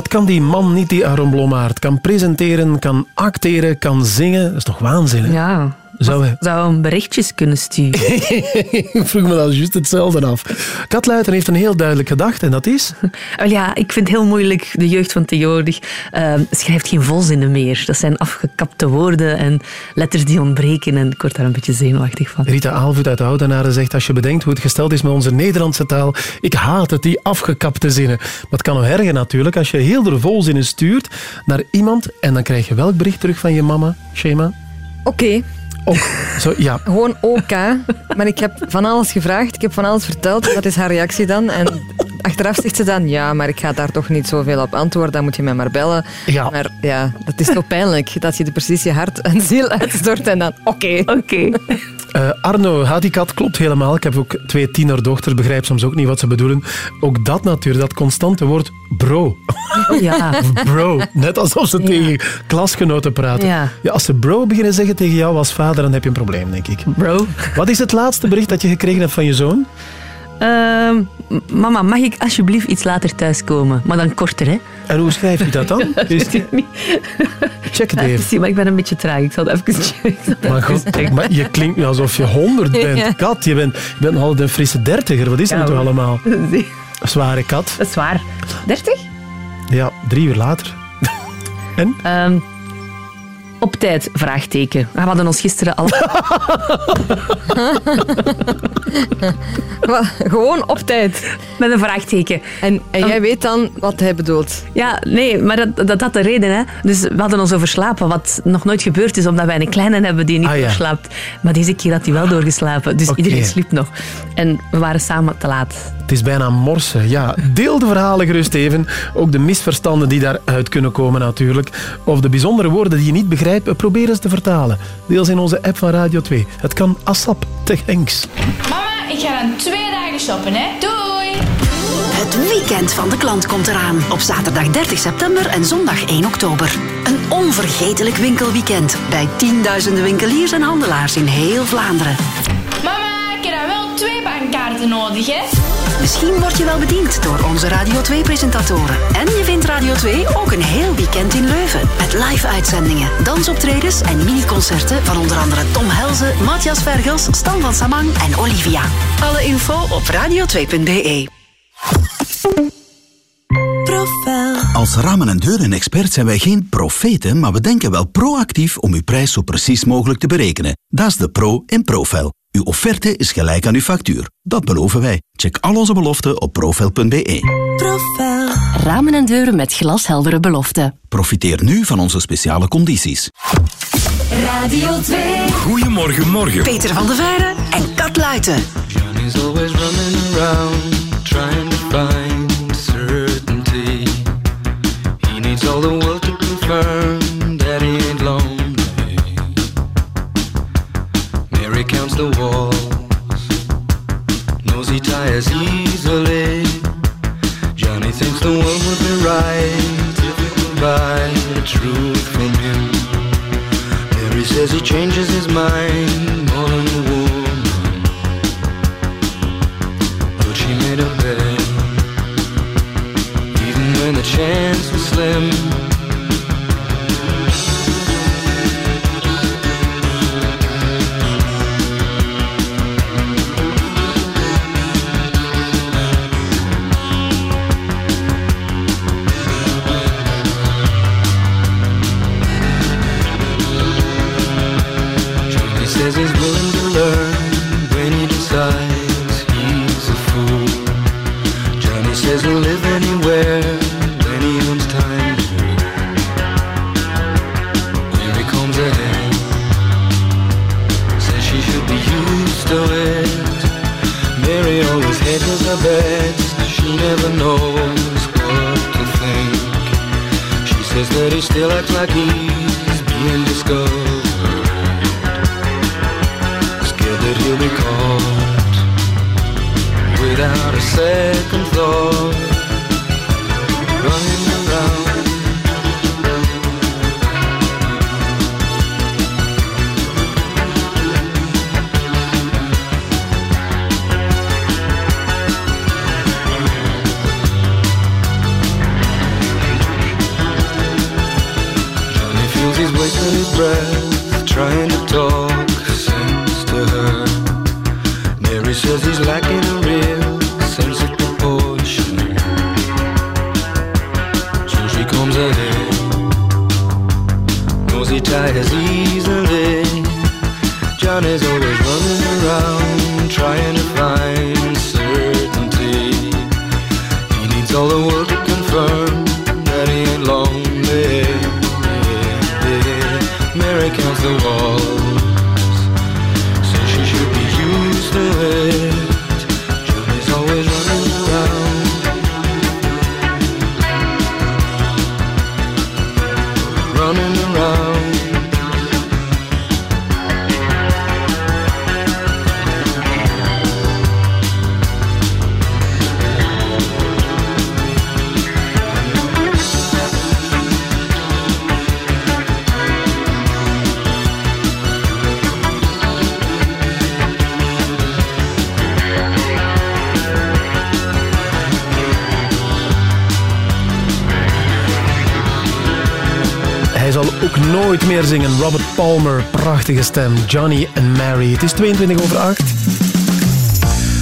Wat kan die man niet, die Aaron Blommaert? Kan presenteren, kan acteren, kan zingen. Dat is toch waanzin, hè? Ja. Zou hij... Zou hem berichtjes kunnen sturen? Ik vroeg me dat juist hetzelfde af. Katluiter heeft een heel duidelijk gedacht en dat is... Wel ja, ik vind het heel moeilijk, de jeugd van tegenwoordig uh, schrijft geen volzinnen meer. Dat zijn afgekapte woorden en letters die ontbreken en ik word daar een beetje zenuwachtig van. Rita Aalvoet uit Oudenaren zegt, als je bedenkt hoe het gesteld is met onze Nederlandse taal, ik haat het, die afgekapte zinnen. Maar het kan nog erger natuurlijk, als je heel de volzinnen stuurt naar iemand en dan krijg je welk bericht terug van je mama, Shema? Oké. Ook, zo, ja. Gewoon OK. Maar ik heb van alles gevraagd, ik heb van alles verteld. Wat is haar reactie dan? En achteraf zegt ze dan, ja, maar ik ga daar toch niet zoveel op antwoorden. Dan moet je mij maar bellen. Ja. Maar ja, dat is zo pijnlijk. Dat je er precies je hart en ziel uitstort en dan oké. Oké. Uh, Arno, Hadikat klopt helemaal. Ik heb ook twee tienerdochters, begrijp soms ook niet wat ze bedoelen. Ook dat natuurlijk, dat constante woord bro. Oh ja. bro, net alsof ze tegen klasgenoten praten. Ja. als ze bro beginnen zeggen tegen jou als vader, dan heb je een probleem, denk ik. Bro. Wat is het laatste bericht dat je gekregen hebt van je zoon? Uh, mama, mag ik alsjeblieft iets later thuiskomen? Maar dan korter, hè? En hoe schrijf je dat dan? Is Check het even. Zie, maar ik ben een beetje traag. Ik zal het even checken. Maar, goed, maar je klinkt nu alsof je honderd bent. Ja. Kat, je bent, je bent al een frisse dertiger. Wat is dat toch allemaal? Zware kat. Dat is waar. 30? Ja, drie uur later. En? Ehm, op tijd, vraagteken. We hadden ons gisteren al... Gewoon op tijd. Met een vraagteken. En, en jij weet dan wat hij bedoelt. Ja, nee, maar dat, dat had de reden. Hè. Dus we hadden ons overslapen, wat nog nooit gebeurd is, omdat wij een kleine hebben die niet Ah, ja. doorslaapt. Maar deze keer had hij wel doorgeslapen. Dus iedereen sliep nog. En we waren samen te laat. Het is bijna morsen. Ja, deel de verhalen gerust even. Ook de misverstanden die daaruit kunnen komen natuurlijk. Of de bijzondere woorden die je niet begrijpt, probeer eens te vertalen. Deel ze in onze app van Radio 2. Het kan ASAP te Henks. Mama, ik ga dan twee dagen shoppen, hè. Doei! Het weekend van de klant komt eraan. Op zaterdag 30 september en zondag 1 oktober. Een onvergetelijk winkelweekend bij tienduizenden winkeliers en handelaars in heel Vlaanderen. Heb dan wel twee bankkaarten nodig, hè. Misschien word je wel bediend door onze Radio 2-presentatoren. En je vindt Radio 2 ook een heel weekend in Leuven. Met live-uitzendingen, dansoptredens en mini-concerten van onder andere Tom Helzen, Matthias Vergels, Stan van Samang en Olivia. Alle info op radio2.be. Profel. Als ramen- en deuren-expert zijn wij geen profeten, maar we denken wel proactief om uw prijs zo precies mogelijk te berekenen. Dat is de pro in Profel. Uw offerte is gelijk aan uw factuur. Dat beloven wij. Check al onze beloften op profel.be. Profel. Ramen en deuren met glasheldere beloften. Profiteer nu van onze speciale condities. Radio 2. Goedemorgen, morgen. Peter van der Veijden en Kat Luiten. He's always running around trying to Counts the walls, knows he tires easily. Johnny thinks the world would be right if he could buy the truth from him. Mary says he changes his mind more than still acts like me. Nooit meer zingen. Robert Palmer, prachtige stem. Johnny en Mary. Het is 22 over 8.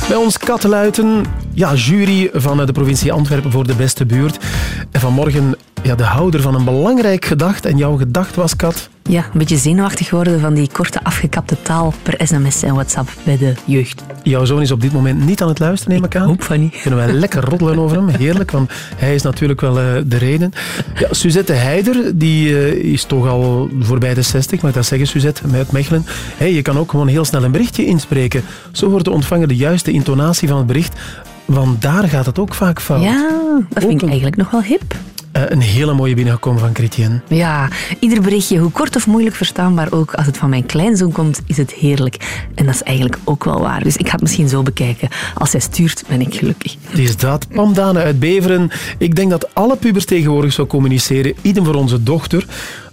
Bij ons Katteluiten, ja, jury van de provincie Antwerpen voor de beste buurt. En vanmorgen ja, de houder van een belangrijk gedacht. En jouw gedacht was, Kat? Ja, een beetje zenuwachtig worden van die korte afgekapte taal per sms en WhatsApp bij de jeugd. Jouw zoon is op dit moment niet aan het luisteren, neem ik aan. Hoop van niet. Kunnen wij lekker roddelen over hem. Heerlijk, want hij is natuurlijk wel eh, de reden. Ja, Suzette Heider, die eh, is toch al voorbij de 60, mag ik dat zeggen, Suzette, uit Mechelen. Hey, je kan ook gewoon heel snel een berichtje inspreken. Zo wordt de ontvanger de juiste intonatie van het bericht. Want daar gaat het ook vaak fout. Ja, dat vind ik eigenlijk nog wel hip. Eh, een hele mooie binnengekomen van Chrétien. Ja, ieder berichtje, hoe kort of moeilijk verstaanbaar ook, als het van mijn kleinzoon komt, is het heerlijk. En dat is eigenlijk ook wel waar. Dus ik ga het misschien zo bekijken. Als hij stuurt, ben ik gelukkig. Het is dat. Pam Dane uit Beveren. Ik denk dat alle pubers tegenwoordig zo communiceren. Idem voor onze dochter.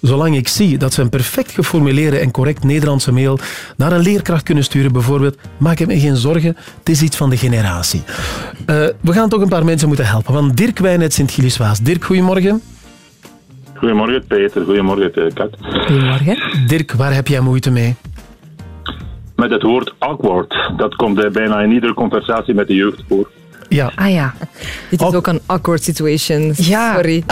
Zolang ik zie dat ze een perfect geformuleerde en correct Nederlandse mail naar een leerkracht kunnen sturen, bijvoorbeeld, maak ik me geen zorgen. Het is iets van de generatie. Eh, we gaan toch een paar mensen moeten helpen. Want Dirk Wijn uit Sint-Gilles-Waas. Dirk, goedemorgen. Goedemorgen Peter, goedemorgen eh, Kat. Goedemorgen. Dirk, waar heb jij moeite mee? Met het woord awkward, dat komt eh, bijna in iedere conversatie met de jeugd voor. Ja. Ah ja. Dit is ook een awkward situation. Ja. Sorry.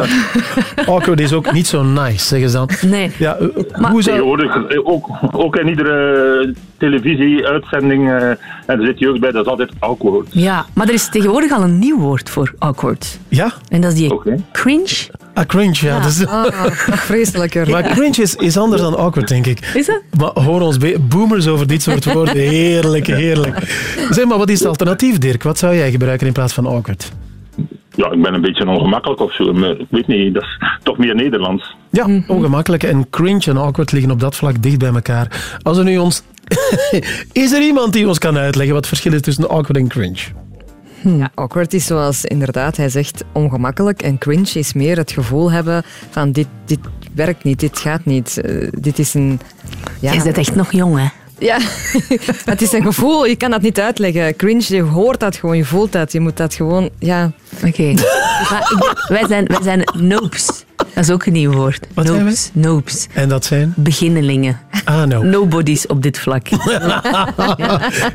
Awkward is ook niet zo nice, zeggen ze dan. Nee. Ja, eh, hoe zou... Tegenwoordig, eh, ook, ook in iedere televisie-uitzending, eh, en er zit jeugd bij, dat is altijd awkward. Ja, maar er is tegenwoordig al een nieuw woord voor awkward. Ja? En dat is die cringe. Ah, cringe, ja. Ja. Dat is... Ah, vreselijker. Maar cringe is, is anders dan awkward, denk ik. Is het? Maar hoor ons boomers over dit soort woorden. Heerlijk, heerlijk. Zeg maar, wat is het alternatief, Dirk? Wat zou jij gebruiken in plaats van awkward? Ja, ik ben een beetje ongemakkelijk of zo, maar ik weet niet, dat is toch meer Nederlands. Ja, ongemakkelijk. En cringe en awkward liggen op dat vlak dicht bij elkaar. Als er nu ons... is er iemand die ons kan uitleggen wat het verschil is tussen awkward en cringe? Ja, awkward is zoals inderdaad hij zegt ongemakkelijk en cringe is meer het gevoel hebben van dit, dit werkt niet, dit gaat niet, eh, dit is een... Ja. Jij bent echt nog jong, hè? Ja, het is een gevoel, je kan dat niet uitleggen. Cringe, je hoort dat gewoon, je voelt dat, je moet dat gewoon, ja... Oké. Wij, zijn, wij zijn noobs. Dat is ook een nieuw woord. Wat. Noobs. En dat zijn? Beginnelingen. Ah, no. Nobodies op dit vlak. ik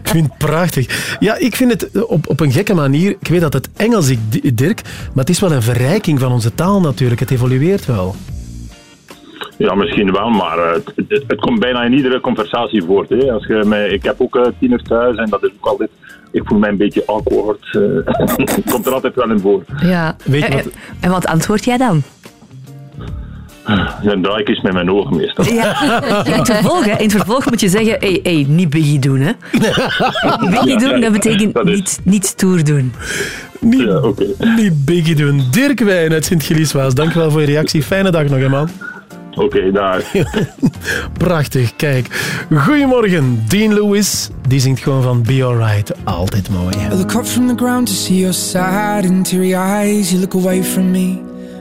vind het prachtig. Ja, ik vind het op, op een gekke manier... Ik weet dat het Engels is, Dirk, maar het is wel een verrijking van onze taal natuurlijk. Het evolueert wel. Ja, misschien wel, maar eh, het, het, het komt bijna in iedere conversatie voort. Hè. Als je mij, ik heb ook eh, tieners thuis en dat is ook altijd... Ik voel mij een beetje awkward. eh. Het komt er altijd wel in voor. Ja. Weet je wat- en wat antwoord jij dan? Dan draai ik eens met mijn ogen meestal. Ja. In, het vervolg, hè, in het vervolg moet je zeggen, hey, hey, niet biggie doen. Hè. Biggie doen, dat betekent niet, niet stoer doen. Niet, Ja, oké. niet biggie doen. Dirk Wijn uit Sint-Gilles-Waas, dankjewel voor je reactie. Fijne dag nog, hè, man. Oké, daar. Prachtig, kijk. Goedemorgen, Dean Lewis. Die zingt gewoon van Be Alright. Altijd mooi. I look up from the ground to see your sad and teary eyes. You look away from me,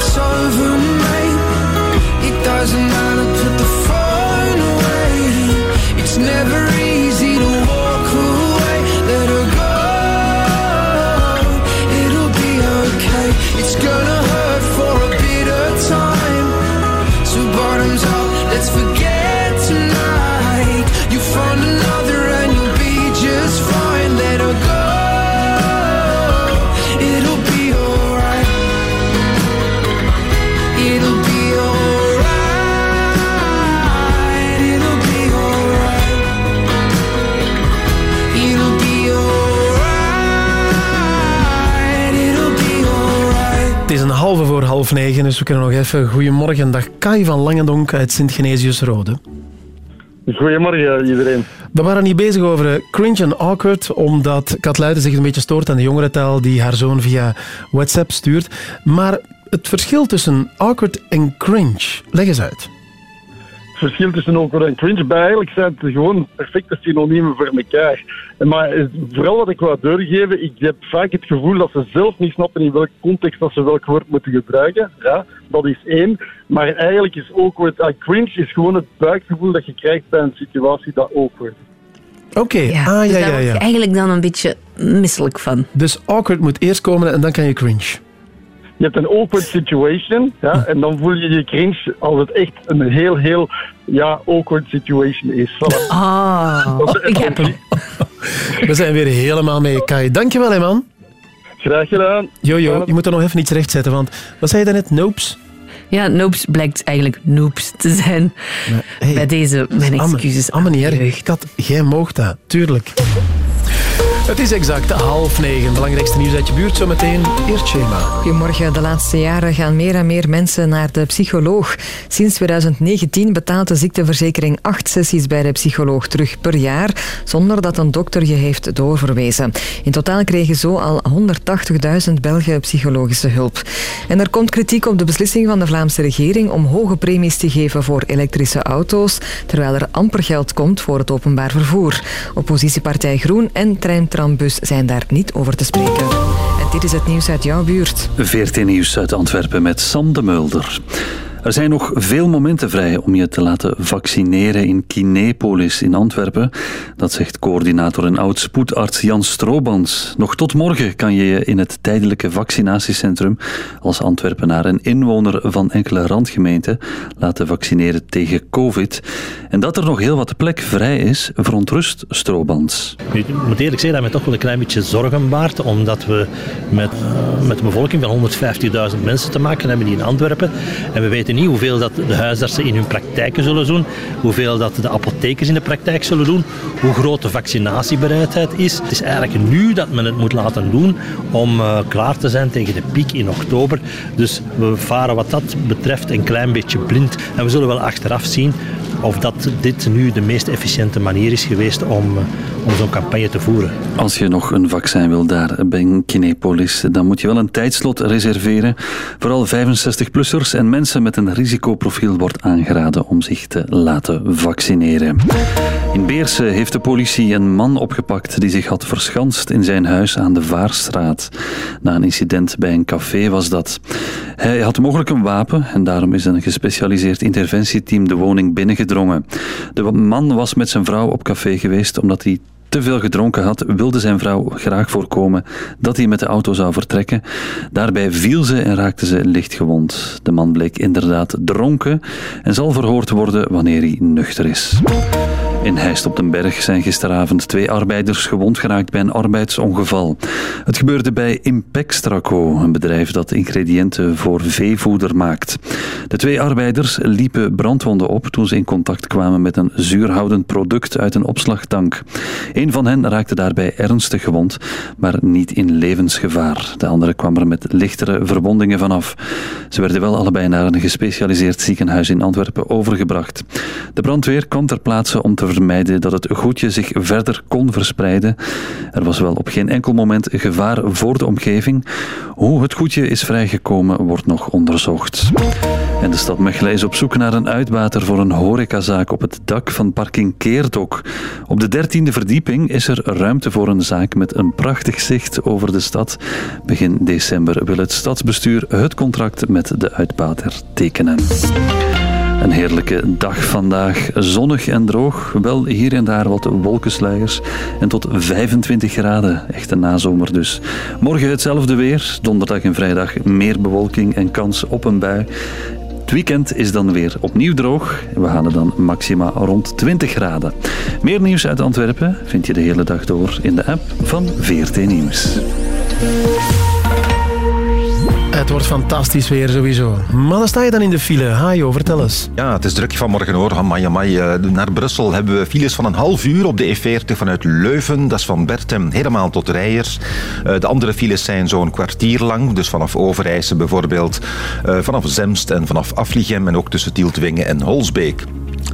it's over, mate. It doesn't matter, put the phone away. It's never half negen, dus we kunnen nog even... Goedemorgen, dag Kai van Langendonk uit Sint-Genesius-Rode. Goedemorgen iedereen. We waren niet bezig over eh, cringe en awkward, omdat Kat Luijten zich een beetje stoort aan de jongerentaal die haar zoon via WhatsApp stuurt. Maar het verschil tussen awkward en cringe, leg eens uit. Het verschil tussen awkward en cringe, bij eigenlijk zijn het gewoon perfecte synoniemen voor elkaar. Maar eh, vooral wat ik wou doorgeven, ik heb vaak het gevoel dat ze zelf niet snappen in welke context dat ze welk woord moeten gebruiken. Ja, dat is één. Maar eigenlijk is awkward, ah, cringe is gewoon het buikgevoel dat je krijgt bij een situatie dat awkward is. Oké, ah dus ja, daar ja, word je ja. eigenlijk dan een beetje misselijk van. Dus awkward moet eerst komen en dan kan je cringe. Je hebt een awkward situation, ja, en dan voel je je cringe als het echt een heel, heel ja, awkward situation is. Voilà. Ah, ik heb hem. We zijn weer helemaal mee, Kai. Dankjewel, hè, man. Graag gedaan. Jojo, je moet er nog even iets rechtzetten, want wat zei je daarnet? Nopes? Ja, noobs blijkt eigenlijk noobs te zijn. Bij deze, mijn Amme- excuses. Amme niet erg. Kat, jij moogt dat, tuurlijk. Het is exact half negen. Belangrijkste nieuws uit je buurt zometeen. Eerst Shema. Goedemorgen. De laatste jaren gaan meer en meer mensen naar de psycholoog. Sinds 2019 betaalt de ziekteverzekering acht sessies bij de psycholoog terug per jaar, zonder dat een dokter je heeft doorverwezen. In totaal kregen zo al 180.000 Belgen psychologische hulp. En er komt kritiek op de beslissing van de Vlaamse regering om hoge premies te geven voor elektrische auto's, terwijl er amper geld komt voor het openbaar vervoer. Oppositiepartij Groen en Treintrambus zijn daar niet over te spreken. En dit is het nieuws uit jouw buurt. VRT Nieuws uit Antwerpen met Sam de Mulder. Er zijn nog veel momenten vrij om je te laten vaccineren in Kinepolis in Antwerpen. Dat zegt coördinator en oud-spoedarts Jan Stroobans. Nog tot morgen kan je je in het tijdelijke vaccinatiecentrum als Antwerpenaar en inwoner van enkele randgemeenten laten vaccineren tegen COVID. En dat er nog heel wat plek vrij is, verontrust Stroobans. Ik moet eerlijk zeggen dat mij toch wel een klein beetje zorgen baart, omdat we met, eh, met een bevolking van 150.000 mensen te maken hebben hier in Antwerpen. En we weten niet hoeveel dat de huisartsen in hun praktijken zullen doen, hoeveel dat de apothekers in de praktijk zullen doen, hoe groot de vaccinatiebereidheid is. Het is eigenlijk nu dat men het moet laten doen om eh, klaar te zijn tegen de piek in oktober. Dus we varen wat dat betreft een klein beetje blind. En we zullen wel achteraf zien of dat dit nu de meest efficiënte manier is geweest om, eh, om zo'n campagne te voeren. Als je nog een vaccin wil daar bij Kinepolis, dan moet je wel een tijdslot reserveren. Vooral 65-plussers en mensen met een risicoprofiel wordt aangeraden om zich te laten vaccineren. In Beersen heeft de politie een man opgepakt die zich had verschanst in zijn huis aan de Vaarstraat. Na een incident bij een café was dat. Hij had mogelijk een wapen en daarom is een gespecialiseerd interventieteam de woning binnengedrongen. De man was met zijn vrouw op café geweest omdat hij te veel gedronken had, wilde zijn vrouw graag voorkomen dat hij met de auto zou vertrekken. Daarbij viel ze en raakte ze licht gewond. De man bleek inderdaad dronken en zal verhoord worden wanneer hij nuchter is. In Heist op den Berg zijn gisteravond twee arbeiders gewond geraakt bij een arbeidsongeval. Het gebeurde bij Impextraco, een bedrijf dat ingrediënten voor veevoeder maakt. De twee arbeiders liepen brandwonden op toen ze in contact kwamen met een zuurhoudend product uit een opslagtank. Een van hen raakte daarbij ernstig gewond, maar niet in levensgevaar. De andere kwam er met lichtere verwondingen vanaf. Ze werden wel allebei naar een gespecialiseerd ziekenhuis in Antwerpen overgebracht. De brandweer kwam ter plaatse om te vermijden dat het goedje zich verder kon verspreiden. Er was wel op geen enkel moment gevaar voor de omgeving. Hoe het goedje is vrijgekomen wordt nog onderzocht. En de stad Mechelen is op zoek naar een uitbater voor een horecazaak op het dak van parking Keerdok. Op de dertiende verdieping is er ruimte voor een zaak met een prachtig zicht over de stad. Begin december wil het stadsbestuur het contract met de uitbater tekenen. Een heerlijke dag vandaag. Zonnig en droog. Wel hier en daar wat wolkensluiers. En tot 25 graden. Echte nazomer dus. Morgen hetzelfde weer. Donderdag en vrijdag meer bewolking en kans op een bui. Het weekend is dan weer opnieuw droog. We halen dan maxima rond 20 graden. Meer nieuws uit Antwerpen vind je de hele dag door in de app van VRT Nieuws. Het wordt fantastisch weer sowieso. Maar dan sta je dan in de file. Hajo, vertel eens. Ja, het is druk vanmorgen hoor. Amai, amai. Eh, Naar Brussel hebben we files van een half uur op de E40 vanuit Leuven. Dat is van Bertem helemaal tot Rijers. Eh, De andere files zijn zo'n kwartier lang. Dus vanaf Overijse bijvoorbeeld. eh, Vanaf Zemst en vanaf Afligem. En ook tussen Tieltwingen en Holsbeek.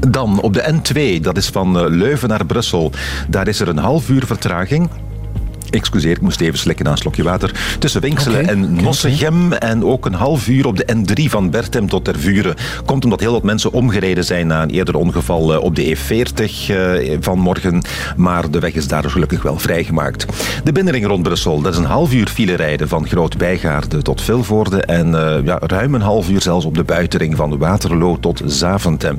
Dan op de N2, dat is van Leuven naar Brussel. Daar is er een half uur vertraging. Excuseer, ik moest even slikken aan een slokje water. Tussen Winkselen en Nossegem en ook een half uur op de N3 van Bertem tot Tervuren. Komt omdat heel wat mensen omgereden zijn na een eerder ongeval eh, op de E40 eh, vanmorgen. Maar de weg is daar gelukkig wel vrijgemaakt. De binnenring rond Brussel, dat is een half uur file rijden van Groot Bijgaarde tot Vilvoorde. En eh, ja, ruim een half uur zelfs op de buitenring van Waterloo tot Zaventem.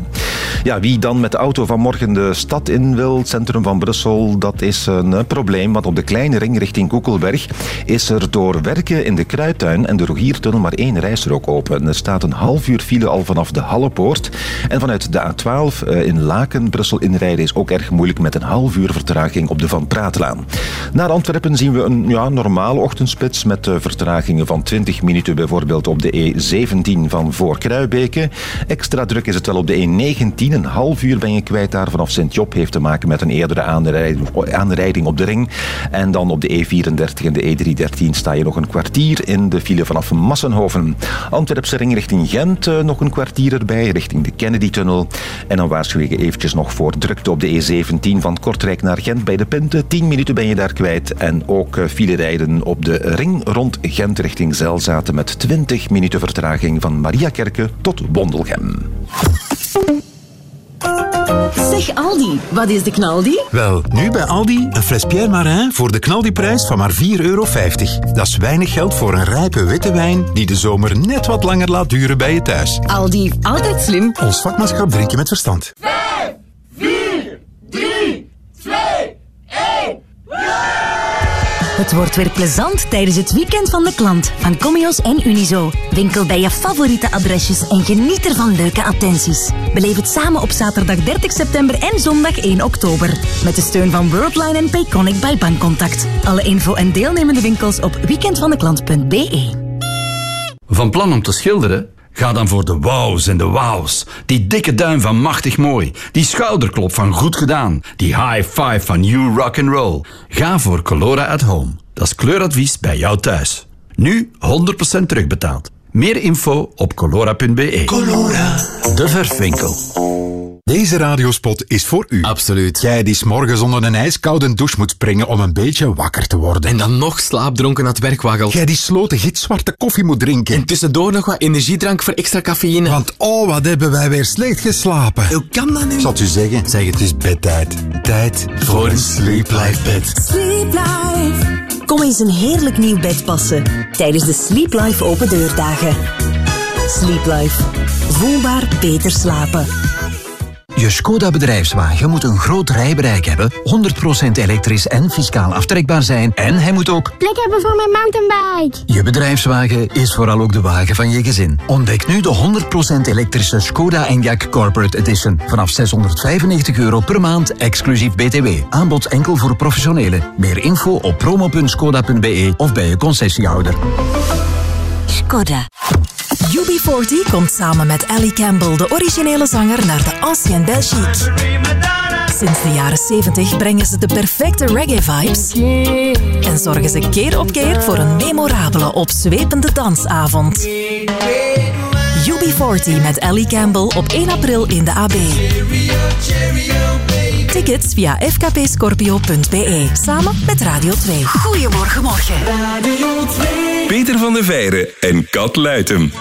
Ja, wie dan met de auto vanmorgen de stad in wil, het centrum van Brussel, dat is een probleem. Want op de kleine ring richting Koekelberg is er door werken in de Kruidtuin en de Rogiertunnel maar één rijstrook open. Er staat een half uur file al vanaf de Hallepoort. En vanuit de A12 eh, in Laken, Brussel inrijden is ook erg moeilijk met een half uur vertraging op de Van Praatlaan. Naar Antwerpen zien we een ja, normale ochtendspits met eh, vertragingen van 20 minuten bijvoorbeeld op de E17 van voor Kruibeke. Extra druk is het wel op de E19 A10. Een half uur ben je kwijt daar vanaf Sint-Job. Heeft te maken met een eerdere aanrijding op de ring. En dan op de E34 en de E313 sta je nog een kwartier in de file vanaf Massenhoven. Antwerpse ring richting Gent eh, nog een kwartier erbij, richting de Kennedy-tunnel. En dan waarschuw ik eventjes nog voor drukte op de E17 van Kortrijk naar Gent bij de Pinte. 10 minuten ben je daar kwijt. En ook eh, file rijden op de ring rond Gent richting Zelzaten met 20 minuten vertraging van Mariakerke tot Wondelgem. Zeg Aldi, wat is de knaldi? Wel, nu bij Aldi een fles Pierre Marin voor de knaldiprijs van maar 4,50 euro. Dat is weinig geld voor een rijpe witte wijn die de zomer net wat langer laat duren bij je thuis. Aldi, altijd slim. Ons vakmanschap drinken met verstand. 4, 3, 2, 1. Het wordt weer plezant tijdens het weekend van de klant van Comios en Unizo. Winkel bij je favoriete adresjes en geniet er van leuke attenties. Beleef het samen op zaterdag 30 september en zondag 1 oktober. Met de steun van Worldline en Payconic bij Bankcontact. Alle info en deelnemende winkels op weekendvandeklant.be. Van plan om te schilderen? Ga dan voor de wows en de wows. Die dikke duim van machtig mooi. Die schouderklop van goed gedaan. Die high five van new rock and roll. Ga voor Colora at Home. Dat is kleuradvies bij jou thuis. Nu 100% terugbetaald. Meer info op colora.be. Colora. De verfwinkel. Deze radiospot is voor u. Absoluut. Jij die 's morgens onder een ijskoude douche moet springen om een beetje wakker te worden. En dan nog slaapdronken naar het werk waggelt. Jij die sloten gitzwarte koffie moet drinken. En tussendoor nog wat energiedrank voor extra cafeïne. Want oh, wat hebben wij weer slecht geslapen. Hoe kan dat nu? Zal ik u zeggen? Zeg, het is bedtijd. Tijd voor een Sleep Life bed. Sleep Life. Kom eens een heerlijk nieuw bed passen tijdens de Sleep Life open deurdagen. Sleep Life. Voelbaar beter slapen. Je Skoda bedrijfswagen moet een groot rijbereik hebben, 100% elektrisch en fiscaal aftrekbaar zijn en hij moet ook Plek hebben voor mijn mountainbike. Je bedrijfswagen is vooral ook de wagen van je gezin. Ontdek nu de 100% elektrische Skoda Enyaq Corporate Edition. Vanaf 695 euro per maand, exclusief BTW. Aanbod enkel voor professionelen. Meer info op promo.skoda.be of bij je concessiehouder. Skoda. UB40 komt samen met Ellie Campbell, de originele zanger, naar de Ancien Belgique. Sinds de jaren 70 brengen ze de perfecte reggae-vibes en zorgen ze keer op keer voor een memorabele, opzwepende dansavond. UB40 met Ellie Campbell op 1 april in de AB. Tickets via fkpscorpio.be. Samen met Radio 2. Goedemorgen, morgen. Peter van der Veijren en Kat Luitem.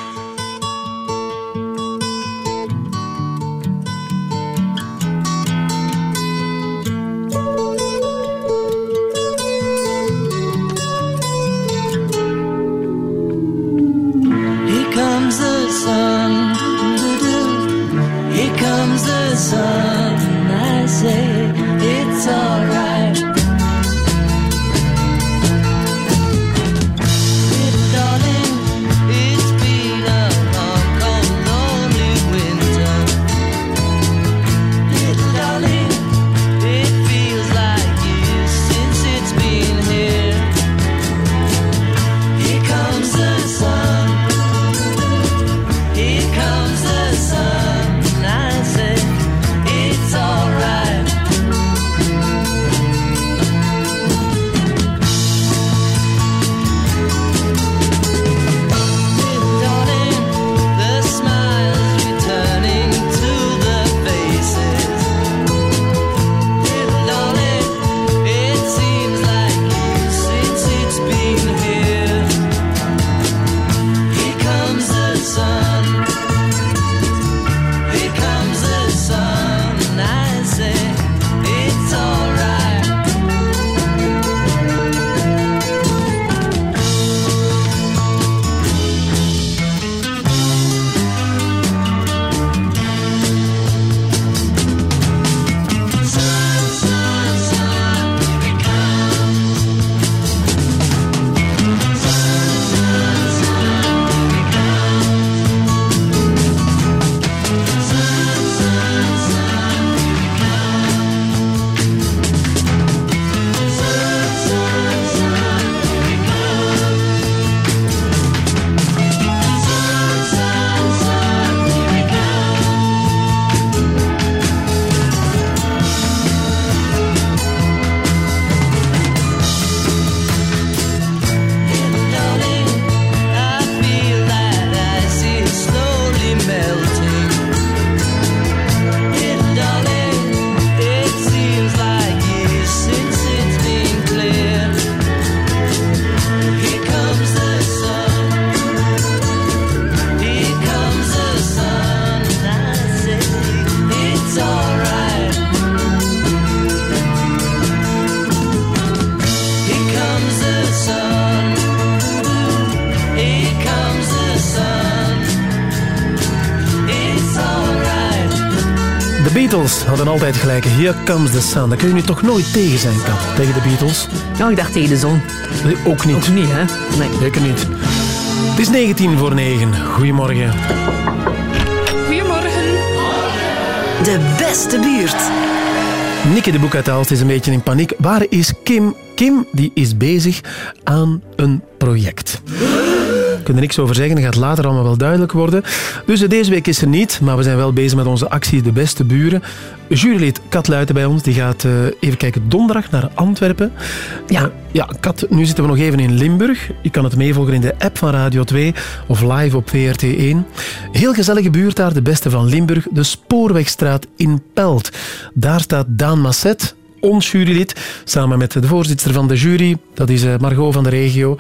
Hadden altijd gelijk. Here comes the sun. Daar kun je nu toch nooit tegen zijn, Kat. Tegen de Beatles. Ja, ik dacht tegen de zon. Nee, ook niet. Ook niet, hè? Nee. Zeker niet. Het is 19 voor 9. Goedemorgen. Goedemorgen. De beste buurt. Nikke de boek uit Aalst is een beetje in paniek. Waar is Kim? Kim die is bezig aan een project. Ik kan er niks over zeggen, dat gaat later allemaal wel duidelijk worden. Dus eh, deze week is er niet, maar we zijn wel bezig met onze actie De Beste Buren. Jurylid Kat Luiten bij ons, die gaat eh, even kijken donderdag naar Antwerpen. Ja. Eh, ja, Kat, nu zitten we nog even in Limburg. Je kan het meevolgen in de app van Radio 2 of live op VRT1. Heel gezellige buurt daar, de beste van Limburg, de Spoorwegstraat in Pelt. Daar staat Daan Masset, ons jurylid, samen met de voorzitter van de jury. Dat is eh, Margot van de regio.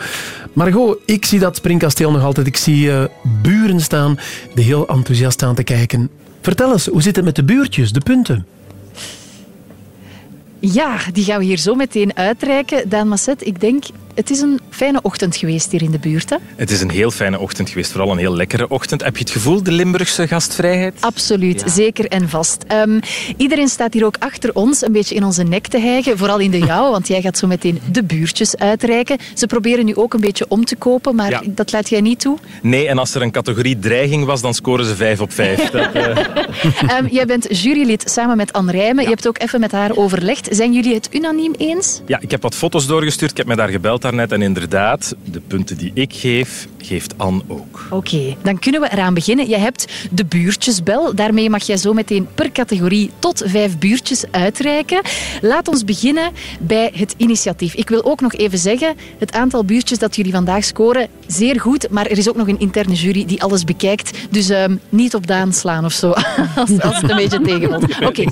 Margot, ik zie dat springkasteel nog altijd. Ik zie eh, buren staan die heel enthousiast staan te kijken. Vertel eens, hoe zit het met de buurtjes, de punten? Ja, die gaan we hier zo meteen uitreiken. Daan Masset, ik denk, het is een fijne ochtend geweest hier in de buurt. Hè? Het is een heel fijne ochtend geweest, vooral een heel lekkere ochtend. Heb je het gevoel, de Limburgse gastvrijheid? Absoluut, zeker en vast. Ehm, iedereen staat hier ook achter ons een beetje in onze nek te hijgen. Vooral in de jouwe, want jij gaat zo meteen de buurtjes uitreiken. Ze proberen nu ook een beetje om te kopen, maar Ja. dat laat jij niet toe. Nee, en als er een categorie dreiging was, dan scoren ze vijf op vijf. Dat, eh, Ehm, jij bent jurylid samen met Anne Rijmen. Je hebt ook even met haar overlegd. Zijn jullie het unaniem eens? Ja, ik heb wat foto's doorgestuurd. Ik heb me daar gebeld daarnet. En inderdaad, de punten die ik geef, geeft Anne ook. Oké, dan kunnen we eraan beginnen. Je hebt de buurtjesbel. Daarmee mag jij zo meteen per categorie tot vijf buurtjes uitreiken. Laat ons beginnen bij het initiatief. Ik wil ook nog even zeggen, het aantal buurtjes dat jullie vandaag scoren, zeer goed. Maar er is ook nog een interne jury die alles bekijkt. Dus ehm, niet op Daan slaan of zo, als, als het een beetje tegenvalt. Oké,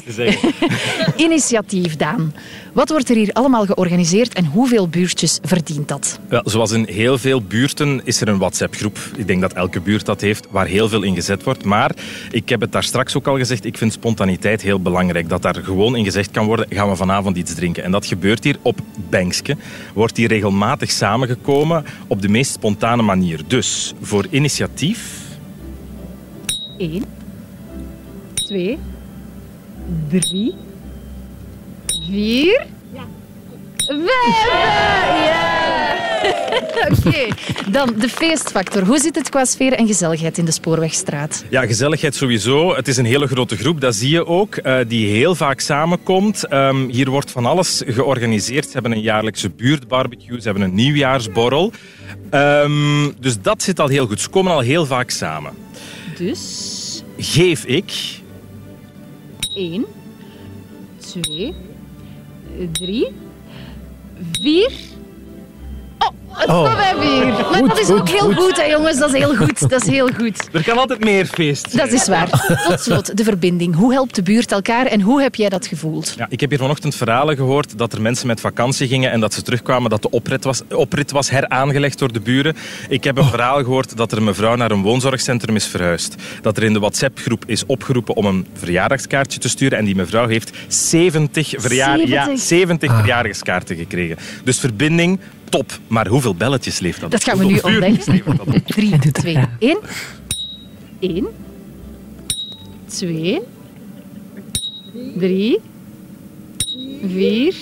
initiatief Daan. Wat wordt er hier allemaal georganiseerd en hoeveel buurtjes verdient dat? Wel, zoals in heel veel buurten is er een WhatsApp-groep. Ik denk dat elke buurt dat heeft, waar heel veel in gezet wordt. Maar ik heb het daar straks ook al gezegd, ik vind spontaniteit heel belangrijk. Dat daar gewoon in gezegd kan worden, gaan we vanavond iets drinken. En dat gebeurt hier op Bankske. Wordt hier regelmatig samengekomen op de meest spontane manier. Dus voor initiatief... 1, 2, 3, 4, 5. Ja! Oké, dan de feestfactor. Hoe zit het qua sfeer en gezelligheid in de Spoorwegstraat? Ja, gezelligheid sowieso. Het is een hele grote groep, dat zie je ook, eh, die heel vaak samenkomt. Ehm, hier wordt van alles georganiseerd. Ze hebben een jaarlijkse buurtbarbecue, ze hebben een nieuwjaarsborrel. Ehm, dus dat zit al heel goed. Ze komen al heel vaak samen. Dus Geef ik 1, 2, 3, 4. Oh, het Oh. bij vier. Maar Goed, dat is goed, ook heel goed. goed, hè, jongens. Dat is heel goed. Dat is heel goed. Er kan altijd meer feest Dat is waar. Tot slot, de verbinding. Hoe helpt de buurt elkaar en hoe heb jij dat gevoeld? Ja, ik heb hier vanochtend verhalen gehoord dat er mensen met vakantie gingen en dat ze terugkwamen dat de oprit was, oprit was heraangelegd door de buren. Ik heb een verhaal gehoord dat er een mevrouw naar een woonzorgcentrum is verhuisd. Dat er in de WhatsApp-groep is opgeroepen om een verjaardagskaartje te sturen en die mevrouw heeft 70, verjaar... Ja, 70? 70 verjaardagskaarten gekregen. Dus verbinding, top. Maar hoeveel belletjes leeft dat? Dat gaan we nu ontdekken. levert dat op? 3, 2, 1. 1. 2. 3. 4.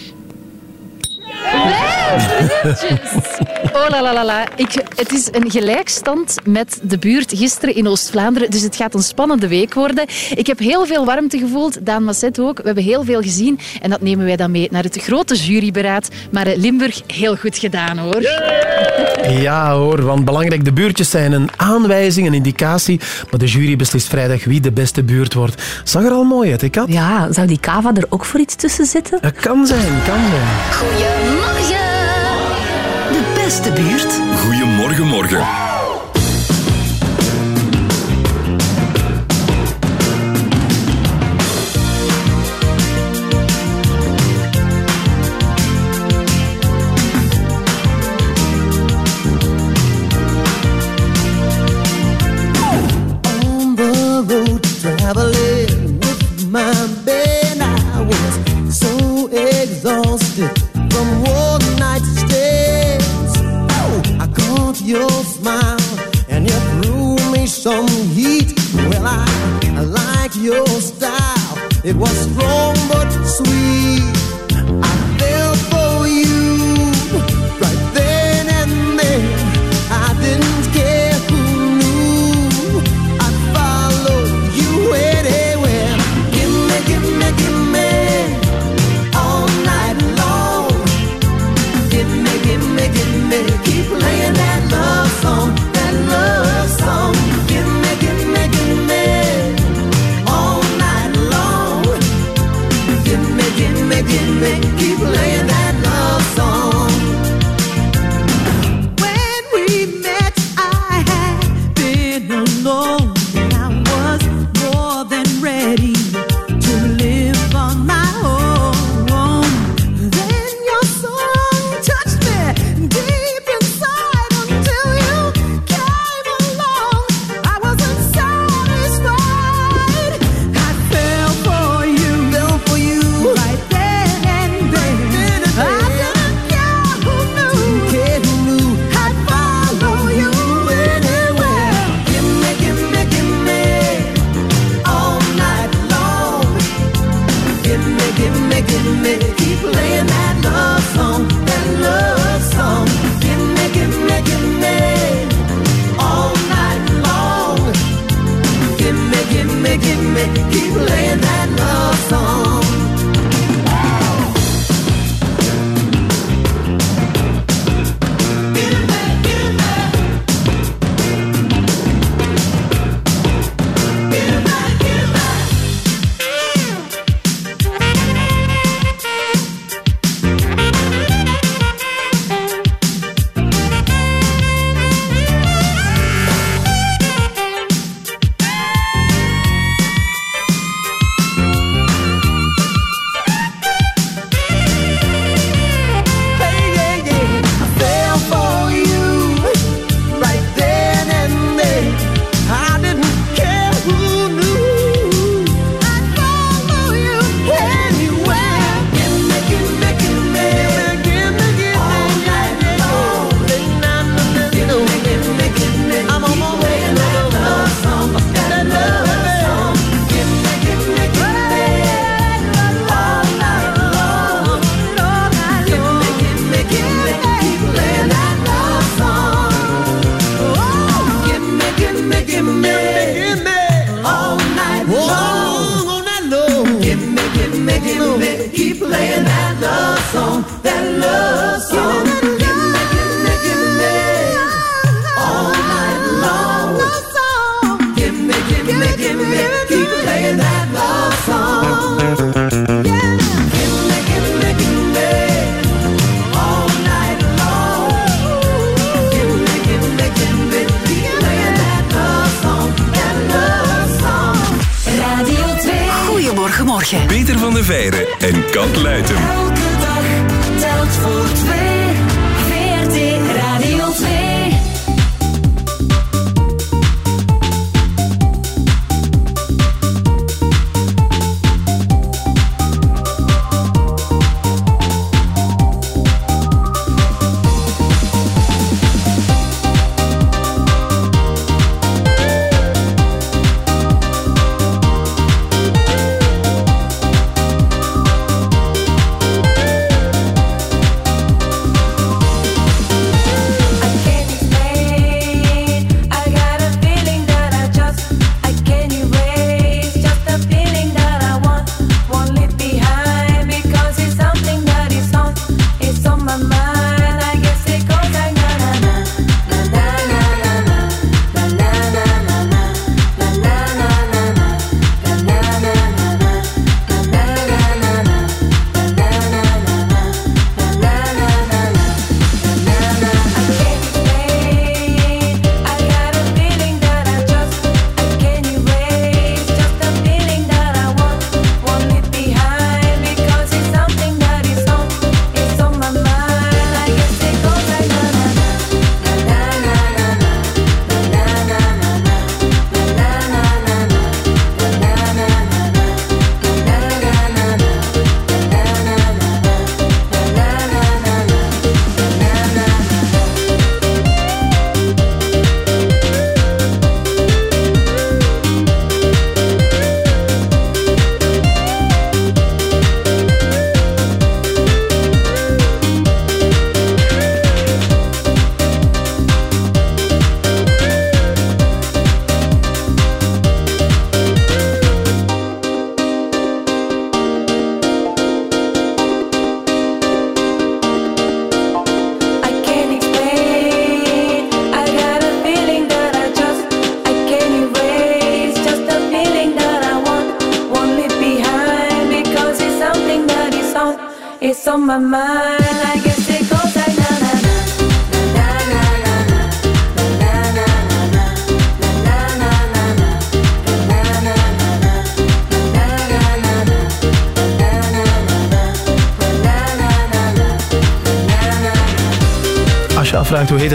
Oh la la la la. Ik, het is een gelijkstand met de buurt gisteren in Oost-Vlaanderen. Dus het gaat een spannende week worden. Ik heb heel veel warmte gevoeld. Daan Masset ook. We hebben heel veel gezien. En dat nemen wij dan mee naar het grote juryberaad. Maar eh, Limburg, heel goed gedaan hoor. Ja hoor, want belangrijk, de buurtjes zijn een aanwijzing, een indicatie. Maar de jury beslist vrijdag wie de beste buurt wordt. Zag er al mooi uit, hè Kat? Ja, zou die kava er ook voor iets tussen zitten? Dat kan zijn, kan zijn. Goedemorgen. De buurt. Goedemorgen, morgen. Your style. It was strong but sweet.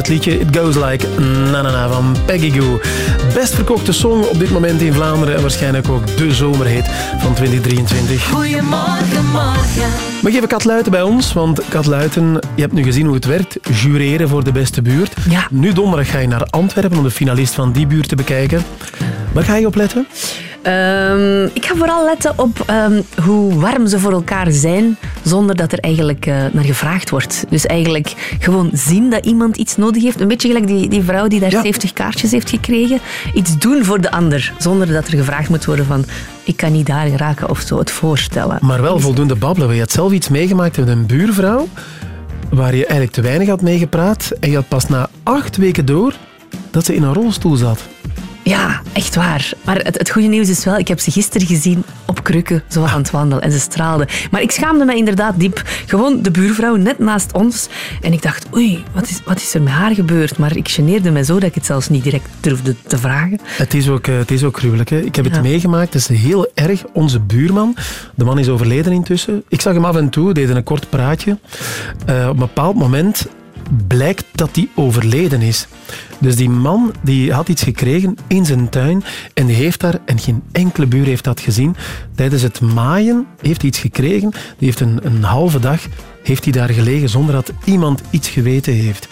Het liedje, It Goes Like Na Na Na van Peggy Goo. Best verkochte song op dit moment in Vlaanderen en waarschijnlijk ook de zomerhit van 2023. Goedemorgen, morgen. We geven Kat Luiten bij ons, want Kat Luiten, je hebt nu gezien hoe het werkt. Jureren voor de beste buurt. Ja. Nu donderdag ga je naar Antwerpen om de finalist van die buurt te bekijken. Waar ga je op letten? Ehm, ik ga vooral letten op ehm, hoe warm ze voor elkaar zijn, zonder dat er eigenlijk eh, naar gevraagd wordt. Dus eigenlijk gewoon zien dat iemand iets nodig heeft. Een beetje gelijk die, die vrouw die daar 70 kaartjes heeft gekregen. Iets doen voor de ander, zonder dat er gevraagd moet worden van ik kan niet daar geraken of zo, het voorstellen. Maar wel voldoende babbelen. Je had zelf iets meegemaakt met een buurvrouw waar je eigenlijk te weinig had meegepraat en je had pas na acht weken door dat ze in een rolstoel zat. Ja, echt waar. Maar het, het goede nieuws is wel, ik heb ze gisteren gezien krukken, zo aan het wandelen. En ze straalde. Maar ik schaamde me inderdaad diep. Gewoon de buurvrouw net naast ons. En ik dacht, oei, wat is, wat is er met haar gebeurd? Maar ik geneerde me zo dat ik het zelfs niet direct durfde te vragen. Het is ook, eh, het is ook gruwelijk. Hè? Ik heb Ja. het meegemaakt. Het is heel erg. Onze buurman, de man is overleden intussen. Ik zag hem af en toe, deden een kort praatje. Eh, op een bepaald moment blijkt dat hij overleden is. Dus die man die had iets gekregen in zijn tuin en die heeft daar, en geen enkele buur heeft dat gezien, tijdens het maaien heeft hij iets gekregen. Die heeft een, een halve dag heeft hij daar gelegen zonder dat iemand iets geweten heeft.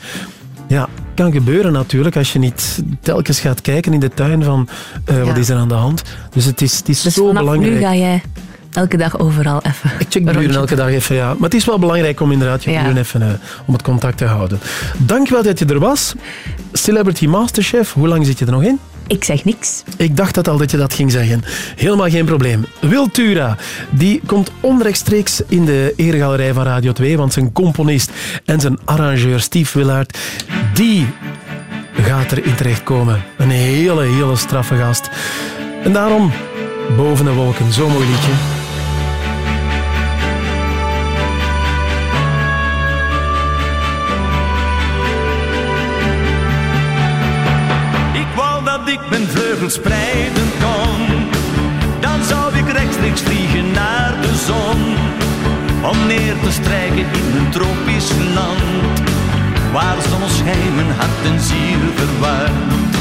Ja, kan gebeuren natuurlijk als je niet telkens gaat kijken in de tuin van eh, wat Ja. is er aan de hand. Dus het is, het is Dus zo belangrijk. nu ga jij elke dag overal even Ik check de buren elke dag even, ja. Maar het is wel belangrijk om inderdaad je Ja. even eh, om het contact te houden. Dankjewel dat je er was. Celebrity Masterchef, hoe lang zit je er nog in? Ik zeg niks. Ik dacht dat al dat je dat ging zeggen. Helemaal geen probleem. Wiltura, die komt onrechtstreeks in de eregalerij van Radio 2, want zijn componist en zijn arrangeur Steve Willaert, die gaat erin terechtkomen. Een hele, hele straffe gast. En daarom, boven de wolken, zo'n mooi liedje. Vleugels spreiden kon. Dan zou ik rechtstreeks vliegen naar de zon. Om neer te strijken in een tropisch land. Waar zonneschijn mijn hart en ziel verwarmt.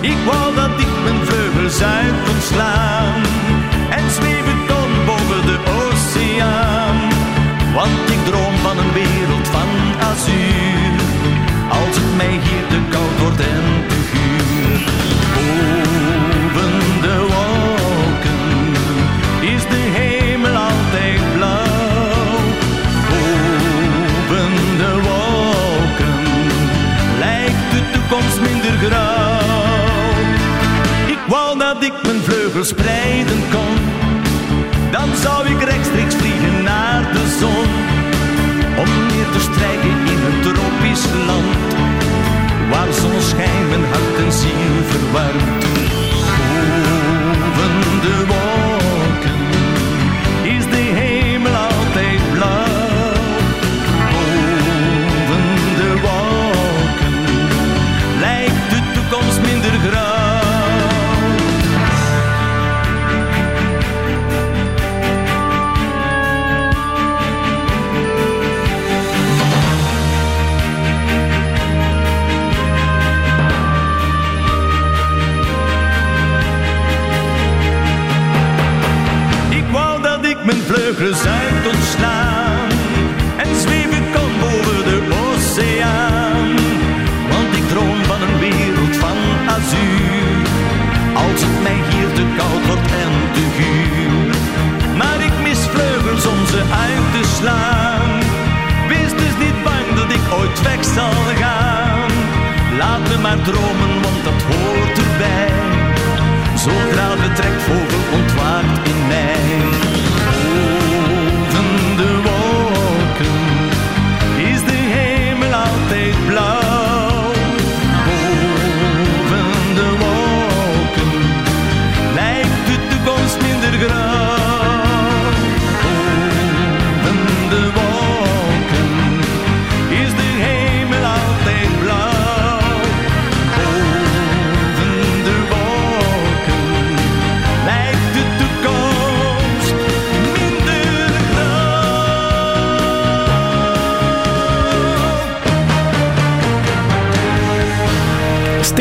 Ik wou dat ik mijn vleugels uit kon slaan. En zweven kon boven de oceaan. Want ik droom van een wereld van azuur. Als het mij hier te koud wordt en spreiden kon. Dan zou ik rechtstreeks vliegen naar de zon. Om neer te strijken in een tropisch land. Waar zonneschijn mijn hart en ziel verwarmt. Boven de wolken mijn vleugels uit kon slaan en zweven kon boven de oceaan. Want ik droom van een wereld van azuur, als het mij hier te koud wordt en te guur. Maar ik mis vleugels om ze uit te slaan. Wees dus niet bang dat ik ooit weg zal gaan. Laat me maar dromen, want dat hoort erbij. Zodra de trekvogel ontwaakt in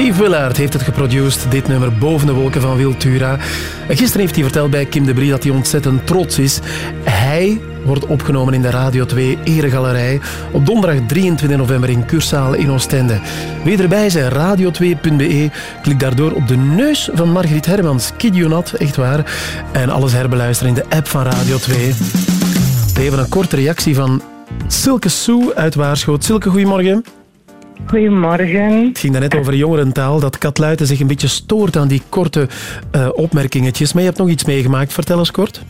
Steve Willard heeft het geproduceerd, dit nummer Boven de wolken van Wiltura. En Gisteren heeft hij verteld bij Kim de Brie dat hij ontzettend trots is. Hij wordt opgenomen in de Radio 2 Eregalerij op donderdag 23 november in Cursaal in Oostende. Je erbij zijn? Radio2.be. Klik daardoor op de neus van Margriet Hermans. Kid you not, echt waar. En alles herbeluisteren in de app van Radio 2. Even een korte reactie van Silke Sue uit Waarschoot. Silke, goedemorgen. Goedemorgen. Het ging daarnet over jongerentaal, dat Katluiten zich een beetje stoort aan die korte eh, opmerkingetjes. Maar je hebt nog iets meegemaakt. Vertel eens kort.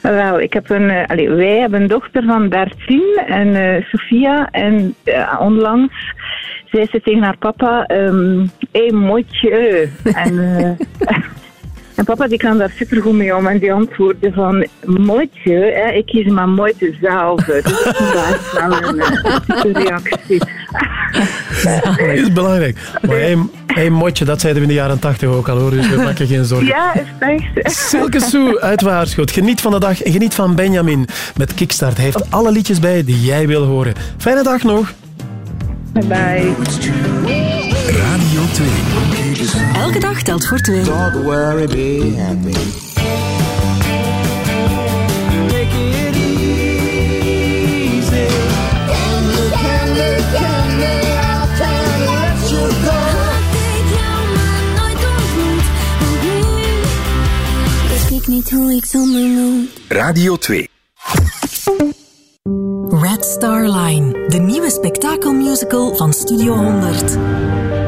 Wel, ik heb een, eh, allee, wij hebben een dochter van 13 en eh, Sofia. En onlangs zei ze tegen haar papa: ehm Hé, motje. En, en papa die kan daar supergoed mee om. En die antwoordde van: hè, ik kies maar moeite zelf. Dus dat is wel een uh, reactie. Dat is belangrijk. Maar hey, hey, motje, dat zeiden we in de jaren 80 ook al hoor, dus we maken geen zorgen. Ja, is echt. Silke Sue uit Waarschoot. Geniet van de dag en geniet van Benjamin met Kickstart. Hij heeft alle liedjes bij die jij wil horen. Fijne dag nog. Bye. Radio 2. Elke dag telt voor twee. Don't worry, be happy. Take it easy. Candy, candy, candy, I can't let you go. Ik niet hoe ik zonder moet. Radio 2. Red Star Line, de nieuwe spektakelmusical van Studio 100.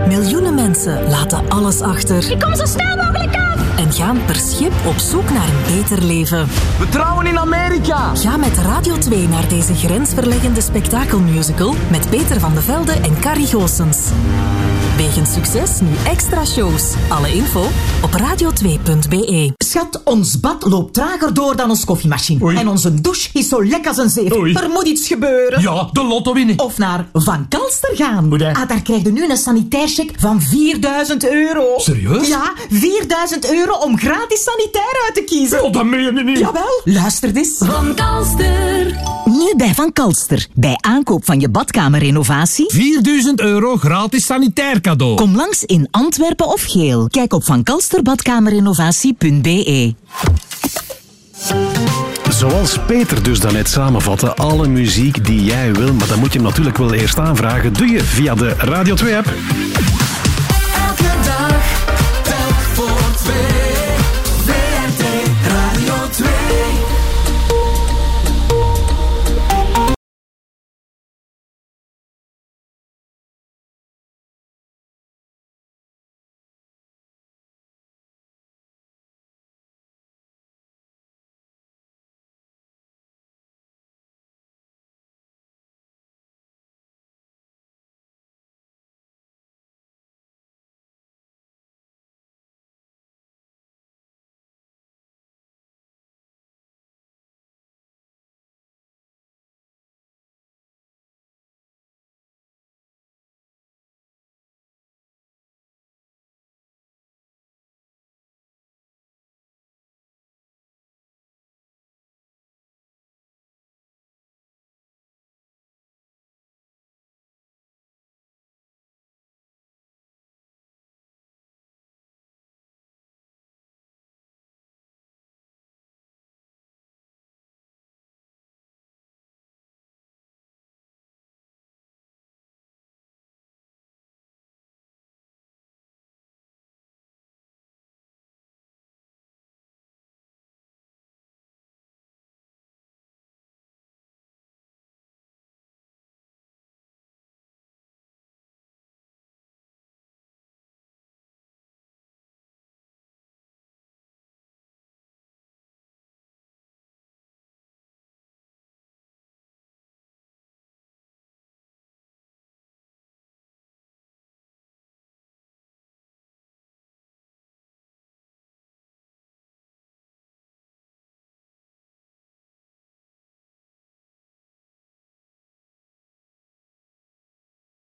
Miljoenen mensen laten alles achter. Ik kom zo snel mogelijk af! En gaan per schip op zoek naar een beter leven. We trouwen in Amerika. Ga met Radio 2 naar deze grensverleggende spektakelmusical met Peter van de Velde en Carrie Goossens. Wegens succes nu extra shows. Alle info op radio2.be. Schat, ons bad loopt trager door dan ons koffiemachine. En onze douche is zo lek als een zeef. Er moet iets gebeuren. Ja, de lotto winnen. Of naar Van Kalster gaan. Ah, daar krijg je nu een sanitaircheck van 4000 euro. Serieus? Ja, 4000 euro om gratis sanitair uit te kiezen. Oh, dat meen je niet. Jawel, luister eens. Van Kalster. Nu bij Van Kalster. Bij aankoop van je badkamerrenovatie 4000 euro gratis sanitair Kom langs in Antwerpen of Geel. Kijk op vankalsterbadkamerinnovatie.be. Zoals Peter dus daarnet samenvatte, alle muziek die jij wil, maar dan moet je hem natuurlijk wel eerst aanvragen, doe je via de Radio 2-app. Elke dag, telk voor twee.